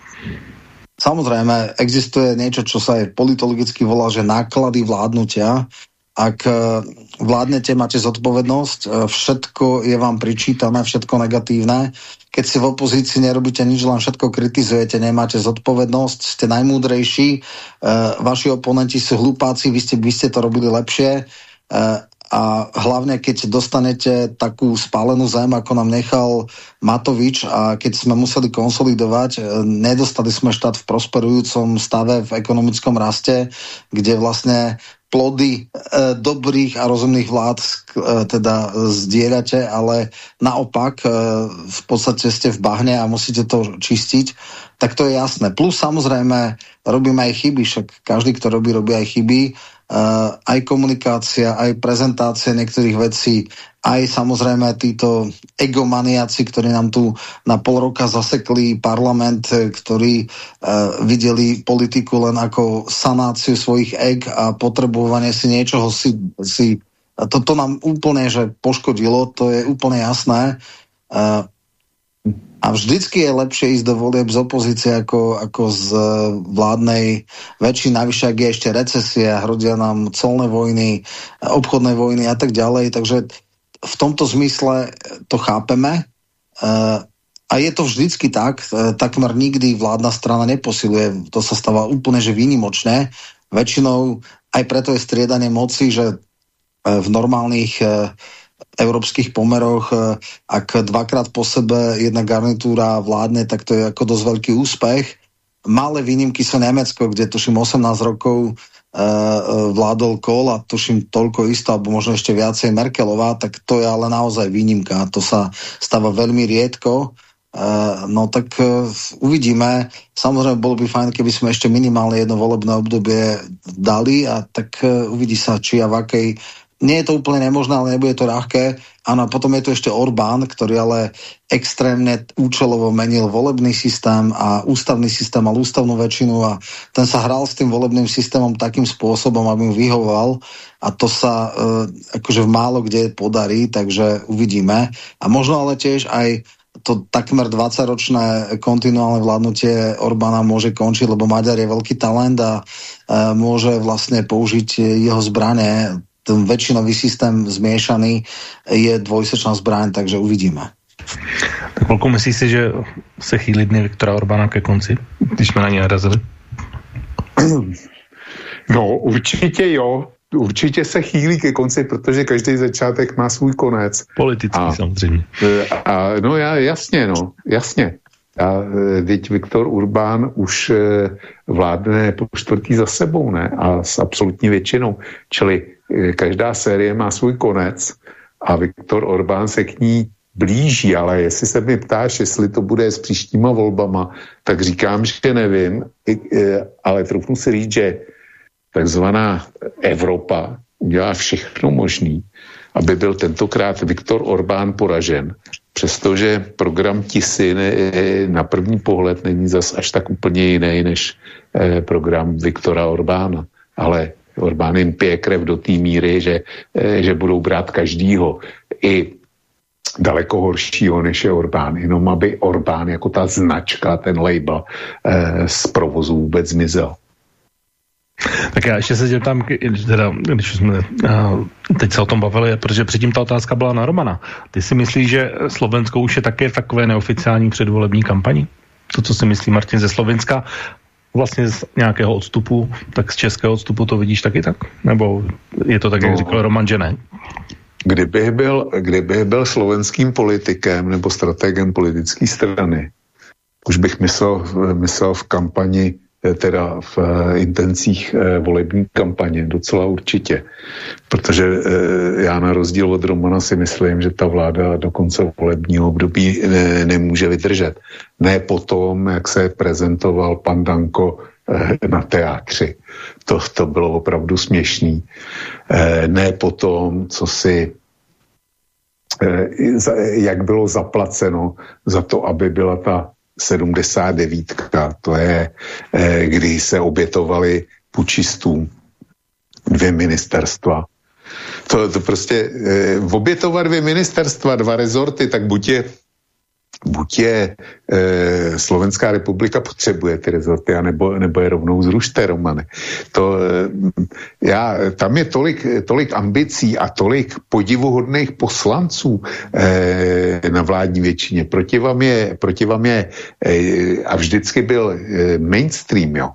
Samozrejme, existuje niečo, čo sa aj politologicky volá, že náklady vládnutia ak e, vládnete, máte zodpovednosť, e, všetko je vám pričítané, všetko negatívne. Keď si v opozícii nerobíte nič, len všetko kritizujete, nemáte zodpovednosť, ste najmúdrejší, e, vaši oponenti sú hlupáci, vy ste, vy ste to robili lepšie a hlavne keď dostanete takú spálenú zem, ako nám nechal Matovič a keď sme museli konsolidovať, nedostali sme štát v prosperujúcom stave v ekonomickom raste, kde vlastne plody e, dobrých a rozumných vlád e, teda zdieľate, ale naopak e, v podstate ste v bahne a musíte to čistiť, tak to je jasné. Plus samozrejme robíme aj chyby, však každý, kto robí, robí aj chyby Uh, aj komunikácia, aj prezentácia niektorých vecí, aj samozrejme títo egomaniaci, ktorí nám tu na pol roka zasekli parlament, ktorí uh, videli politiku len ako sanáciu svojich eg a potrebovanie si niečoho si, si toto nám úplne že poškodilo, to je úplne jasné. Uh, a vždycky je lepšie ísť do volieb z opozície ako, ako z eh, vládnej väčší. Navyše, ak je ešte recesia, hrodia nám colné vojny, obchodné vojny a tak ďalej. Takže v tomto zmysle to chápeme. Eh, a je to vždycky tak, eh, takmer nikdy vládna strana neposiluje. To sa stáva úplne že výnimočné. Väčšinou aj preto je striedanie moci, že v normálnych európskych pomeroch, ak dvakrát po sebe jedna garnitúra vládne, tak to je ako dosť veľký úspech. Malé výnimky sú Nemecko, kde tuším 18 rokov vládol Kohl a tuším toľko isto, alebo možno ešte viacej Merkelová, tak to je ale naozaj výnimka. To sa stáva veľmi riedko. No tak uvidíme. Samozrejme, bolo by fajn, keby sme ešte minimálne jedno volebné obdobie dali a tak uvidí sa, či a v akej nie je to úplne nemožné, ale nebude to ľahké. Áno, a potom je tu ešte Orbán, ktorý ale extrémne účelovo menil volebný systém a ústavný systém mal ústavnú väčšinu a ten sa hral s tým volebným systémom takým spôsobom, aby mu vyhovoval a to sa uh, akože v málo kde podarí, takže uvidíme. A možno ale tiež aj to takmer 20-ročné kontinuálne vládnutie Orbána môže končiť, lebo Maďar je veľký talent a uh, môže vlastne použiť jeho zbranie ten väčšinový systém zmiešaný je dvojsečná zbraň, takže uvidíme. Tak kolko myslíš si, že se chýlí dny Viktora Orbána ke konci, když jsme na ně narazili? No, určitě jo. Určitě se chýlí ke konci, protože každý začátek má svůj konec. Politický a, samozřejmě. A, no já, jasně, no, jasně. A teď Viktor Urbán už e, vládne po čtvrtý za sebou, ne? A s absolutní většinou. Čili každá série má svůj konec a Viktor Orbán se k ní blíží, ale jestli se mi ptáš, jestli to bude s příštíma volbama, tak říkám, že nevím, e, ale trochu si říct, že takzvaná Evropa udělá všechno možný, aby byl tentokrát Viktor Orbán poražen přestože program Tisy ne, na první pohled není zas až tak úplně jiný než eh, program Viktora Orbána. Ale Orbán jim pije krev do té míry, že, eh, že budou brát každýho. I daleko horšího, než je Orbán. Jenom aby Orbán jako ta značka, ten label eh, z provozu vůbec zmizel. Tak já ještě se tam, teda, když jsme teď se o tom bavili, protože předtím ta otázka byla na Romana. Ty si myslíš, že Slovensko už je také v takové neoficiální předvolební kampani? To, co si myslí Martin ze Slovenska, vlastně z nějakého odstupu, tak z českého odstupu to vidíš taky tak? Nebo je to tak, jak no. říkal Roman, že ne? Kdybych byl, kdybych byl slovenským politikem nebo strategem politické strany, už bych myslel, myslel v kampani teda v eh, intencích eh, volební kampaně, docela určitě. Protože já na rozdíl od Romana si myslím, že ta vláda do konce volebního období ne, nemůže vydržet. Ne potom, jak se prezentoval pan Danko na teátři. To, to bylo opravdu směšný. Ne potom, co si jak bylo zaplaceno za to, aby byla ta 79. To je, eh, kdy se obětovali pučistům dvě ministerstva. To, to prostě eh, obětovat dvě ministerstva, dva rezorty, tak buď je buď je e, Slovenská republika potřebuje ty rezorty, anebo, nebo je rovnou zrušte, Romane. To, e, já, tam je tolik, tolik ambicí a tolik podivuhodných poslanců e, na vládní většině. Proti vám je, proti vám je e, a vždycky byl e, mainstream, jo.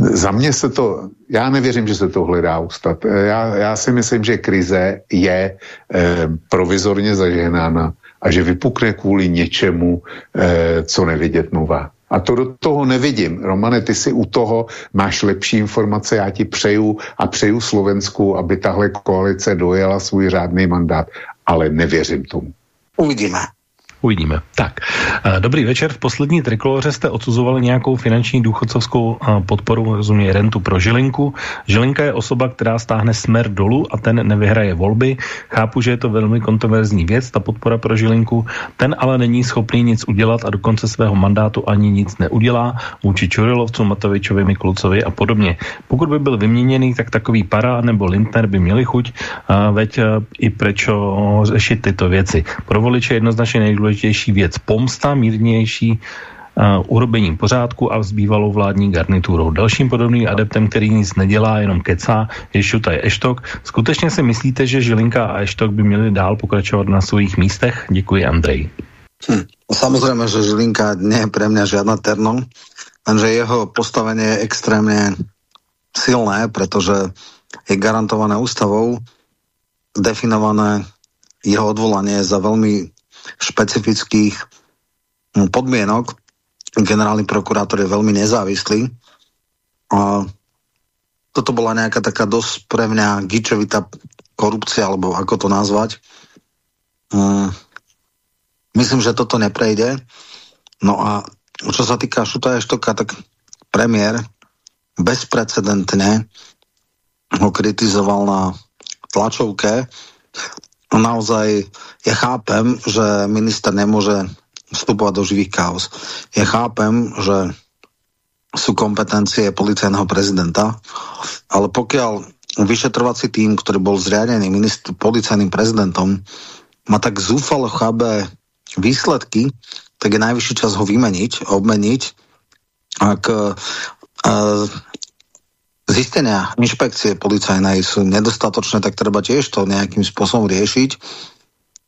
Za mě se to, já nevěřím, že se to hledá ustat. Já, já si myslím, že krize je e, provizorně zažehnána a že vypukne kvůli něčemu, eh, co nevidět nová. A to do toho nevidím. Romane, ty si u toho máš lepší informace, já ti přeju a přeju Slovensku, aby tahle koalice dojela svůj řádný mandát, ale nevěřím tomu. Uvidíme. Uvidíme. Tak, dobrý večer. V poslední trikoloře jste odsuzovali nějakou finanční důchodcovskou podporu, rozumě rentu pro Žilinku. Žilinka je osoba, která stáhne smer dolů a ten nevyhraje volby. Chápu, že je to velmi kontroverzní věc, ta podpora pro Žilinku. Ten ale není schopný nic udělat a do konce svého mandátu ani nic neudělá vůči Čurilovcu, Matovičovi, Miklucovi a podobně. Pokud by byl vyměněný, tak takový para nebo Lindner by měli chuť, veď eh, i prečo řešit tyto věci. Pro voliče jednoznačně nejdůležitější věc pomsta, mírnější uh, urobením pořádku a s bývalou vládní garniturou. Dalším podobným adeptem, který nic nedělá, jenom kecá, je Šutaj Eštok. Skutečně si myslíte, že Žilinka a Eštok by měli dál pokračovat na svých místech? Děkuji, Andrej. Hm. Samozrejme, že Žilinka nie je pre mňa žiadna terno, lenže jeho postavenie je extrémne silné, pretože je garantované ústavou, definované jeho odvolanie za veľmi špecifických hm, podmienok. Generálny prokurátor je veľmi nezávislý. A toto bola nejaká taká dosť pre mňa gičovitá korupcia, alebo ako to nazvať. Um, myslím, že toto neprejde. No a čo sa týka Šutaja Štoka, tak premiér bezprecedentne ho kritizoval na tlačovke. Naozaj ja chápem, že minister nemôže vstupovať do živých chaos. Ja chápem, že sú kompetencie policajného prezidenta, ale pokiaľ vyšetrovací tým, ktorý bol zriadený ministr, policajným prezidentom, má tak zúfalo chábe výsledky, tak je najvyšší čas ho vymeniť, obmeniť. Ak uh, zistenia inšpekcie policajnej sú nedostatočné, tak treba tiež to nejakým spôsobom riešiť.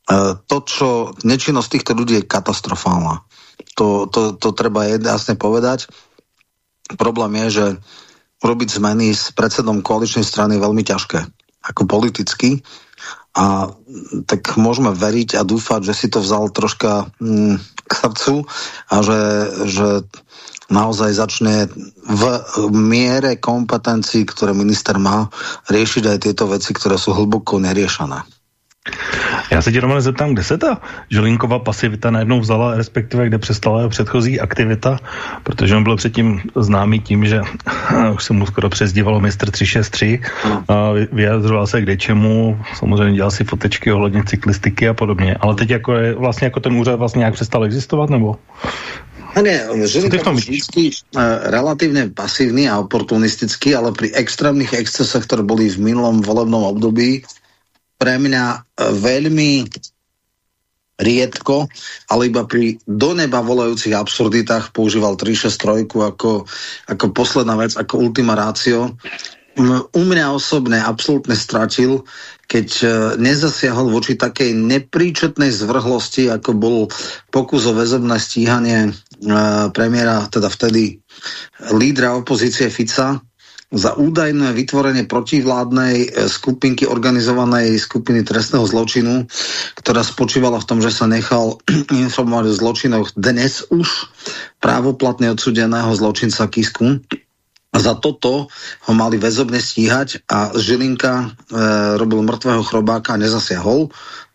Uh, to, čo nečinnosť týchto ľudí je katastrofálna. To, to, to treba jasne povedať. Problém je, že urobiť zmeny s predsedom koaličnej strany je veľmi ťažké, ako politicky. A tak môžeme veriť a dúfať, že si to vzal troška mm, k srdcu a že, že naozaj začne v miere kompetencií, ktoré minister má, riešiť aj tieto veci, ktoré sú hlboko neriešané. Já se tě, Romane, zeptám, kde se ta Žilinková pasivita najednou vzala, respektive kde přestala jeho předchozí aktivita, protože on byl předtím známý tím, že už se mu skoro přezdívalo mistr 363, a vyjadřoval se kde čemu, samozřejmě dělal si fotečky ohledně cyklistiky a podobně, ale teď jako je vlastně jako ten úřad vlastně nějak přestal existovat, nebo? Ne, Žilinka byl vždycky uh, relatívne pasívny a oportunistický, ale pri extrémnych excesoch, ktoré boli v minulom volebnom období, pre mňa e, veľmi riedko, ale iba pri do neba volajúcich absurditách používal 363 ako, ako posledná vec, ako ultima ratio. U mňa osobne absolútne stratil, keď e, nezasiahol voči takej nepríčetnej zvrhlosti, ako bol pokus o väzobné stíhanie e, premiéra, teda vtedy lídra opozície Fica, za údajné vytvorenie protivládnej e, skupinky organizovanej skupiny trestného zločinu, ktorá spočívala v tom, že sa nechal informovať o zločinoch dnes už právoplatne odsudeného zločinca Kisku. Za toto ho mali väzobne stíhať a Žilinka e, robil mŕtvého chrobáka a nezasiahol.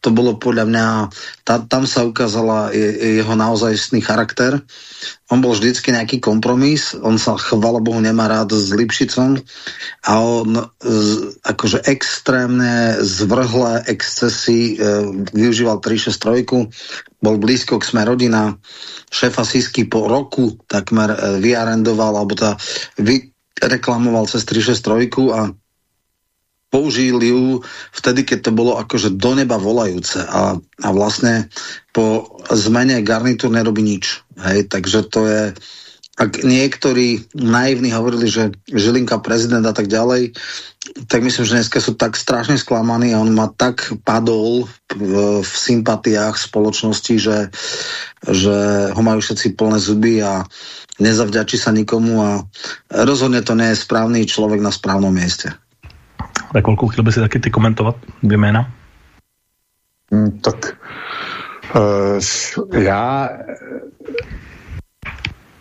To bolo podľa mňa, ta, tam sa ukázala je, jeho naozajstný charakter. On bol vždycky nejaký kompromis, on sa, chvala Bohu, nemá rád s Lipšicom a on z, akože zvrhlé excesy e, využíval 363, bol blízko k sme rodina, šéfa Sisky po roku takmer e, vyarendoval, alebo tá vyreklamoval cez 363 a použil ju vtedy, keď to bolo akože do neba volajúce a, a vlastne po zmene garnitúr nerobí nič. Hej, takže to je, ak niektorí naivní hovorili, že Žilinka prezident a tak ďalej, tak myslím, že dneska sú tak strašne sklamaní a on ma tak padol v, v sympatiách spoločnosti, že, že ho majú všetci plné zuby a nezavďačí sa nikomu a rozhodne to nie je správny človek na správnom mieste. Tak kolku chtěl by si taky ty komentovat dvě jména? Hmm, tak uh, já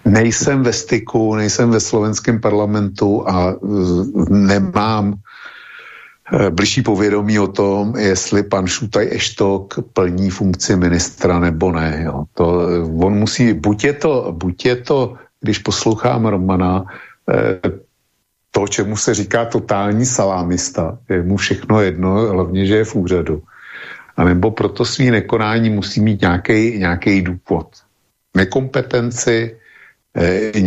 nejsem ve styku, nejsem ve slovenském parlamentu a uh, nemám uh, bližší povědomí o tom, jestli pan Šutaj Eštok plní funkci ministra nebo ne. Jo. To, on musí, buď je to, buď je to když poslouchám Romana, to, čemu se říká totální salámista, je mu všechno jedno, hlavně, že je v úřadu. A nebo proto svý nekonání musí mít nějaký důvod. Nekompetenci, eh,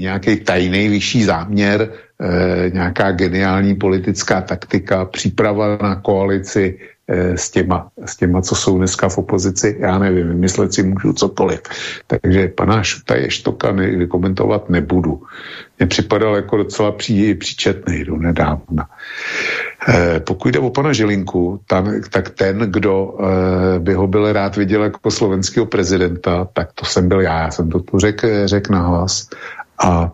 nějaký tajný vyšší záměr, eh, nějaká geniální politická taktika, příprava na koalici, s těma, s těma, co jsou dneska v opozici, já nevím, vymyslet si můžu cokoliv. Takže pana Šuta Ještoka ne, komentovat nebudu. Mně připadal jako docela pří, příčetný do nedávna. Eh, pokud jde o pana Žilinku, tam, tak ten, kdo eh, by ho byl rád viděl jako slovenského prezidenta, tak to jsem byl já, já jsem to tu řekl řek nahlas. A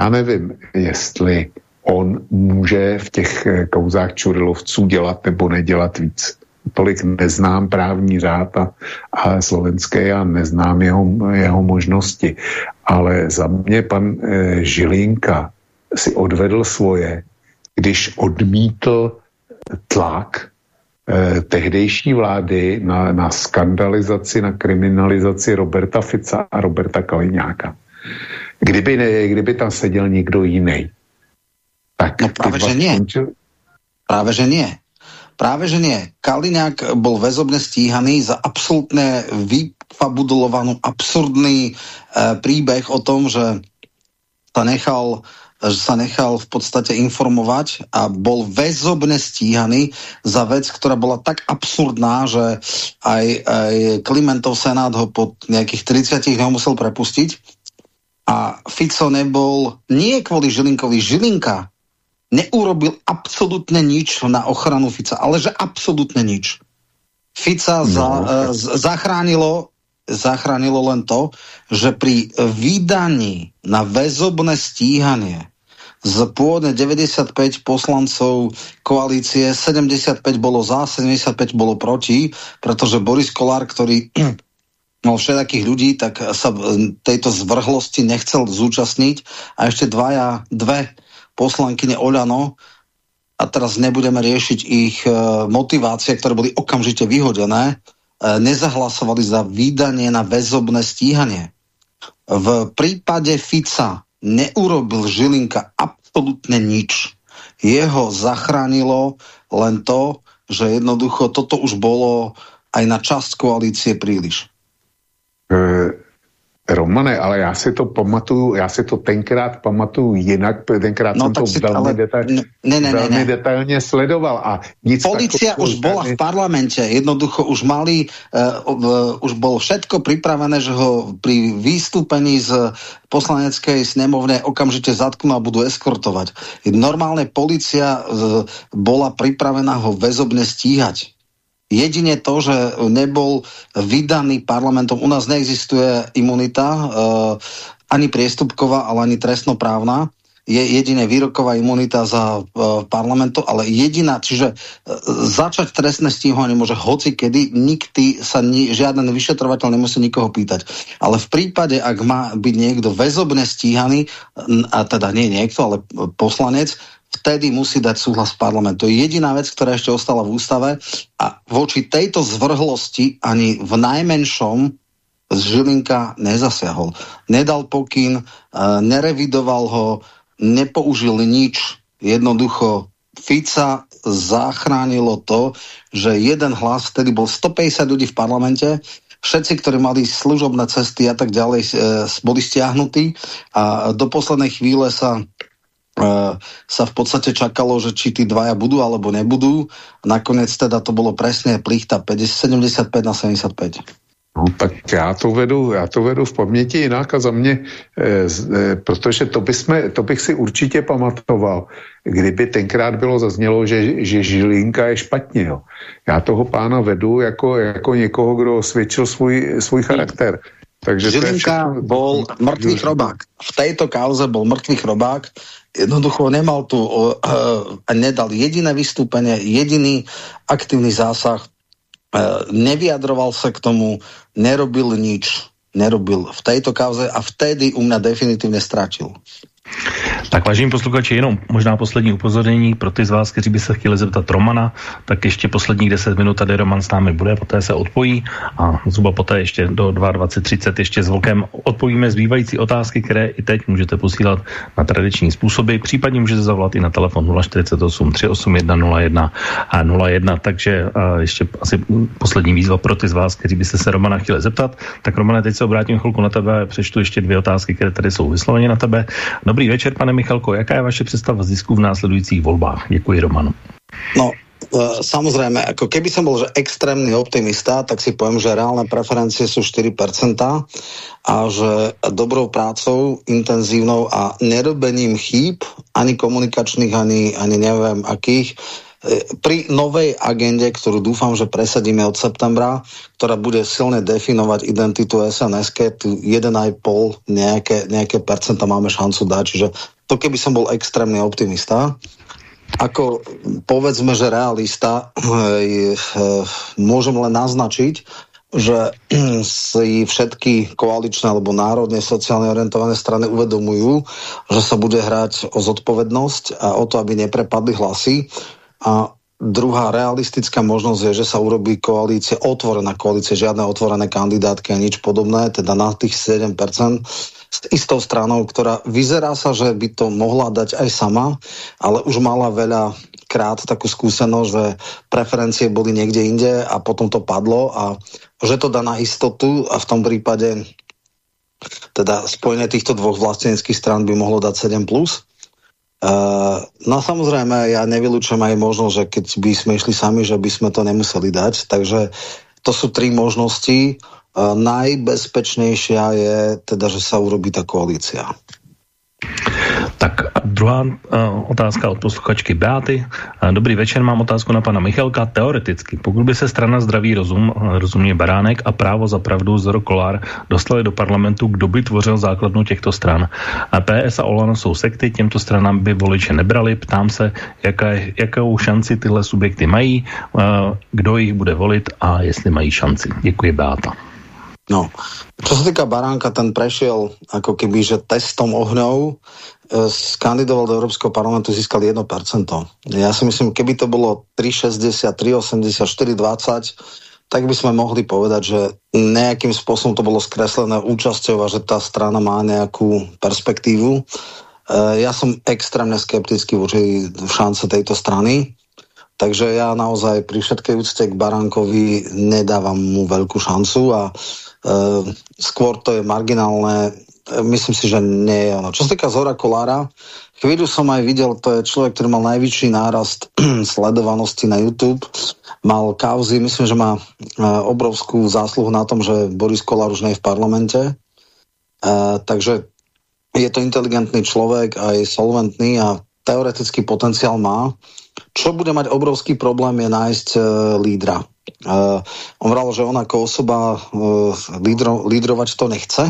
já nevím, jestli on může v těch eh, kauzách Čurilovců dělat nebo nedělat víc. Tolik neznám právní řád a, a slovenské, já neznám jeho, jeho možnosti. Ale za mě pan e, Žilinka si odvedl svoje, když odmítl tlak e, tehdejší vlády na, na skandalizaci, na kriminalizaci Roberta Fica a Roberta Kaliňáka. Kdyby, ne, kdyby tam seděl někdo jiný, tak no práve, že nie. Skončil... Práve, že nie. Práve, že nie. Kaliňák bol väzobne stíhaný za absolútne vyfabudulovanú absurdný e, príbeh o tom, že sa nechal že sa nechal v podstate informovať a bol väzobne stíhaný za vec, ktorá bola tak absurdná, že aj, aj Klimentov senát ho po nejakých 30 dňoch musel prepustiť. A Fico nebol nie kvôli Žilinkovi. Žilinka neurobil absolútne nič na ochranu Fica, ale že absolútne nič. Fica no. za, uh, zachránilo zachránilo len to, že pri vydaní na väzobné stíhanie z pôvodne 95 poslancov koalície, 75 bolo za, 75 bolo proti, pretože Boris Kolár, ktorý mal všetkých ľudí, tak sa tejto zvrhlosti nechcel zúčastniť a ešte dvaja, dve poslankyne Oľano a teraz nebudeme riešiť ich e, motivácie, ktoré boli okamžite vyhodené, e, nezahlasovali za vydanie na väzobné stíhanie. V prípade Fica neurobil Žilinka absolútne nič. Jeho zachránilo len to, že jednoducho toto už bolo aj na časť koalície príliš. E Romane, ale já si to pamatuju, já si to tenkrát pamatuju jinak, tenkrát no, jsem to si, velmi, ale, detail, ne, ne, velmi ne. detailně sledoval. A nic Polícia už bola v parlamente, jednoducho už mali, uh, uh, už bolo všetko pripravené, že ho pri vystúpení z poslaneckej snemovne okamžite zatknú a budú eskortovať. Normálne policia uh, bola pripravená ho väzobne stíhať Jedine to, že nebol vydaný parlamentom, u nás neexistuje imunita, uh, ani priestupková, ale ani trestnoprávna je jediné výroková imunita za uh, parlamentu, ale jediná, čiže uh, začať trestné stíhovanie môže hoci kedy, nikdy sa ni, žiaden vyšetrovateľ nemusí nikoho pýtať. Ale v prípade, ak má byť niekto väzobne stíhaný, a teda nie niekto, ale poslanec, vtedy musí dať súhlas parlament. To je jediná vec, ktorá ešte ostala v ústave a voči tejto zvrhlosti ani v najmenšom z Žilinka nezasiahol. Nedal pokyn, e, nerevidoval ho, nepoužil nič. Jednoducho Fica zachránilo to, že jeden hlas, vtedy bol 150 ľudí v parlamente, všetci, ktorí mali služobné cesty a tak ďalej, e, boli stiahnutí a do poslednej chvíle sa sa v podstate čakalo, že či tí dvaja budú alebo nebudú. Nakoniec teda to bylo presne plichta 75 na 75. No, tak já to vedu, já to vedu v paměti jinak a za mě, eh, eh, protože to, by jsme, to bych si určitě pamatoval, kdyby tenkrát bylo zaznělo, že, že Žilinka je špatně. Jo. Já toho pána vedu jako, jako někoho, kdo osvědčil svůj, svůj charakter. Takže Žilinka bol mrtvý chrobák. V tejto kauze bol mrtvý chrobák jednoducho nemal tu uh, a nedal jediné vystúpenie, jediný aktívny zásah, uh, nevyjadroval sa k tomu, nerobil nič, nerobil v tejto kauze a vtedy u mňa definitívne stratil. Tak vážení posluchači, jenom možná poslední upozornění pro ty z vás, kteří by se chtěli zeptat Romana, tak ještě posledních 10 minut tady Roman s námi bude, poté se odpojí a zhruba poté ještě do 22.30 ještě s Vlkem odpovíme zbývající otázky, které i teď můžete posílat na tradiční způsoby, případně můžete zavolat i na telefon 048 381 01 a 01, takže a ještě asi poslední výzva pro ty z vás, kteří byste se Romana chtěli zeptat. Tak Romane, teď se obrátím chvilku na tebe a přečtu ještě dvě otázky, které tady jsou vysloveně na tebe. Dobrý večer, pane Michalko, jaká je vaše představa zisku v následujících volbách? Děkuji, Romanu. No, e, Samozrejme, ako keby som bol že optimista, tak si poviem, že reálne preferencie sú 4% a že dobrou prácou, intenzívnou a nerobením chýb, ani komunikačných, ani, ani neviem akých, pri novej agende, ktorú dúfam, že presadíme od septembra, ktorá bude silne definovať identitu SNSK, tu 1,5 nejaké, nejaké percenta máme šancu dať, čiže to keby som bol extrémny optimista. Ako povedzme, že realista, eh, môžem len naznačiť, že si všetky koaličné alebo národne sociálne orientované strany uvedomujú, že sa bude hrať o zodpovednosť a o to, aby neprepadli hlasy. A druhá realistická možnosť je, že sa urobí koalícia, otvorená koalícia, žiadne otvorené kandidátky a nič podobné, teda na tých 7% s istou stranou, ktorá vyzerá sa, že by to mohla dať aj sama, ale už mala veľa krát takú skúsenosť, že preferencie boli niekde inde a potom to padlo a že to dá na istotu a v tom prípade teda spojenie týchto dvoch vlastneckých stran by mohlo dať 7+. Plus. Uh, no samozrejme, ja nevylučujem aj možnosť, že keď by sme išli sami, že by sme to nemuseli dať. Takže to sú tri možnosti. Uh, najbezpečnejšia je teda, že sa urobí tá koalícia. Tak druhá uh, otázka od posluchačky Beaty. Uh, dobrý večer, mám otázku na pana Michalka. Teoreticky, pokud by se strana Zdravý rozum, uh, rozumně Baránek a právo za pravdu Zoro Kolár dostali do parlamentu, kdo by tvořil základnu těchto stran. A PS a Olano jsou sekty, těmto stranám by voliče nebrali. Ptám se, jaká, jakou šanci tyhle subjekty mají, kdo jich bude volit a jestli mají šanci. Děkuji, Beata. No, čo sa týka Baránka, ten prešiel ako keby, že testom ohňov, e, skandidoval do Európskeho parlamentu, získal 1%. Ja si myslím, keby to bolo 3,60, 3,80, 4,20, tak by sme mohli povedať, že nejakým spôsobom to bolo skreslené účasťou a že tá strana má nejakú perspektívu. E, ja som extrémne skeptický voči šance tejto strany. Takže ja naozaj pri všetkej úcte k Barankovi nedávam mu veľkú šancu a uh, skôr to je marginálne. Myslím si, že nie je ono. Čo sa týka Zora Kolára, chvíľu som aj videl, to je človek, ktorý mal najvyšší nárast sledovanosti na YouTube. Mal kauzy, myslím, že má uh, obrovskú zásluhu na tom, že Boris Kolár už nie je v parlamente. Takže je to inteligentný človek, aj solventný a teoretický potenciál má. Čo bude mať obrovský problém je nájsť lídra. Uh, on vral, že on ako osoba uh, lídro, to nechce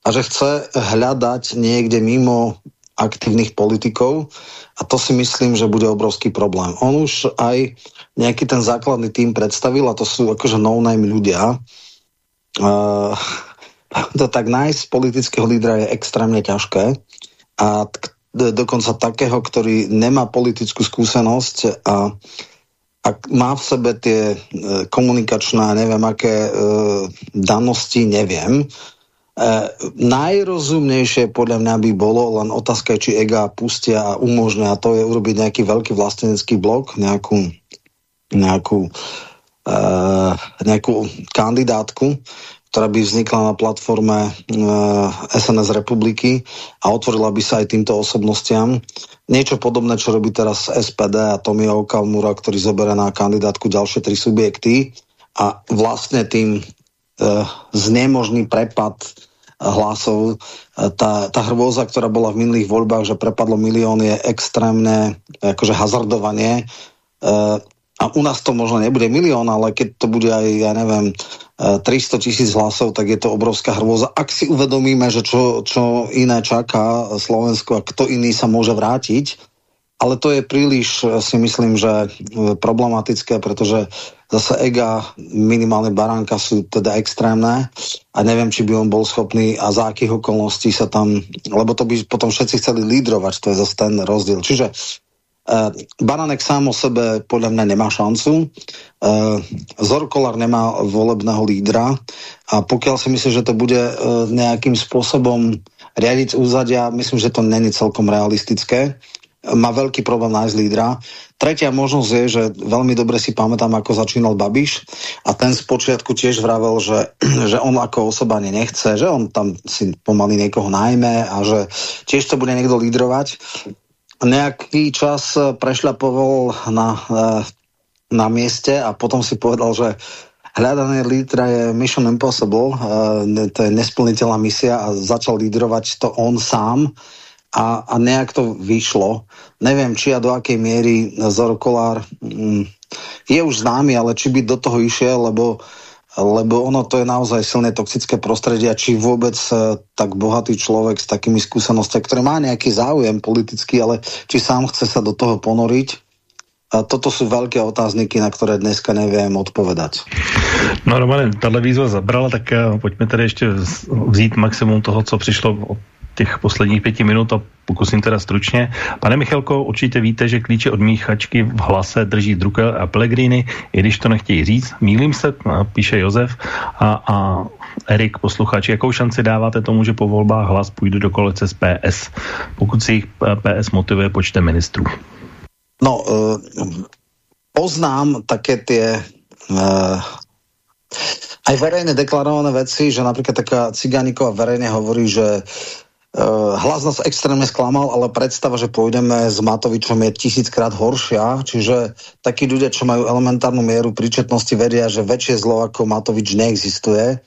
a že chce hľadať niekde mimo aktívnych politikov a to si myslím, že bude obrovský problém. On už aj nejaký ten základný tým predstavil a to sú akože no-name ľudia. Uh, to tak nájsť politického lídra je extrémne ťažké a dokonca takého, ktorý nemá politickú skúsenosť a ak má v sebe tie e, komunikačné, neviem aké e, danosti, neviem. E, najrozumnejšie podľa mňa by bolo, len otázka či EGA pustia a umožňa to je urobiť nejaký veľký vlastenecký blok, nejakú, nejakú, e, nejakú kandidátku, ktorá by vznikla na platforme uh, eh, SNS republiky a otvorila by sa aj týmto osobnostiam. Niečo podobné, čo robí teraz SPD a Tomio Okamura, ktorý zoberie na kandidátku ďalšie tri subjekty a vlastne tým uh, znemožní prepad hlasov. Tá, tá hrôza, ktorá bola v minulých voľbách, že prepadlo milión, je extrémne akože hazardovanie. A u nás to možno nebude milión, ale keď to bude aj, ja neviem, 300 tisíc hlasov, tak je to obrovská hrôza. Ak si uvedomíme, že čo, čo iné čaká Slovensko a kto iný sa môže vrátiť, ale to je príliš, si myslím, že problematické, pretože zase ega minimálne baránka sú teda extrémne a neviem, či by on bol schopný a za akých okolností sa tam, lebo to by potom všetci chceli lídrovať, to je zase ten rozdiel. Čiže Baranek sám o sebe podľa mňa nemá šancu. Uh, Zorkolár nemá volebného lídra a pokiaľ si myslím, že to bude uh, nejakým spôsobom riadiť úzadia, myslím, že to není celkom realistické. Má veľký problém nájsť lídra. Tretia možnosť je, že veľmi dobre si pamätám, ako začínal Babiš a ten z počiatku tiež vravel, že, že on ako osoba nechce, že on tam si pomaly niekoho najme a že tiež to bude niekto lídrovať nejaký čas eh, prešľapoval na, eh, na mieste a potom si povedal, že hľadané lídra je mission impossible, eh, to je nesplniteľná misia a začal lídrovať to on sám a, a nejak to vyšlo. Neviem, či a do akej miery Zoro Kolár mm, je už známy, ale či by do toho išiel, lebo uh, lebo ono to je naozaj silné toxické prostredie a či vôbec e, tak bohatý človek s takými skúsenostiami, ktorý má nejaký záujem politický, ale či sám chce sa do toho ponoriť, a toto sú veľké otázniky, na ktoré dneska neviem odpovedať. No Romane, tahle výzva zabrala, tak e, pojďme tady ještě vzít maximum toho, co přišlo těch posledních pěti minut a pokusím teda stručně. Pane Michalko, určitě víte, že klíče od míchačky v hlase drží Drukel a Pellegrini, i když to nechtějí říct. Mílím se, píše Josef a, a Erik, posluchač, jakou šanci dáváte tomu, že po volbách hlas půjde do kolece z PS, pokud si jich PS motivuje počtem ministrů? No, uh, poznám také tie uh, aj verejne deklarované veci, že napríklad taká Cigániková verejne hovorí, že hlas nás extrémne sklamal, ale predstava, že pôjdeme s Matovičom je tisíckrát horšia, čiže takí ľudia, čo majú elementárnu mieru príčetnosti, vedia, že väčšie zlo ako Matovič neexistuje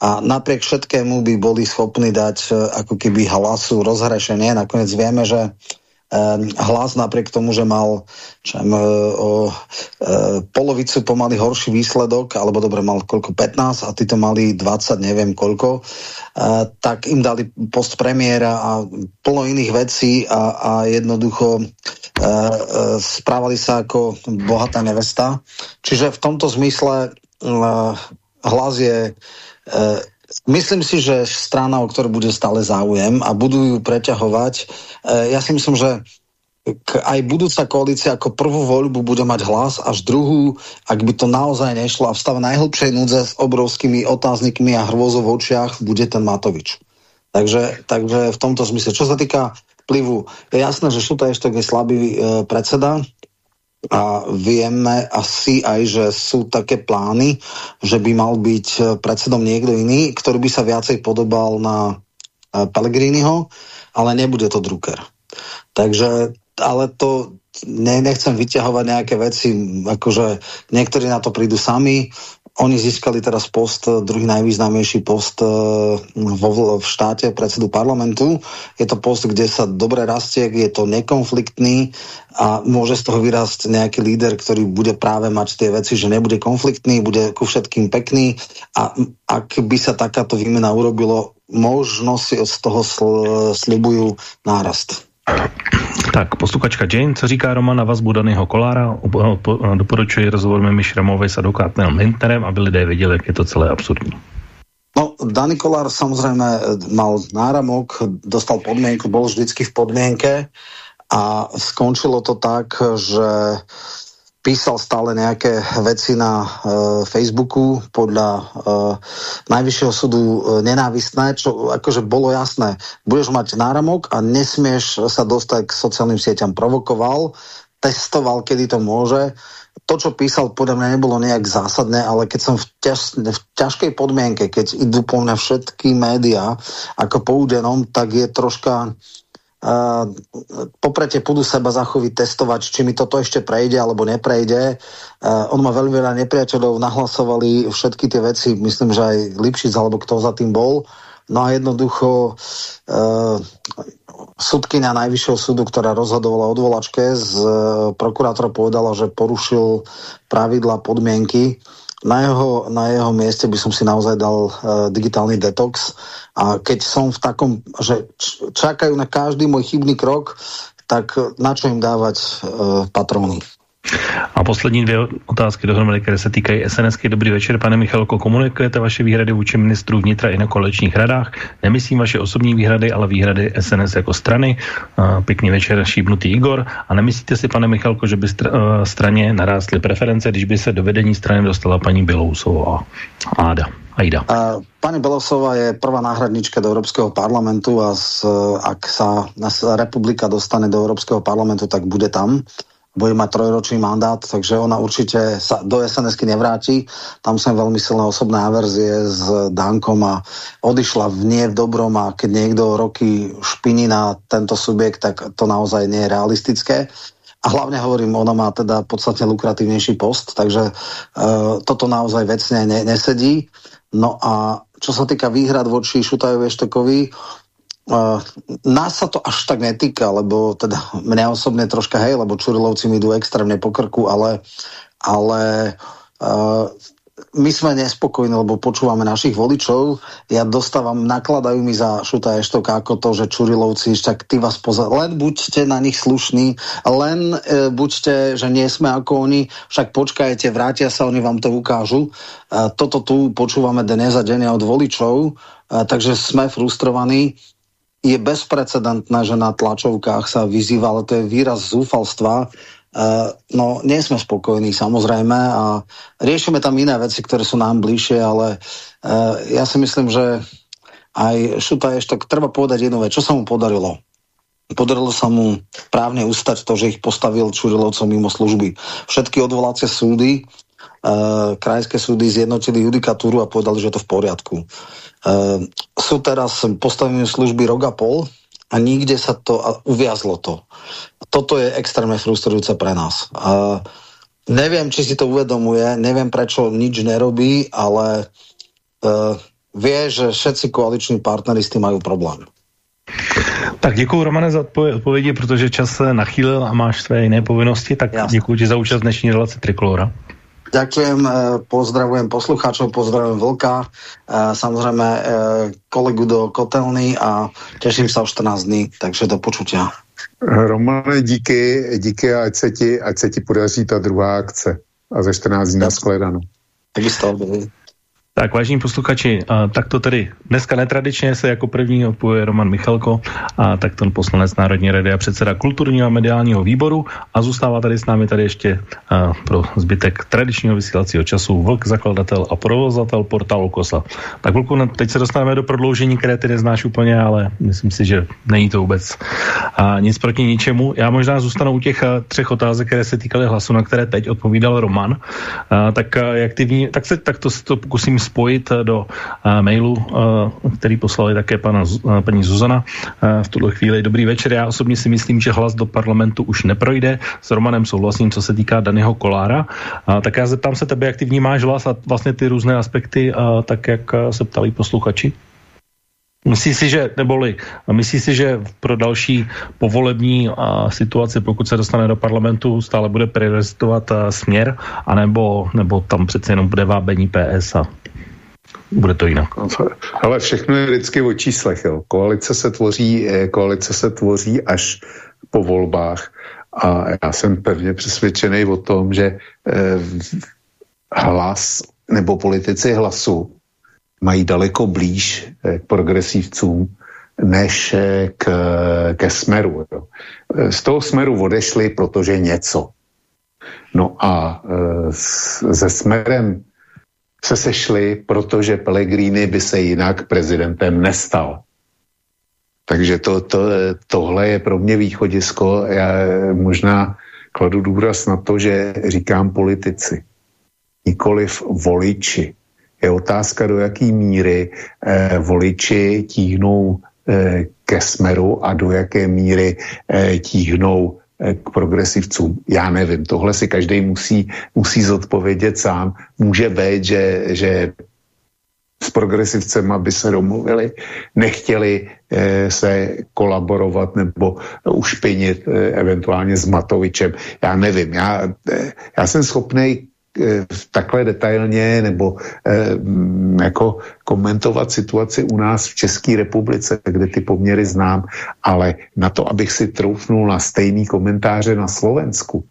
a napriek všetkému by boli schopní dať uh, ako keby hlasu rozhrešenie. Nakoniec vieme, že hlas napriek tomu, že mal čem, e, o e, polovicu pomaly horší výsledok, alebo dobre, mal koľko 15 a títo mali 20, neviem koľko, e, tak im dali post premiéra a plno iných vecí a, a jednoducho správali sa ako bohatá nevesta. Čiže v tomto zmysle hlas je Myslím si, že strana, o ktorú bude stále záujem a budú ju preťahovať. E, ja si myslím, že aj budúca koalícia ako prvú voľbu bude mať hlas, až druhú, ak by to naozaj nešlo a v stave najhlbšej núdze s obrovskými otáznikmi a hrôzou v očiach bude ten Matovič. Takže, takže v tomto zmysle. Čo sa týka vplyvu, je jasné, že Šuta ešte je slabý e, predseda, a vieme asi aj, že sú také plány, že by mal byť eh, predsedom niekto iný, ktorý by sa viacej podobal na eh, Pellegriniho, ale nebude to Drucker. Takže, ale to ne, nechcem vyťahovať nejaké veci, akože niektorí na to prídu sami, oni získali teraz post, eh, druhý najvýznamnejší post eh, vo, v štáte predsedu parlamentu. Je to post, kde sa dobre rastie, je to nekonfliktný a môže z toho vyrásť nejaký líder, ktorý bude práve mať tie veci, že nebude konfliktný, bude ku všetkým pekný a ak by sa takáto výmena urobilo, možno si z toho sl slibujú nárast. Tak, posluchačka Jane, co říká Roman na vazbu Danyho Kolára? Doporučuji rozhovor Mimi Šramovej s advokátem Linterem, aby lidé viděli, jak je to celé absurdní. No, Dany Kolár samozrejme mal náramok, dostal podmienku, bol vždycky v podmienke a skončilo to tak, že písal stále nejaké veci na uh, Facebooku podľa uh, Najvyššieho súdu uh, nenávistné, čo akože bolo jasné. Budeš mať náramok a nesmieš sa dostať k sociálnym sieťam. Provokoval, testoval, kedy to môže. To, čo písal, podľa mňa nebolo nejak zásadné, ale keď som v, ťaž, v ťažkej podmienke, keď idú po mňa všetky médiá ako po údenom, tak je troška Uh, poprete pôjdu seba zachoviť testovať, či mi toto ešte prejde alebo neprejde. Uh, on má veľmi veľa nepriateľov, nahlasovali všetky tie veci, myslím, že aj Lipšic alebo kto za tým bol. No a jednoducho uh, sudkynia Najvyššieho súdu, ktorá rozhodovala o odvolačke, z uh, prokurátora povedala, že porušil pravidla, podmienky na jeho, na jeho mieste by som si naozaj dal uh, digitálny detox a keď som v takom, že čakajú na každý môj chybný krok, tak na čo im dávať uh, patróny? A poslední dvě otázky dohromady, které se týkají SNS. Dobrý večer, pane Michalko. Komunikujete vaše výhrady vůči ministru vnitra i na kolečních radách? Nemyslím vaše osobní výhrady, ale výhrady SNS jako strany. Pěkný večer, šíbnutý Igor. A nemyslíte si, pane Michalko, že by straně narástly preference, když by se do vedení strany dostala paní Bilousová? Áda. Aida. Pani Belosová je prvá náhradnička do Európskeho parlamentu a z, ak sa republika dostane do Európskeho parlamentu, tak bude tam bude mať trojročný mandát, takže ona určite sa do sns nevráti. Tam som veľmi silné osobné averzie s Dankom a odišla v nie v dobrom a keď niekto roky špiní na tento subjekt, tak to naozaj nie je realistické. A hlavne hovorím, ona má teda podstatne lukratívnejší post, takže uh, toto naozaj vecne ne, nesedí. No a čo sa týka výhrad voči Šutajovi Eštekovi, Uh, nás sa to až tak netýka, lebo teda mňa osobne troška hej, lebo Čurilovci mi idú extrémne po krku, ale, ale uh, my sme nespokojní, lebo počúvame našich voličov. Ja dostávam, nakladajú mi za Šuta Eštoka ako to, že Čurilovci, však ty vás pozor, len buďte na nich slušní, len e, buďte, že nie sme ako oni, však počkajte, vrátia sa, oni vám to ukážu. E, toto tu počúvame dnes a denne od voličov, e, takže sme frustrovaní je bezprecedentné, že na tlačovkách sa vyzýva, ale to je výraz zúfalstva. Uh, no, nie sme spokojní samozrejme a riešime tam iné veci, ktoré sú nám bližšie, ale uh, ja si myslím, že aj Šuta ešte treba povedať jednu vec, čo sa mu podarilo. podarilo sa mu právne ustať to, že ich postavil Čurilovcom mimo služby. Všetky odvolacie súdy, e, krajské súdy zjednotili judikatúru a povedali, že je to v poriadku. E, sú teraz postavené služby rok a pol a nikde sa to, a uviazlo to. Toto je extrémne frustrujúce pre nás. E, neviem, či si to uvedomuje, neviem, prečo nič nerobí, ale e, vie, že všetci koaliční partnery s tým majú problém. Tak děkuji Romane za odpovědi, protože čas se nachýlil a máš své jiné povinnosti, tak Jasne. děkuji ti za účast dnešní relace Trikolora. Ďakujem, eh, pozdravujem poslucháčov, pozdravujem Vlka, eh, samozrejme eh, kolegu do Kotelny a teším sa o 14 dní, takže do počutia. Romane, díky, díky a ať se ti, ať se ti podaří ta druhá akce a ze 14 dní na shledanou. Takisto, tak vážení posluchači, tak to tedy dneska netradičně se jako první opuje Roman Michalko, a tak ten poslanec Národní rady a předseda kulturního a mediálního výboru a zůstává tady s námi tady ještě a, pro zbytek tradičního vysílacího času Vlk, zakladatel a provozatel portálu Kosa. Tak Vlku, teď se dostaneme do prodloužení, které ty neznáš úplně, ale myslím si, že není to vůbec a, nic proti ničemu. Já možná zůstanu u těch a, třech otázek, které se týkaly hlasu, na které teď odpovídal Roman. A, tak a, jak ty vní, tak se tak to, to pokusím spojit eh, do uh, mailu, uh, který poslali také pana, paní Zuzana. V tuto chvíli dobrý večer. Já osobně si myslím, že hlas do parlamentu už neprojde. S Romanem souhlasím, co se týká daného Kolára. Tak já zeptám se tebe, jak ty vnímáš hlas a vlastně ty různé aspekty, tak jak se ptali posluchači? Myslíš si, že, neboli, myslíš si, že pro další povolební a, situaci, pokud se dostane do parlamentu, stále bude prioritovat směr, anebo nebo tam přece jenom bude vábení PS a bude to jinak. Ale všechno je vždycky o číslech. Jo. Koalice, se tvoří, eh, koalice se tvoří až po volbách a já jsem pevně přesvědčený o tom, že eh, hlas nebo politici hlasu mají daleko blíž eh, k progresivcům než eh, k, ke smeru. Jo. Z toho smeru odešli, protože něco. No a se smerem se sešli, protože Pellegrini by se jinak prezidentem nestal. Takže to, to, tohle je pro mě východisko. Já možná kladu důraz na to, že říkám politici, nikoliv voliči. Je otázka, do jaké míry eh, voliči tíhnou eh, ke smeru a do jaké míry eh, tíhnou k progresivcům. Já nevím, tohle si každý musí, musí zodpovědět sám. Může být, že, že s progresivcem, aby se domluvili, nechtěli eh, se kolaborovat nebo ušpinit eh, eventuálně s Matovičem. Já nevím, já, eh, já jsem schopný Eh, takhle detailně nebo eh, jako komentovat situaci u nás v České republice, kde ty poměry znám, ale na to, abych si troufnul na stejný komentáře na Slovensku,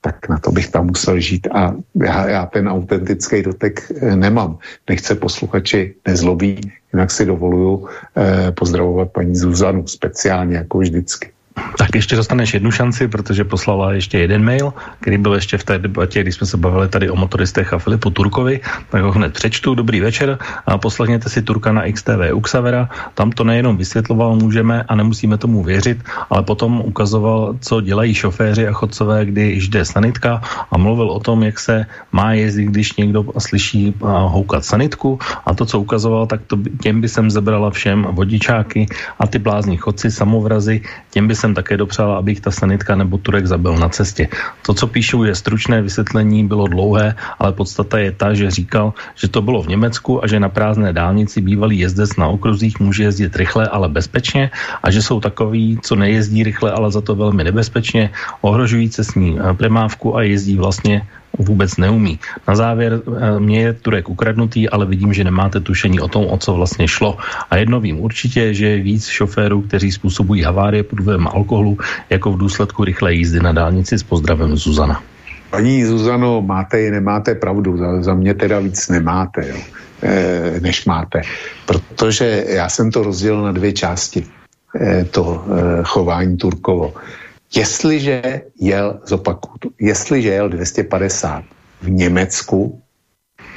tak na to bych tam musel žít a já, já ten autentický dotek eh, nemám. Nechce posluchači nezlobí, jinak si dovoluju eh, pozdravovat paní Zuzanu speciálně, jako vždycky. Tak ještě dostaneš jednu šanci, protože poslala ještě jeden mail, který byl ještě v té debatě, když jsme se bavili tady o motoristech a Filipu Turkovi, tak ho hned přečtu. Dobrý večer a poslechněte si Turka na XTV Uxavera. Tam to nejenom vysvětloval, můžeme a nemusíme tomu věřit, ale potom ukazoval, co dělají šoféři a chodcové, když jde sanitka a mluvil o tom, jak se má jezdit, když někdo slyší houkat sanitku a to, co ukazoval, tak to, těm by jsem zebrala všem vodičáky a ty blázní chodci, samovrazy, těm by jsem také dopřála, abych ta sanitka nebo Turek zabil na cestě. To, co píšu, je stručné vysvětlení, bylo dlouhé, ale podstata je ta, že říkal, že to bylo v Německu a že na prázdné dálnici bývalý jezdec na okruzích může jezdit rychle, ale bezpečně a že jsou takový, co nejezdí rychle, ale za to velmi nebezpečně, ohrožují cestní eh, premávku a jezdí vlastně vůbec neumí. Na závěr eh, mě je Turek ukradnutý, ale vidím, že nemáte tušení o tom, o co vlastně šlo. A jedno vím určitě, že je víc šoférů, kteří způsobují havárie pod vlivem alkoholu, jako v důsledku rychlé jízdy na dálnici s pozdravem Zuzana. Paní Zuzano, máte i nemáte pravdu, za, za mě teda víc nemáte, jo, e, než máte. Protože já jsem to rozdělil na dvě části, e, to e, chování Turkovo. Jestliže jel, zopaku, jestliže jel 250 v Německu,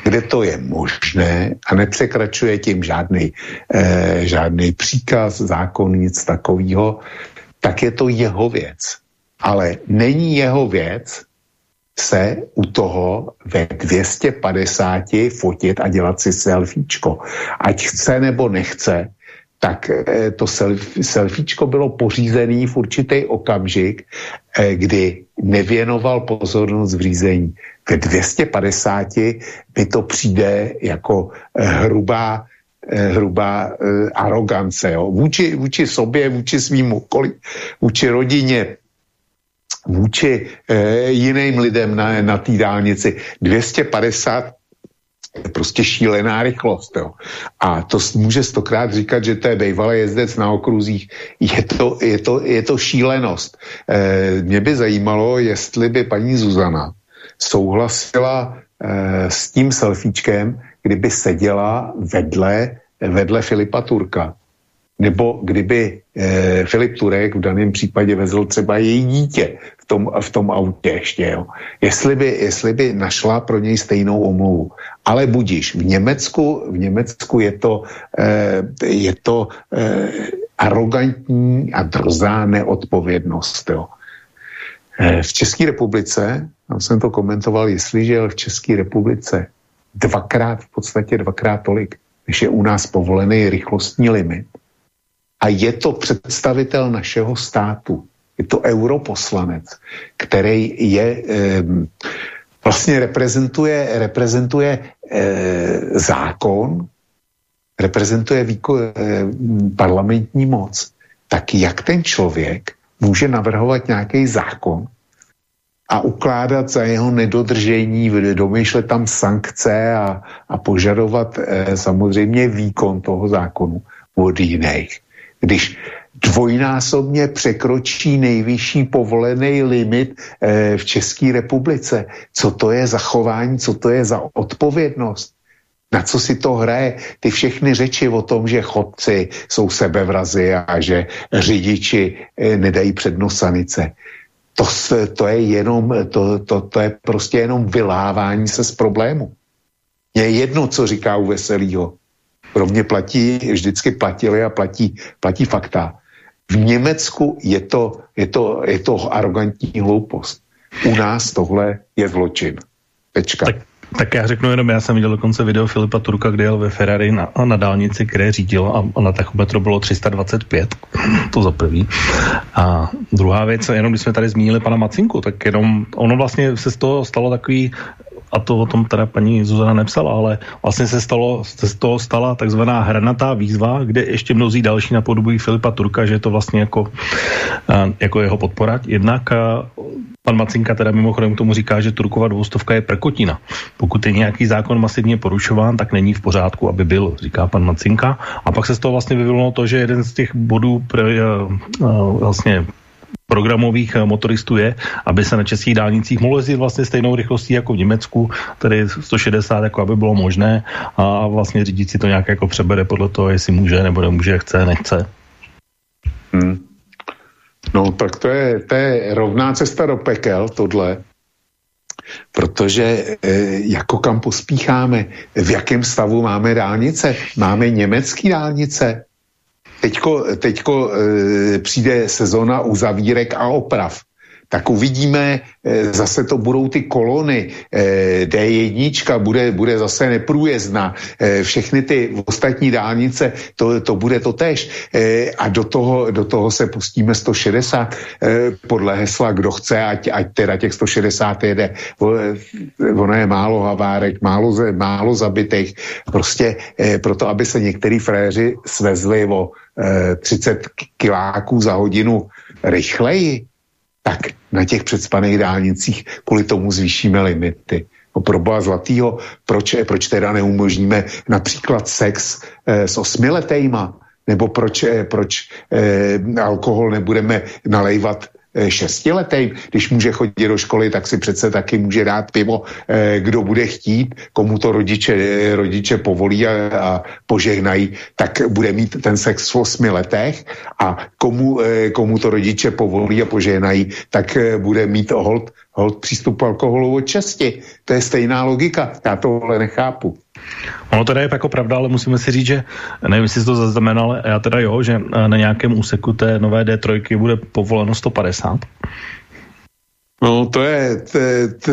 kde to je možné a nepřekračuje tím žádný, eh, žádný příkaz, zákon, nic takového, tak je to jeho věc. Ale není jeho věc se u toho ve 250 fotit a dělat si selfiečko. Ať chce nebo nechce, tak eh, to selfiečko bylo pořízené v určitý okamžik, eh, kdy nevěnoval pozornost v řízení. Ve 250 mi to přijde jako eh, hrubá hrubá arogance jo? Vůči, vůči sobě, vůči svým okolí, vůči rodině, vůči e, jiným lidem na, na té dálnici. 250 je prostě šílená rychlost. Jo. A to může stokrát říkat, že to je bývalý jezdec na okruzích. Je to, je to, je to šílenost. E, mě by zajímalo, jestli by paní Zuzana souhlasila e, s tím selfiečkem, kdyby seděla vedle, vedle Filipa Turka. Nebo kdyby e, Filip Turek v daném případě vezl třeba její dítě tom, v tom autě ještě. Jo. Jestli, by, jestli by našla pro něj stejnou omluvu. Ale budíš, v Německu, v Německu je to, eh, je to eh, arrogantní a drzá neodpovědnost. Jo. Eh, v České republice, tam jsem to komentoval, jestliže v České republice dvakrát, v podstatě dvakrát tolik, než je u nás povolený rychlostní limit, a je to představitel našeho státu, je to europoslanec, který je vlastně reprezentuje, reprezentuje eh, zákon, reprezentuje výko, parlamentní moc, tak jak ten člověk může navrhovat nějaký zákon a ukládat za jeho nedodržení, domýšlet tam sankce a, a požadovat eh, samozřejmě výkon toho zákonu od jiných. Když dvojnásobně překročí nejvyšší povolený limit eh, v České republice. Co to je za chování, co to je za odpovědnost? Na co si to hraje? Ty všechny řeči o tom, že chodci jsou sebevrazy a že řidiči eh, nedají přednost sanice. To, to je jenom, to, to, to je prostě jenom vylávání se z problému. Je jedno, co říká u Veselýho. Pro mě platí, vždycky platili a platí, platí fakta. V Německu je to, je to, je to arrogantní hloupost. U nás tohle je zločin. Tečka. Tak, tak já řeknu jenom, já jsem viděl dokonce video Filipa Turka, kde jel ve Ferrari na, na dálnici, které řídil a, a na tachometru bylo 325, to za prvý. A druhá věc, jenom když jsme tady zmínili pana Macinku, tak jenom ono vlastně se z toho stalo takový a to o tom teda paní Zuzana nepsala, ale vlastně se, stalo, se z toho stala takzvaná hranatá výzva, kde ještě mnozí další napodobují Filipa Turka, že je to vlastně jako, jako jeho podpora. Jednak pan Macinka teda mimochodem k tomu říká, že Turkova dvoustovka je prkotina. Pokud je nějaký zákon masivně porušován, tak není v pořádku, aby byl, říká pan Macinka. A pak se z toho vlastně vyvinulo to, že jeden z těch bodů pre, vlastně programových eh, motoristů je, aby se na českých dálnicích mohlo jezdit vlastně stejnou rychlostí jako v Německu, tedy 160, jako aby bylo možné a vlastně si to nějak jako přebere podle toho, jestli může nebo nemůže, chce, nechce. Hmm. No tak to je, to je rovná cesta do pekel, tohle. Protože e, jako kam pospícháme, v jakém stavu máme dálnice? Máme německé dálnice, teďko, teďko e, přijde sezona uzavírek a oprav tak uvidíme, e, zase to budou ty kolony, e, D1 bude, bude zase neprůjezdná, e, všechny ty ostatní dálnice, to, to bude to tež. A do toho, do toho se pustíme 160 e, podle hesla, kdo chce, ať, ať teda těch 160 jede. Ono je málo havárek, málo, málo zabitých. Prostě proto, aby se některý fréři svezli o 30 kiláků za hodinu rychleji, tak na těch předspaných dálnicích kvůli tomu zvýšíme limity. No pro zlatýho, proč, proč teda neumožníme například sex eh, s osmiletejma? Nebo proč, eh, proč eh, alkohol nebudeme nalejvat Eh, šestiletý, když může chodit do školy, tak si přece taky může dát pivo, eh, kdo bude chtít, komu to rodiče, eh, rodiče povolí a, a požehnají, tak bude mít ten sex v osmi letech a komu, komu to rodiče povolí a požehnají, tak bude mít hold, hold přístup alkoholu od česti. To je stejná logika, já tohle nechápu. Ono teda je jako pravda, ale musíme si říct, že nevím, jestli to zaznamenal, já teda jo, že na nějakém úseku té nové D3 bude povoleno 150. No to je, to, to,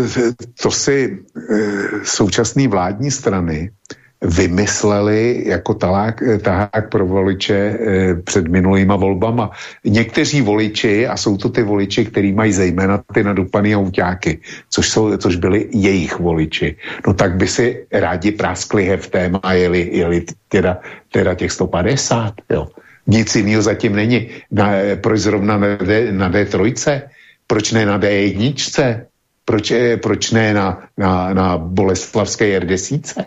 to si e, současné vládní strany vymysleli jako talák, tahák pro voliče e, před minulýma volbama. Někteří voliči, a jsou to ty voliči, kteří mají zejména ty nadupaný autáky, což, jsou, což byli jejich voliči, no tak by si rádi práskli heftem a jeli, jeli teda, teda těch 150, jo. Nic jiného zatím není. Na, proč zrovna na, D, na D3? Proč ne na D1? Proč, proč ne na, na, na Boleslavské R10?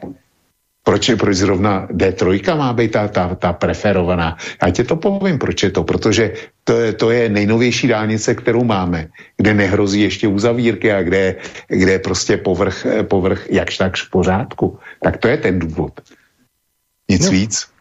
Proč, proč zrovna D3 má být ta, ta, ta preferovaná? Já ti to povím, proč je to. Protože to je, to je nejnovější dálnice, kterou máme, kde nehrozí ještě uzavírky a kde, kde je prostě povrch, povrch jakž takž v pořádku. Tak to je ten důvod. Nic no. víc.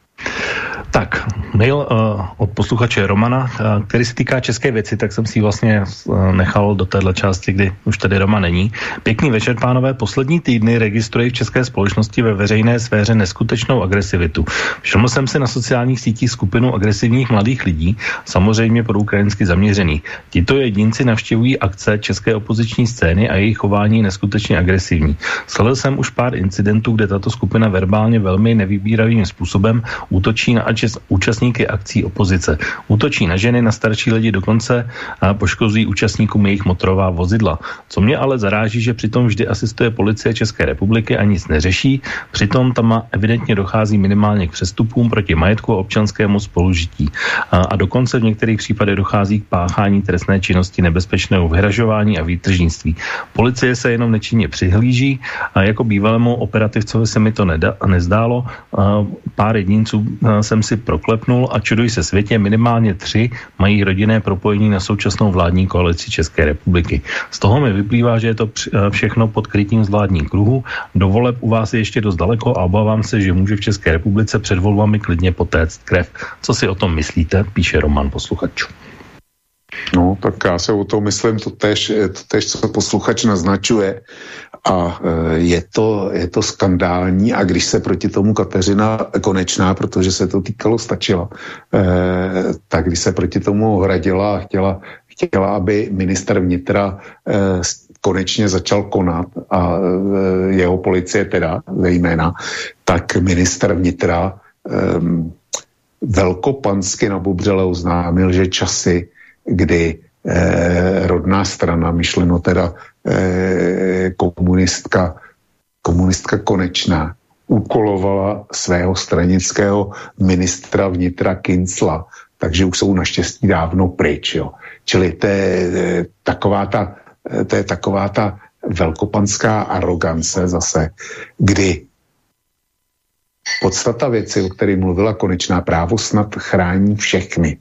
Tak, mail uh, od posluchače Romana, uh, který se týká české věci, tak jsem si vlastně uh, nechal do téhle části, kdy už tady Roma není. Pěkný večer, pánové. Poslední týdny registrují v české společnosti ve veřejné sféře neskutečnou agresivitu. Všiml jsem si na sociálních sítích skupinu agresivních mladých lidí, samozřejmě pro ukrajinsky zaměřených. Tito jedinci navštěvují akce české opoziční scény a jejich chování neskutečně agresivní. Sledl jsem už pár incidentů, kde tato skupina verbálně velmi nevybíravým způsobem útočí na účastníky akcí opozice. Útočí na ženy, na starší lidi, dokonce a poškozují účastníkům jejich motorová vozidla. Co mě ale zaráží, že přitom vždy asistuje policie České republiky a nic neřeší, přitom tam evidentně dochází minimálně k přestupům proti majetku a občanskému spolužití. A, a dokonce v některých případech dochází k páchání trestné činnosti nebezpečného vyhražování a výtržnictví. Policie se jenom nečinně přihlíží a jako bývalému operativcovi se mi to nezdálo. Pár jedinců jsem si proklepnul a čuduj se světě, minimálně tři mají rodinné propojení na současnou vládní koalici České republiky. Z toho mi vyplývá, že je to všechno pod krytím z vládní kruhu. Do voleb u vás je ještě dost daleko a obávám se, že může v České republice před volbami klidně potéct krev. Co si o tom myslíte, píše Roman posluchač. No, tak já se o tom myslím to tež, to tež co posluchač naznačuje. A e, je to, je to skandální. A když se proti tomu Kateřina Konečná, protože se to týkalo, stačila, e, tak když se proti tomu hradila a chtěla, chtěla, aby minister vnitra e, konečně začal konat a jeho policie teda zejména, tak minister vnitra velkopansky nabubřele oznámil, že časy, kdy rodná strana, myšleno teda Eh, komunistka, komunistka Konečná úkolovala svého stranického ministra vnitra Kincla, takže už jsou naštěstí dávno pryč. Jo. Čili to je, eh, taková ta, eh, to je taková ta velkopanská arogance zase, kdy podstata věci, o které mluvila konečná právo, snad chrání všechny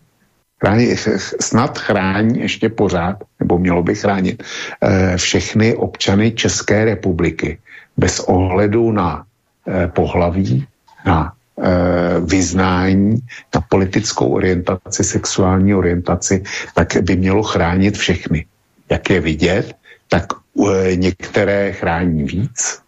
chrání, snad chrání ještě pořád, nebo mělo by chránit eh, všechny občany České republiky bez ohledu na eh, pohlaví, na eh, vyznání, na politickou orientaci, sexuální orientaci, tak by mělo chránit všechny. Jak je vidět, tak některé chrání víc,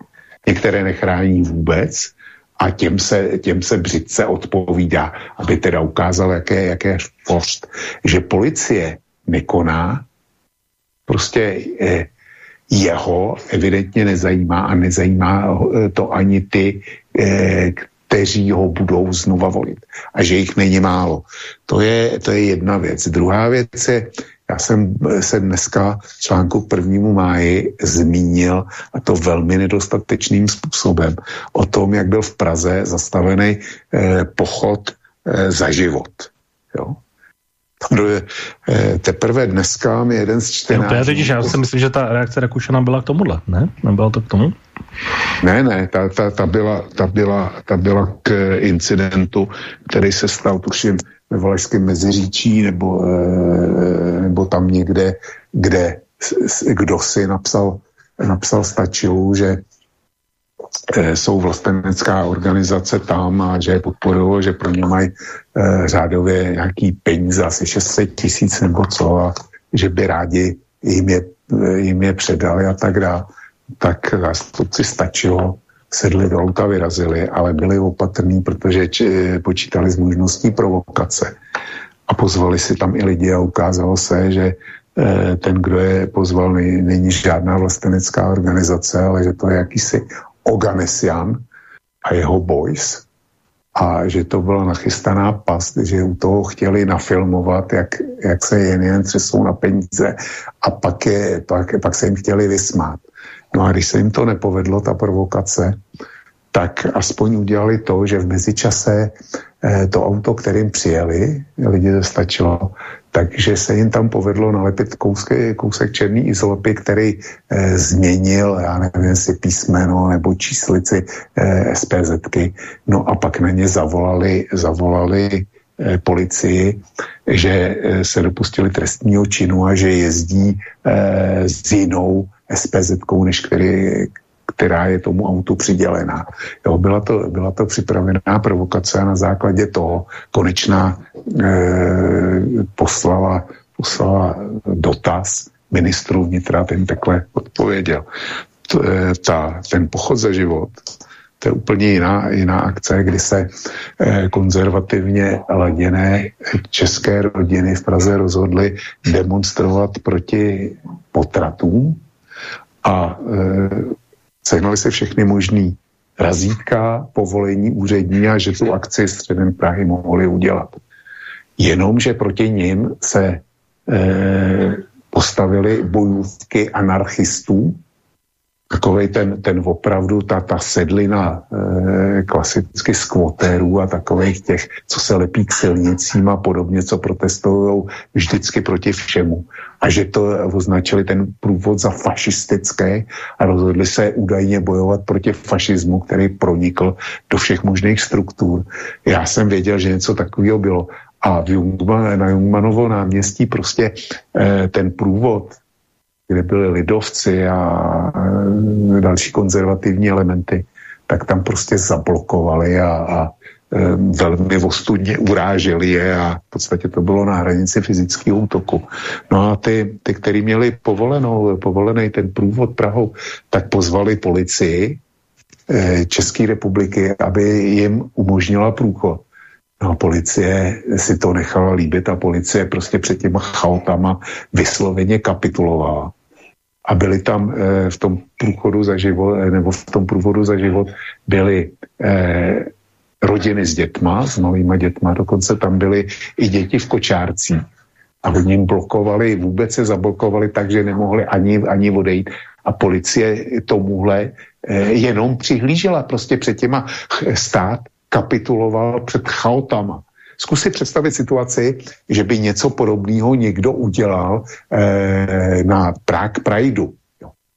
některé nechrání vůbec a těm se, těm se břitce odpovídá, aby teda ukázal, jaké, jaké forst, že policie nekoná, prostě eh, jeho evidentně nezajímá a nezajímá eh, to ani ty, eh, kteří ho budou znova volit. A že jich není málo. To je, to je jedna věc. Druhá věc je, já jsem se dneska v článku k prvnímu máji zmínil, a to velmi nedostatečným způsobem, o tom, jak byl v Praze zastavený eh, pochod eh, za život. Jo? Eh, teprve dneska mi jeden z čtenářů... Já, totiž, já si myslím, že ta reakce Rakušana byla k tomuhle, ne? Nebyla to k tomu? Ne, ne, ta, ta, ta, byla, ta, byla, ta byla k incidentu, který se stal, tuším, ve Valašském meziříčí nebo, eh, nebo tam někde, kde kdo si napsal, napsal stačilu, že eh, jsou vlastenecká organizace tam a že je podporují, že pro ně mají eh, řádově nějaký peníze, asi 600 tisíc nebo co a že by rádi jim je, jim je předali a tak dále. Tak zástupci stačilo sedli do auta, vyrazili, ale byli opatrní, protože či, počítali s možností provokace. A pozvali si tam i lidi a ukázalo se, že eh, ten, kdo je pozval, není žádná vlastenecká organizace, ale že to je jakýsi Oganesian a jeho boys, a že to byla nachystaná past, že u toho chtěli nafilmovat, jak, jak se jen jen třesou na peníze a pak, je, pak, pak se jim chtěli vysmát. No a když se jim to nepovedlo, ta provokace, tak aspoň udělali to, že v mezičase eh, to auto, kterým přijeli, lidi to stačilo, takže se jim tam povedlo nalepit kousek, kousek černý izolopy, který eh, změnil, já nevím, jestli písmeno nebo číslici eh, SPZky. No a pak na ně zavolali, zavolali eh, policii, že eh, se dopustili trestního činu a že jezdí eh, s jinou SPZkou, než který, která je tomu autu přidělená. Jo, byla, to, byla to připravená provokace a na základě toho konečná e, poslala, poslala dotaz ministru vnitra, ten takhle odpověděl. To, e, ta, ten pochod za život, to je úplně jiná, jiná akce, kdy se e, konzervativně laděné české rodiny v Praze rozhodly demonstrovat proti potratům a e, sehnali se všechny možný razítka, povolení úřední a že tu akci středem Prahy mohli udělat. Jenomže proti ním se e, postavili bojůvky anarchistů, takový ten, ten opravdu, ta, ta sedlina e, klasicky skvotérů a takových těch, co se lepí k silnicím a podobně, co protestují vždycky proti všemu. A že to označili ten průvod za fašistické a rozhodli se údajně bojovat proti fašismu, který pronikl do všech možných struktur. Já jsem věděl, že něco takového bylo. A v Jungman, na Jungmanovo náměstí prostě e, ten průvod kde byli lidovci a další konzervativní elementy, tak tam prostě zablokovali a, a velmi ostudně uráželi je a v podstatě to bylo na hranici fyzického útoku. No a ty, ty který měli povolenou, povolený ten průvod Prahou, tak pozvali policii eh, České republiky, aby jim umožnila průchod. No a policie si to nechala líbit a policie prostě před těma chaotama vysloveně kapitulovala a byli tam e, v tom průchodu za život, eh, nebo v tom průvodu za život byly e, rodiny s dětma, s malýma dětma, dokonce tam byly i děti v kočárcích. A oni jim blokovali, vůbec se zablokovali tak, že nemohli ani, ani odejít. A policie tomuhle jenom přihlížela prostě před těma stát kapituloval před chaotama. Zkus si představit situaci, že by něco podobného někdo udělal eh, na Prague Prideu.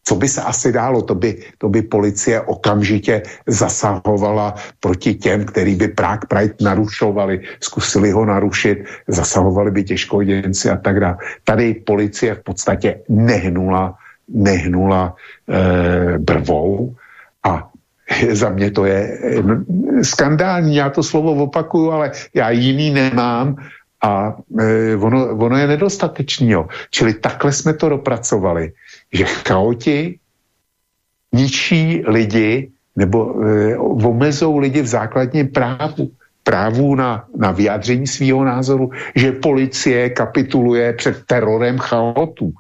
Co by se asi dálo? To by, to by policie okamžitě zasahovala proti těm, který by Prague Pride narušovali, zkusili ho narušit, zasahovali by těžkoděnci a tak dále. Tady policie v podstatě nehnula, nehnula eh, brvou za mě to je eh, skandální, já to slovo opakuju, ale já jiný nemám a e, ono, ono je nedostatečný. Jo. Čili takhle jsme to dopracovali, že chaoti ničí lidi nebo e, omezou lidi v základním právu právu na, na vyjádření svého názoru, že policie kapituluje před terorem chaotů.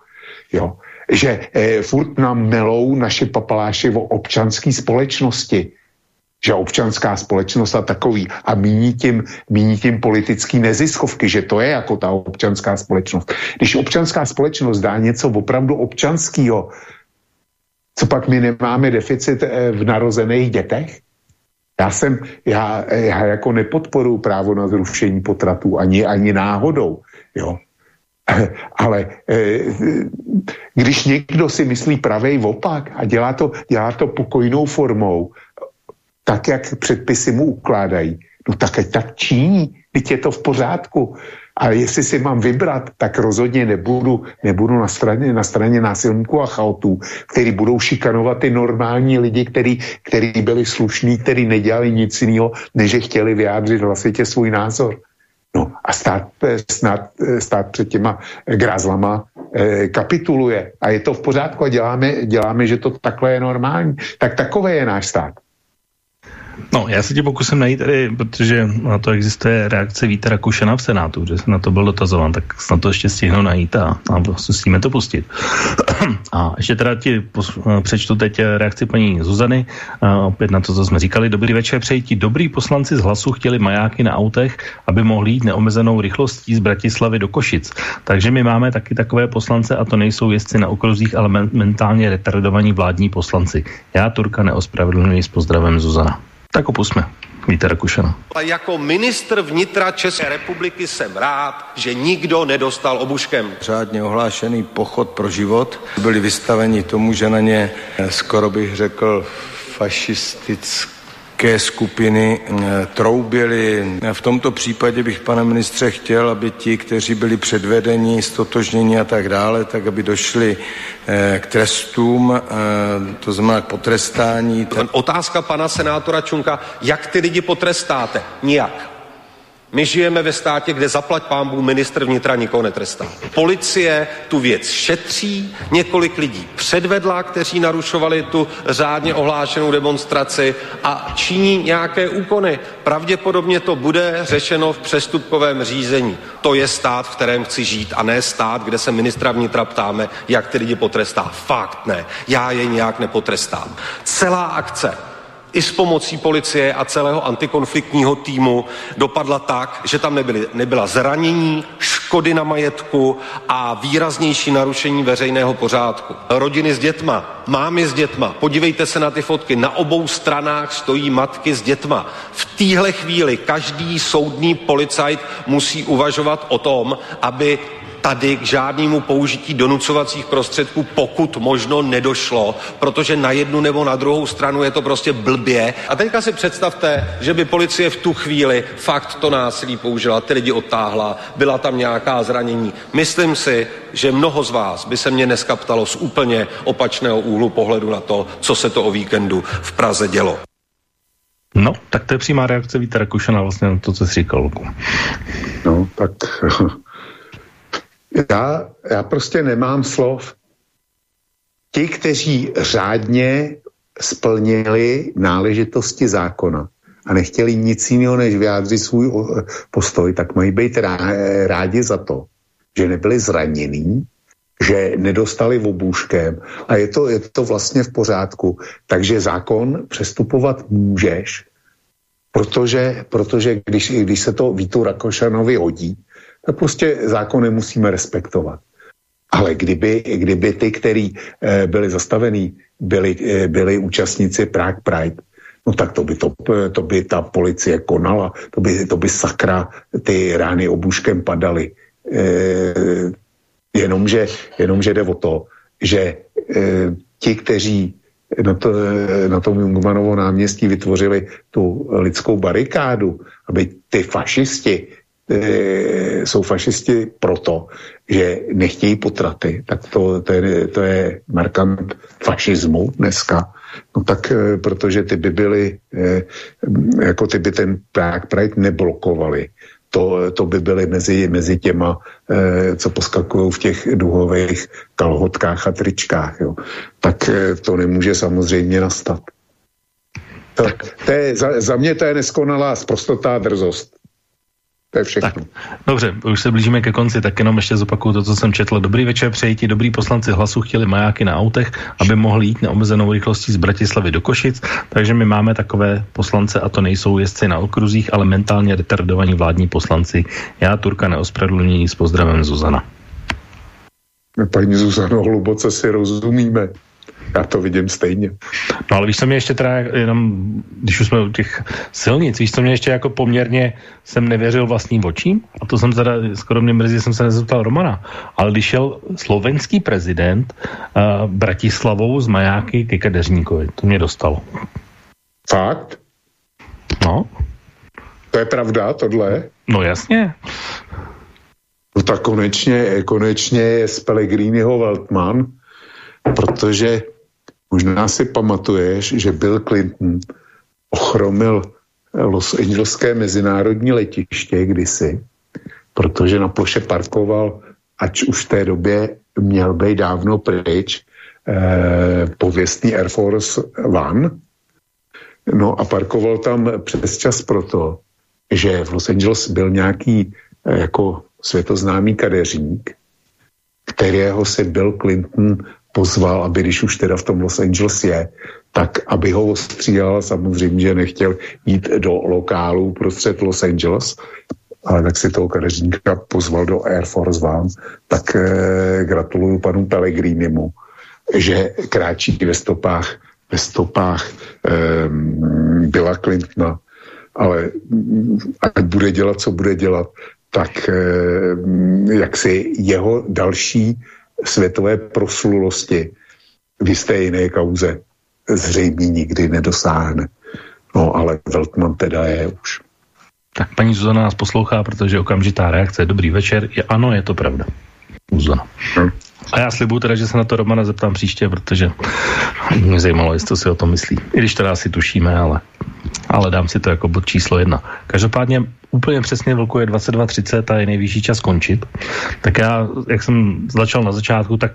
Jo že eh, furt nám melou naše papaláši o občanské společnosti že občanská společnost a takový a míní tím, míní tím politický neziskovky, že to je jako ta občanská společnost. Když občanská společnost dá něco opravdu občanského, co pak my nemáme deficit eh, v narozených dětech? Já jsem, já, já jako nepodporuji právo na zrušení potratů ani, ani náhodou, jo. Ale eh, když někdo si myslí pravej opak a dělá to, dělá to pokojnou formou, tak, jak předpisy mu ukládají, no tak ať tak činí, teď je to v pořádku. A jestli si mám vybrat, tak rozhodně nebudu, nebudu na straně, na straně násilníků a chaotů, který budou šikanovat ty normální lidi, který, který byli slušní, který nedělali nic jiného, než chtěli vyjádřit hlasitě svůj názor. No a stát, eh, snad, eh, stát před těma grázlama eh, kapituluje a je to v pořádku a děláme, děláme, že to takhle je normální. Tak takové je náš stát. No, já se tě pokusím najít tady, protože na to existuje reakce Vítra Kušena v Senátu, že se na to byl dotazován, tak snad to ještě stihnu najít a, a musíme to pustit. A ještě teda ti přečtu teď reakci paní Zuzany, a opět na to, co jsme říkali. Dobrý večer, přeji ti. Dobrý poslanci z hlasu chtěli majáky na autech, aby mohli jít neomezenou rychlostí z Bratislavy do Košic. Takže my máme taky takové poslance a to nejsou jezdci na okruzích, ale mentálně retardovaní vládní poslanci. Já Turka neospravedlňuji s pozdravem Zuzana. Tak opusme. Víte Rakušana. A jako ministr vnitra České republiky jsem rád, že nikdo nedostal obuškem. Řádně ohlášený pochod pro život. Byli vystaveni tomu, že na ně eh, skoro bych řekl fašistické jaké skupiny eh, troubily. V tomto případě bych, pane ministře, chtěl, aby ti, kteří byli předvedeni, stotožněni a tak dále, tak aby došli eh, k trestům, eh, to znamená k potrestání. Otázka pana senátora Čunka, jak ty lidi potrestáte? Nijak. My žijeme ve státě, kde zaplať pámbu ministr vnitra nikoho netrestá. Policie tu věc šetří, několik lidí předvedla, kteří narušovali tu řádně ohlášenou demonstraci a činí nějaké úkony. Pravděpodobně to bude řešeno v přestupkovém řízení. To je stát, v kterém chci žít a ne stát, kde se ministra vnitra ptáme, jak ty lidi potrestá. Fakt ne. Já je nějak nepotrestám. Celá akce i s pomocí policie a celého antikonfliktního týmu dopadla tak, že tam nebyly, nebyla zranění, škody na majetku a výraznější narušení veřejného pořádku. Rodiny s dětma, mámy s dětma, podívejte se na ty fotky, na obou stranách stojí matky s dětma. V téhle chvíli každý soudný policajt musí uvažovat o tom, aby tady k žádnému použití donucovacích prostředků pokud možno nedošlo, protože na jednu nebo na druhou stranu je to prostě blbě. A teďka si představte, že by policie v tu chvíli fakt to násilí použila, ty lidi odtáhla, byla tam nějaká zranění. Myslím si, že mnoho z vás by se mě dneska ptalo z úplně opačného úhlu pohledu na to, co se to o víkendu v Praze dělo. No, tak to je přímá reakce Víta Rakušana vlastně na to, co jsi říkal, Luku. No, tak já, já prostě nemám slov. Ti, kteří řádně splnili náležitosti zákona a nechtěli nic jiného, než vyjádřit svůj postoj, tak mají být rádi za to, že nebyli zranění, že nedostali obůžkem a je to, je to vlastně v pořádku. Takže zákon přestupovat můžeš, protože, protože když, když se to Vítu Rakošanovi hodí, tak prostě zákony musíme respektovat. Ale kdyby, kdyby ty, kteří e, byli zastavení, byli, e, byli účastníci Prague Pride, no tak to by, to, to by ta policie konala, to by, to by sakra ty rány obuškem padaly. E, jenomže, jenomže jde o to, že e, ti, kteří na, to, na tom Jungmanovo náměstí vytvořili tu lidskou barikádu, aby ty fašisti e, jsou fašisti proto, že nechtějí potraty, tak to, to, je, to je markant fašismu dneska. No tak e, protože ty by byly, e, jako ty by ten Prague Pride neblokovali. To, to by byly mezi, mezi těma, co poskakují v těch duhových kalhotkách a tričkách. Jo. Tak to nemůže samozřejmě nastat. To, to je, za, za mě to je neskonalá sprostotá drzost. To je všechno. Tak, dobře, už se blížíme ke konci, tak jenom ještě zopakuju to, co jsem četl. Dobrý večer, přeji ti. Dobrý poslanci hlasu chtěli majáky na autech, aby mohli jít neomezenou rychlostí z Bratislavy do Košic, takže my máme takové poslance a to nejsou jezdci na okruzích, ale mentálně retardovaní vládní poslanci. Já Turka neospravedlnění s pozdravem Zuzana. Paní Zuzano, hluboce si rozumíme. Já to vidím stejně. No ale víš, co mě ještě teda jenom, když už jsme u těch silnic, víš, co mě ještě jako poměrně jsem nevěřil vlastním očím? A to jsem teda, skoro mě mrzí, jsem se nezeptal Romana. Ale když šel slovenský prezident uh, Bratislavou z majáky ke Kadeřníkovi, to mě dostalo. Fakt? No. To je pravda, tohle? No jasně. No tak konečně, konečně je z Pellegriniho Weltman, protože Možná si pamatuješ, že Bill Clinton ochromil Los Angeleské mezinárodní letiště kdysi, protože na ploše parkoval, ač už v té době měl být dávno pryč, eh, pověstný Air Force One, No a parkoval tam přes čas proto, že v Los Angeles byl nějaký eh, jako světoznámý kadeřník, kterého si Bill Clinton pozval, aby když už teda v tom Los Angeles je, tak aby ho ostříhal, samozřejmě, že nechtěl jít do lokálu prostřed Los Angeles, ale tak si toho kadeřníka pozval do Air Force One, tak eh, gratuluju panu Pellegrinimu, že kráčí ve stopách, ve stopách eh, Billa Clintona, ale ať bude dělat, co bude dělat, tak eh, jak si jeho další světové proslulosti v jisté jiné kauze zřejmě nikdy nedosáhne. No ale Veltman teda je už. Tak paní Zuzana nás poslouchá, protože okamžitá reakce. Dobrý večer. Je, ano, je to pravda. Zuzana. Hmm. A já slibuju teda, že se na to Romana zeptám příště, protože mě zajímalo, jestli to si o tom myslí. I když teda si tušíme, ale, ale dám si to jako bod číslo jedna. Každopádně úplně přesně velkou je 22.30 a je nejvyšší čas končit. Tak já, jak jsem začal na začátku, tak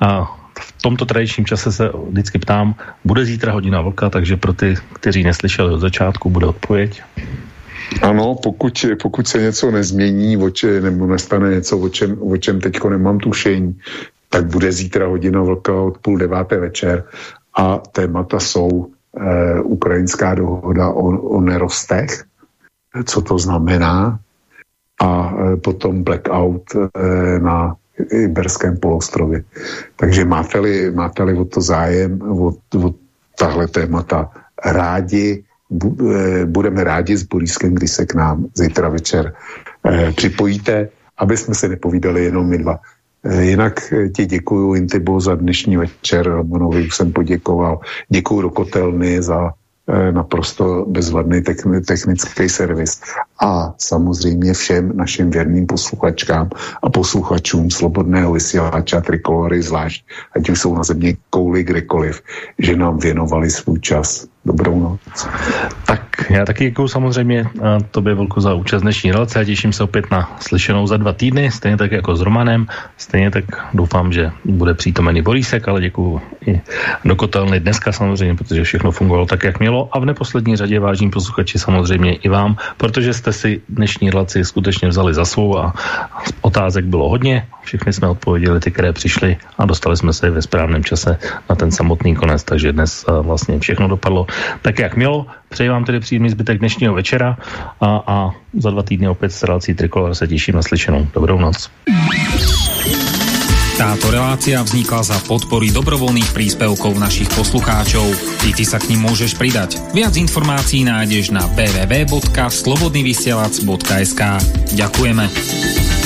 a, v tomto tradičním čase se vždycky ptám, bude zítra hodina vlka, takže pro ty, kteří neslyšeli od začátku, bude odpověď. Ano, pokud, pokud se něco nezmění, če, nebo nestane něco, o čem, o čem teďko nemám tušení, tak bude zítra hodina vlka od půl deváté večer a témata jsou e, ukrajinská dohoda o, o nerostech, co to znamená, a e, potom blackout e, na Iberském polostrově. Takže máte-li, máte-li o to zájem, o, o tahle témata rádi, Eh, budeme rádi s Boriskem, když se k nám zítra večer eh, připojíte, aby jsme se nepovídali jenom my dva. Eh, jinak ti děkuju, Intibo, za dnešní večer. Romanovi už jsem poděkoval. Děkuju do kotelny za naprosto bezvadný technický servis. A samozřejmě všem našim věrným posluchačkám a posluchačům Slobodného vysílača Trikolory zvlášť, ať už jsou na země kouli kdekoliv, že nám věnovali svůj čas. Dobrou noc. Tak já taky děkuji samozřejmě tobě velkou za účast dnešní relace. A těším se opět na slyšenou za dva týdny, stejně tak jako s Romanem, stejně tak doufám, že bude přítomený Borísek, ale děkuji i do kotelny dneska samozřejmě, protože všechno fungovalo tak, jak mělo. A v neposlední řadě vážím posluchači samozřejmě i vám, protože jste si dnešní relaci skutečně vzali za svou a otázek bylo hodně, všechny jsme odpověděli ty, které přišly a dostali jsme se ve správném čase na ten samotný konec, takže dnes vlastně všechno dopadlo tak, jak mělo. Přeji vám tedy příjemný zbytek dnešního večera a, a za dva týdny opět s relací Trikolor se těším na slyšenou. Dobrou noc. Táto relácia vznikla za podpory dobrovoľných príspevkov našich poslucháčov. I ty sa k ním môžeš pridať. Viac informácií nájdeš na www.slobodnyvysielac.sk Ďakujeme.